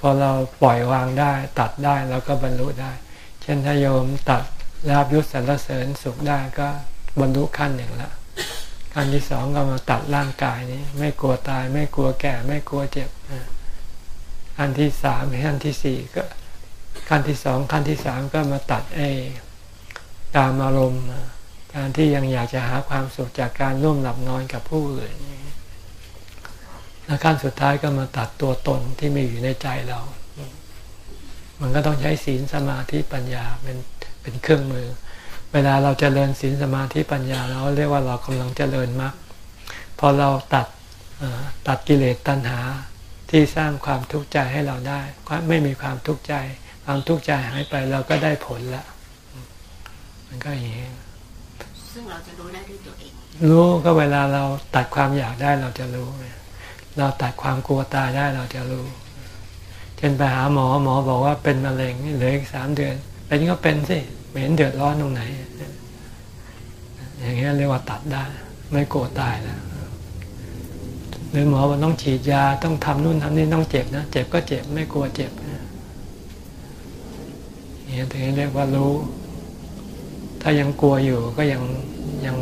พอเราปล่อยวางได้ตัดได้เราก็บรรลุได้ เช่นถ้าโยมตัดลาบยศสรรเสริญสุขได้ก็บรรลุขั้นหนึ่งละขั้นที่สองก็มาตัดร่างกายนี้ ไม่กลัวตาย ไม่กลัวแก่ ไม่กลัวเจ็บขั้นที่สามขั้นที่สี่ก็ขั้นที่สองขั้นที่สามก็มาตัดไอ้ตามอารมณ์ การที่ยังอยากจะหาความสุขจากการร่วมหลับนอนกับผู้อื่นแล้วขั้นสุดท้ายก็มาตัดตัวตนที่มีอยู่ในใจเรา มันก็ต้องใช้ศีลสมาธิปัญญาเป็นเป็นเครื่องมือ เวลาเราจเจริญศีลสมาธิปัญญาเราเรียกว่าเรากำลังเจริญมรรคพอเราตัดตัดกิเลสตัณหาที่สร้างความทุกข์ใจให้เราได้ไม่มีความทุกข์ใจ ความทุกข์ใจหายไปเราก็ได้ผลละมันก็อย่างนี้ เราจะรู้ได้ด้วยตัวเอง รู้ก็เวลาเราตัดความอยากได้เราจะรู้ เราตัดความกลัวตายได้เราจะรู้ เช่นไปหาหมอหมอบอกว่าเป็นมะเร็งเหลืออีกสามเดือน เป็นก็เป็นสิไม่เห็นเดือดร้อนตรงไหน อย่างเงี้ยเรียกว่าตัดได้ ไม่กลัวตายแล้วหรือหมอว่าต้องฉีดยาต้องทำนู่นทำนี่ต้องเจ็บนะเจ็บก็เจ็บไม่กลัวเจ็บเนี่ยถึงเรียกว่ารู้ ถ้ายังกลัวอยู่ก็ยังยัง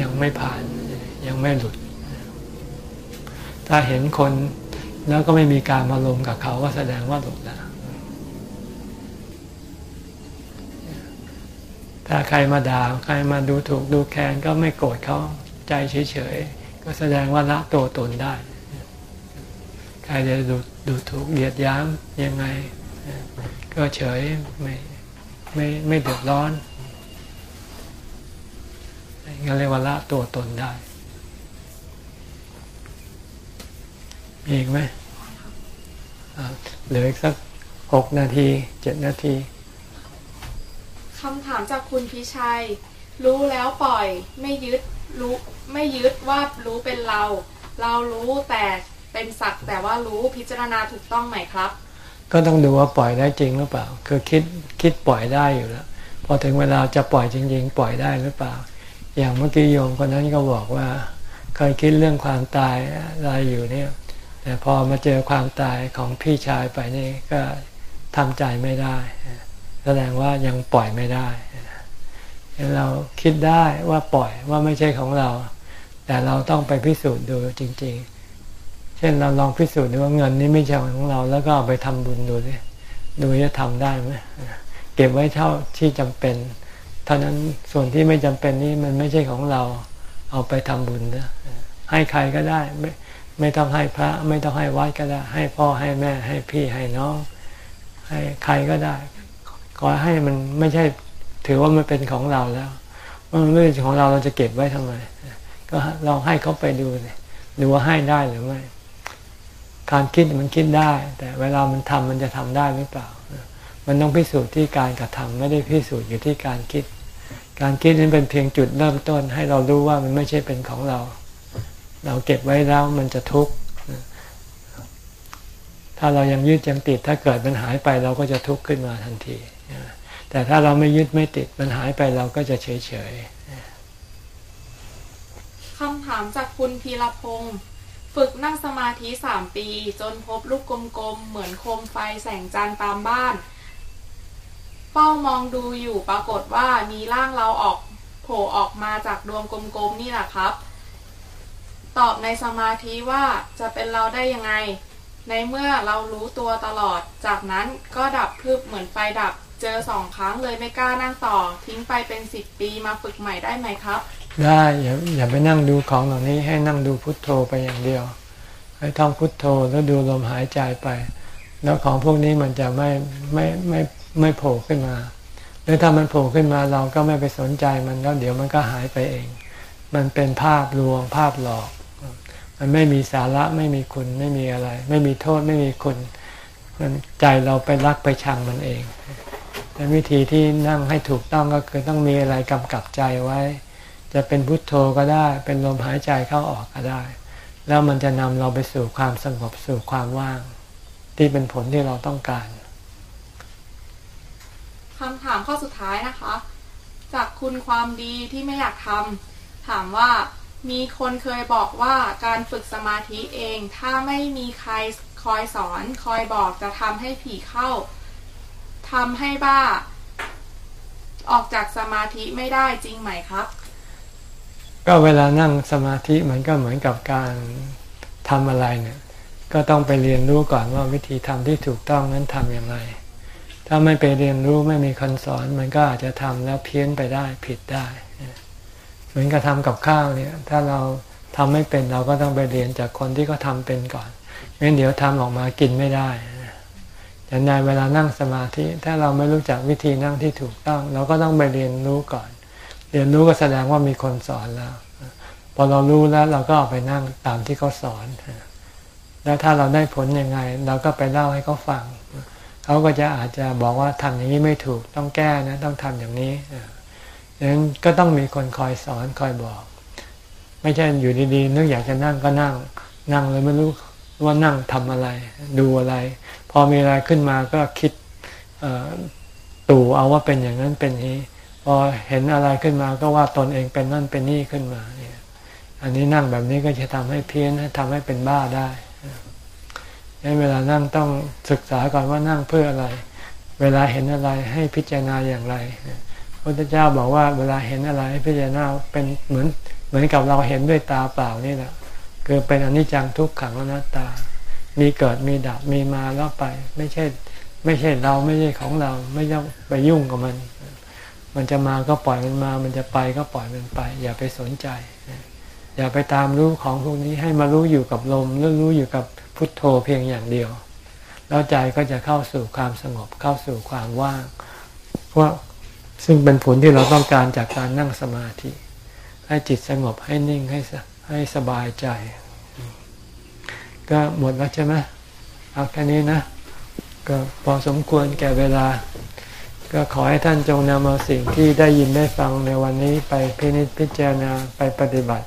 ยังไม่ผ่านยังไม่หลุด ถ้าเห็นคนแล้วก็ไม่มีการมาลมกับเขาก็แสดงว่าหลุดแล้วถ้าใครมาด่าใครมาดูถูกดูแคลนก็ไม่โกรธเขาใจเฉยๆ ก็แสดงว่าละตัวตนได้ ใครจะดูดูถูกเดียดย้ำยังไง ก็เฉยไม่ไม่ไม่เดือดร้อน งั้นเรียกว่าละตัวตนได้มีอีกไหมเหลืออีกสักหกนาทีเจ็ดนาทีคำถามจากคุณพิชัย รู้แล้วปล่อย ไม่ยึดรู้ไม่ยึดว่ารู้เป็นเรา เรารู้แต่เป็นสักแต่ว่ารู้พิจารณาถูกต้องไหมครับ ก็ต้องดูว่าปล่อยได้จริงหรือเปล่า คือคิดคิดปล่อยได้อยู่แล้ว พอถึงเวลาจะปล่อยจริง ๆ ปล่อยได้หรือเปล่า อย่างเมื่อกี้โยมคนนั้นก็บอกว่า เคยคิดเรื่องความตายอะไรอยู่เนี่ย แต่พอมาเจอความตายของพี่ชายไปนี่ก็ทำใจไม่ได้ แสดงว่ายังปล่อยไม่ได้เราคิดได้ว่าปล่อยว่าไม่ใช่ของเรา แต่เราต้องไปพิสูจน์ดูจริง ๆ เช่นเราลองพิสูจน์ดูว่าเงินนี้ไม่ใช่ของเรา แล้วก็เอาไปทำบุญดูสิดูจะทำได้ไหมเก็บไว้เท่าที่จำเป็น ท่านั้นส่วนที่ไม่จำเป็นนี่มันไม่ใช่ของเราเอาไปทำบุญนะให้ใครก็ได้ไม่ไม่ต้องให้พระ ไม่ต้องให้วัดก็ได้ ให้พ่อให้แม่ให้พี่ให้น้อง ให้ใครก็ได้ ขอให้มันไม่ใช่ถือว่ามันเป็นของเราแล้วมันไม่เป็นของเราเราจะเก็บไว้ทำไมก็ลองให้เขาไปดูเลยดูว่าให้ได้หรือไม่การคิดมันคิดได้ แต่เวลามันทำมันจะทำได้หรือเปล่า มันต้องพิสูจน์ที่การกระทำไม่ได้พิสูจน์อยู่ที่การคิด การคิดนั้นเป็นเพียงจุดเริ่มต้น ให้เรารู้ว่ามันไม่ใช่เป็นของเรา เราเก็บไว้แล้วมันจะทุกข์ถ้าเรายังยึดยังติดถ้าเกิดมันหายไปเราก็จะทุกข์ขึ้นมาทันที แต่ถ้าเราไม่ยึดไม่ติดมันหายไปเราก็จะเฉยเฉยคำถามจากคุณพีรพงศ์ฝึกนั่งสมาธิสามปี จนพบลูกกลมๆเหมือนโคมไฟแสงจันทร์ตามบ้าน เป้ามองดูอยู่ปรากฏว่ามีร่างเราออกโผล่ออกมาจากดวงกลมๆนี่แหละครับ ตอบในสมาธิว่าจะเป็นเราได้ยังไง ในเมื่อเรารู้ตัวตลอด จากนั้นก็ดับพึบเหมือนไฟดับ เจอสองครั้งเลยไม่กล้านั่งต่อ ทิ้งไปเป็นสิบปีมาฝึกใหม่ได้ไหมครับ ได้อย่าอย่าไปนั่งดูของเหล่านี้ให้นั่งดูพุทโธไปอย่างเดียว ให้ท่องพุทโธแล้วดูลมหายใจไป แล้วของพวกนี้มันจะไม่ไม่ไม่ ไม่โผล่ขึ้นมา หรือถ้ามันโผล่ขึ้นมาเราก็ไม่ไปสนใจมันแล้วเดี๋ยวมันก็หายไปเอง มันเป็นภาพลวงภาพหลอก มันไม่มีสาระไม่มีคุณไม่มีอะไร ไม่มีโทษไม่มีคุณมันใจเราไปรักไปชังมันเองแต่วิธีที่นั่งให้ถูกต้องก็คือต้องมีอะไรกำกับใจไว้ จะเป็นพุทโธก็ได้ เป็นลมหายใจเข้าออกก็ได้ แล้วมันจะนำเราไปสู่ความสงบสู่ความว่าง ที่เป็นผลที่เราต้องการ คำถามข้อสุดท้ายนะคะ จากคุณความดีที่ไม่อยากทำถามว่ามีคนเคยบอกว่าการฝึกสมาธิเอง ถ้าไม่มีใครคอยสอน คอยบอกจะทำให้ผีเข้าทำให้บ้า ออกจากสมาธิไม่ได้จริงไหมครับ ก็เวลานั่งสมาธิมันก็เหมือนกับการทำอะไรเนี่ย ก็ต้องไปเรียนรู้ก่อนว่าวิธีทำที่ถูกต้องนั้นทำอย่างไร ถ้าไม่ไปเรียนรู้ไม่มีคนสอน มันก็อาจจะทำแล้วเพี้ยนไปได้ผิดได้เหมือนกับทำกับข้าวเนี่ย ถ้าเราทำไม่เป็นเราก็ต้องไปเรียนจากคนที่เขาทาเป็นก่อนงั้นเดี๋ยวทำออกมากินไม่ได้อย่างในเวลานั่งสมาธิ ถ้าเราไม่รู้จักวิธีนั่งที่ถูกต้อง เราก็ต้องไปเรียนรู้ก่อน เรียนรู้ก็แสดงว่ามีคนสอนแล้ว พอเรารู้แล้วเราก็เอาไปนั่งตามที่เขาสอน แล้วถ้าเราได้ผลยังไง เราก็ไปเล่าให้เขาฟัง เขาก็จะอาจจะบอกว่าทำอย่างนี้ไม่ถูกต้องแก้นะต้องทำอย่างนี้ดังนั้นก็ต้องมีคนคอยสอนคอยบอก ไม่ใช่อยู่ดีๆนึกอยากจะนั่งก็นั่ง นั่งเลยไม่รู้ว่านั่งทำอะไร ดูอะไร พอมีอะไรขึ้นมาก็คิดตู่เอาว่าเป็นอย่างนั้นเป็นนี้ พอเห็นอะไรขึ้นมาก็ว่าตนเองเป็นนั่นเป็นนี่ขึ้นมาเนี่ยอันนี้นั่งแบบนี้ก็จะทำให้เพี้ยนทำให้เป็นบ้าได้ เวลานั่งต้องศึกษาก่อนว่านั่งเพื่ออะไร เวลาเห็นอะไรให้พิจารณาอย่างไรพระพุทธเจ้าบอกว่าเวลาเห็นอะไรให้พิจารณาเป็นเหมือนเหมือนกับเราเห็นด้วยตาเปล่านี่แหละคือเป็นอนิจจังทุกขังอนัตตา มีเกิดมีดับมีมาแล้วไป ไม่ใช่ไม่ใช่เราไม่ใช่ของเราไม่ต้องไปยุ่งกับมัน มันจะมาก็ปล่อยมันมา มันจะไปก็ปล่อยมันไป อย่าไปสนใจ อย่าไปตามรู้ของพวกนี้ให้มารู้อยู่กับลมแล้วรู้อยู่กับ พุทโธเพียงอย่างเดียว แล้วใจก็จะเข้าสู่ความสงบเข้าสู่ความว่างว่าซึ่งเป็นผลที่เราต้องการจากการนั่งสมาธิ ให้จิตสงบให้นิ่งให้ให้สบายใจ ก็หมดแล้วใช่ไหมเอาแค่นี้นะ ก็พอสมควรแก่เวลา ก็ขอให้ท่านจงนำเอาสิ่งที่ได้ยินได้ฟังในวันนี้ไปพินิจพิจารณาไปปฏิบัติ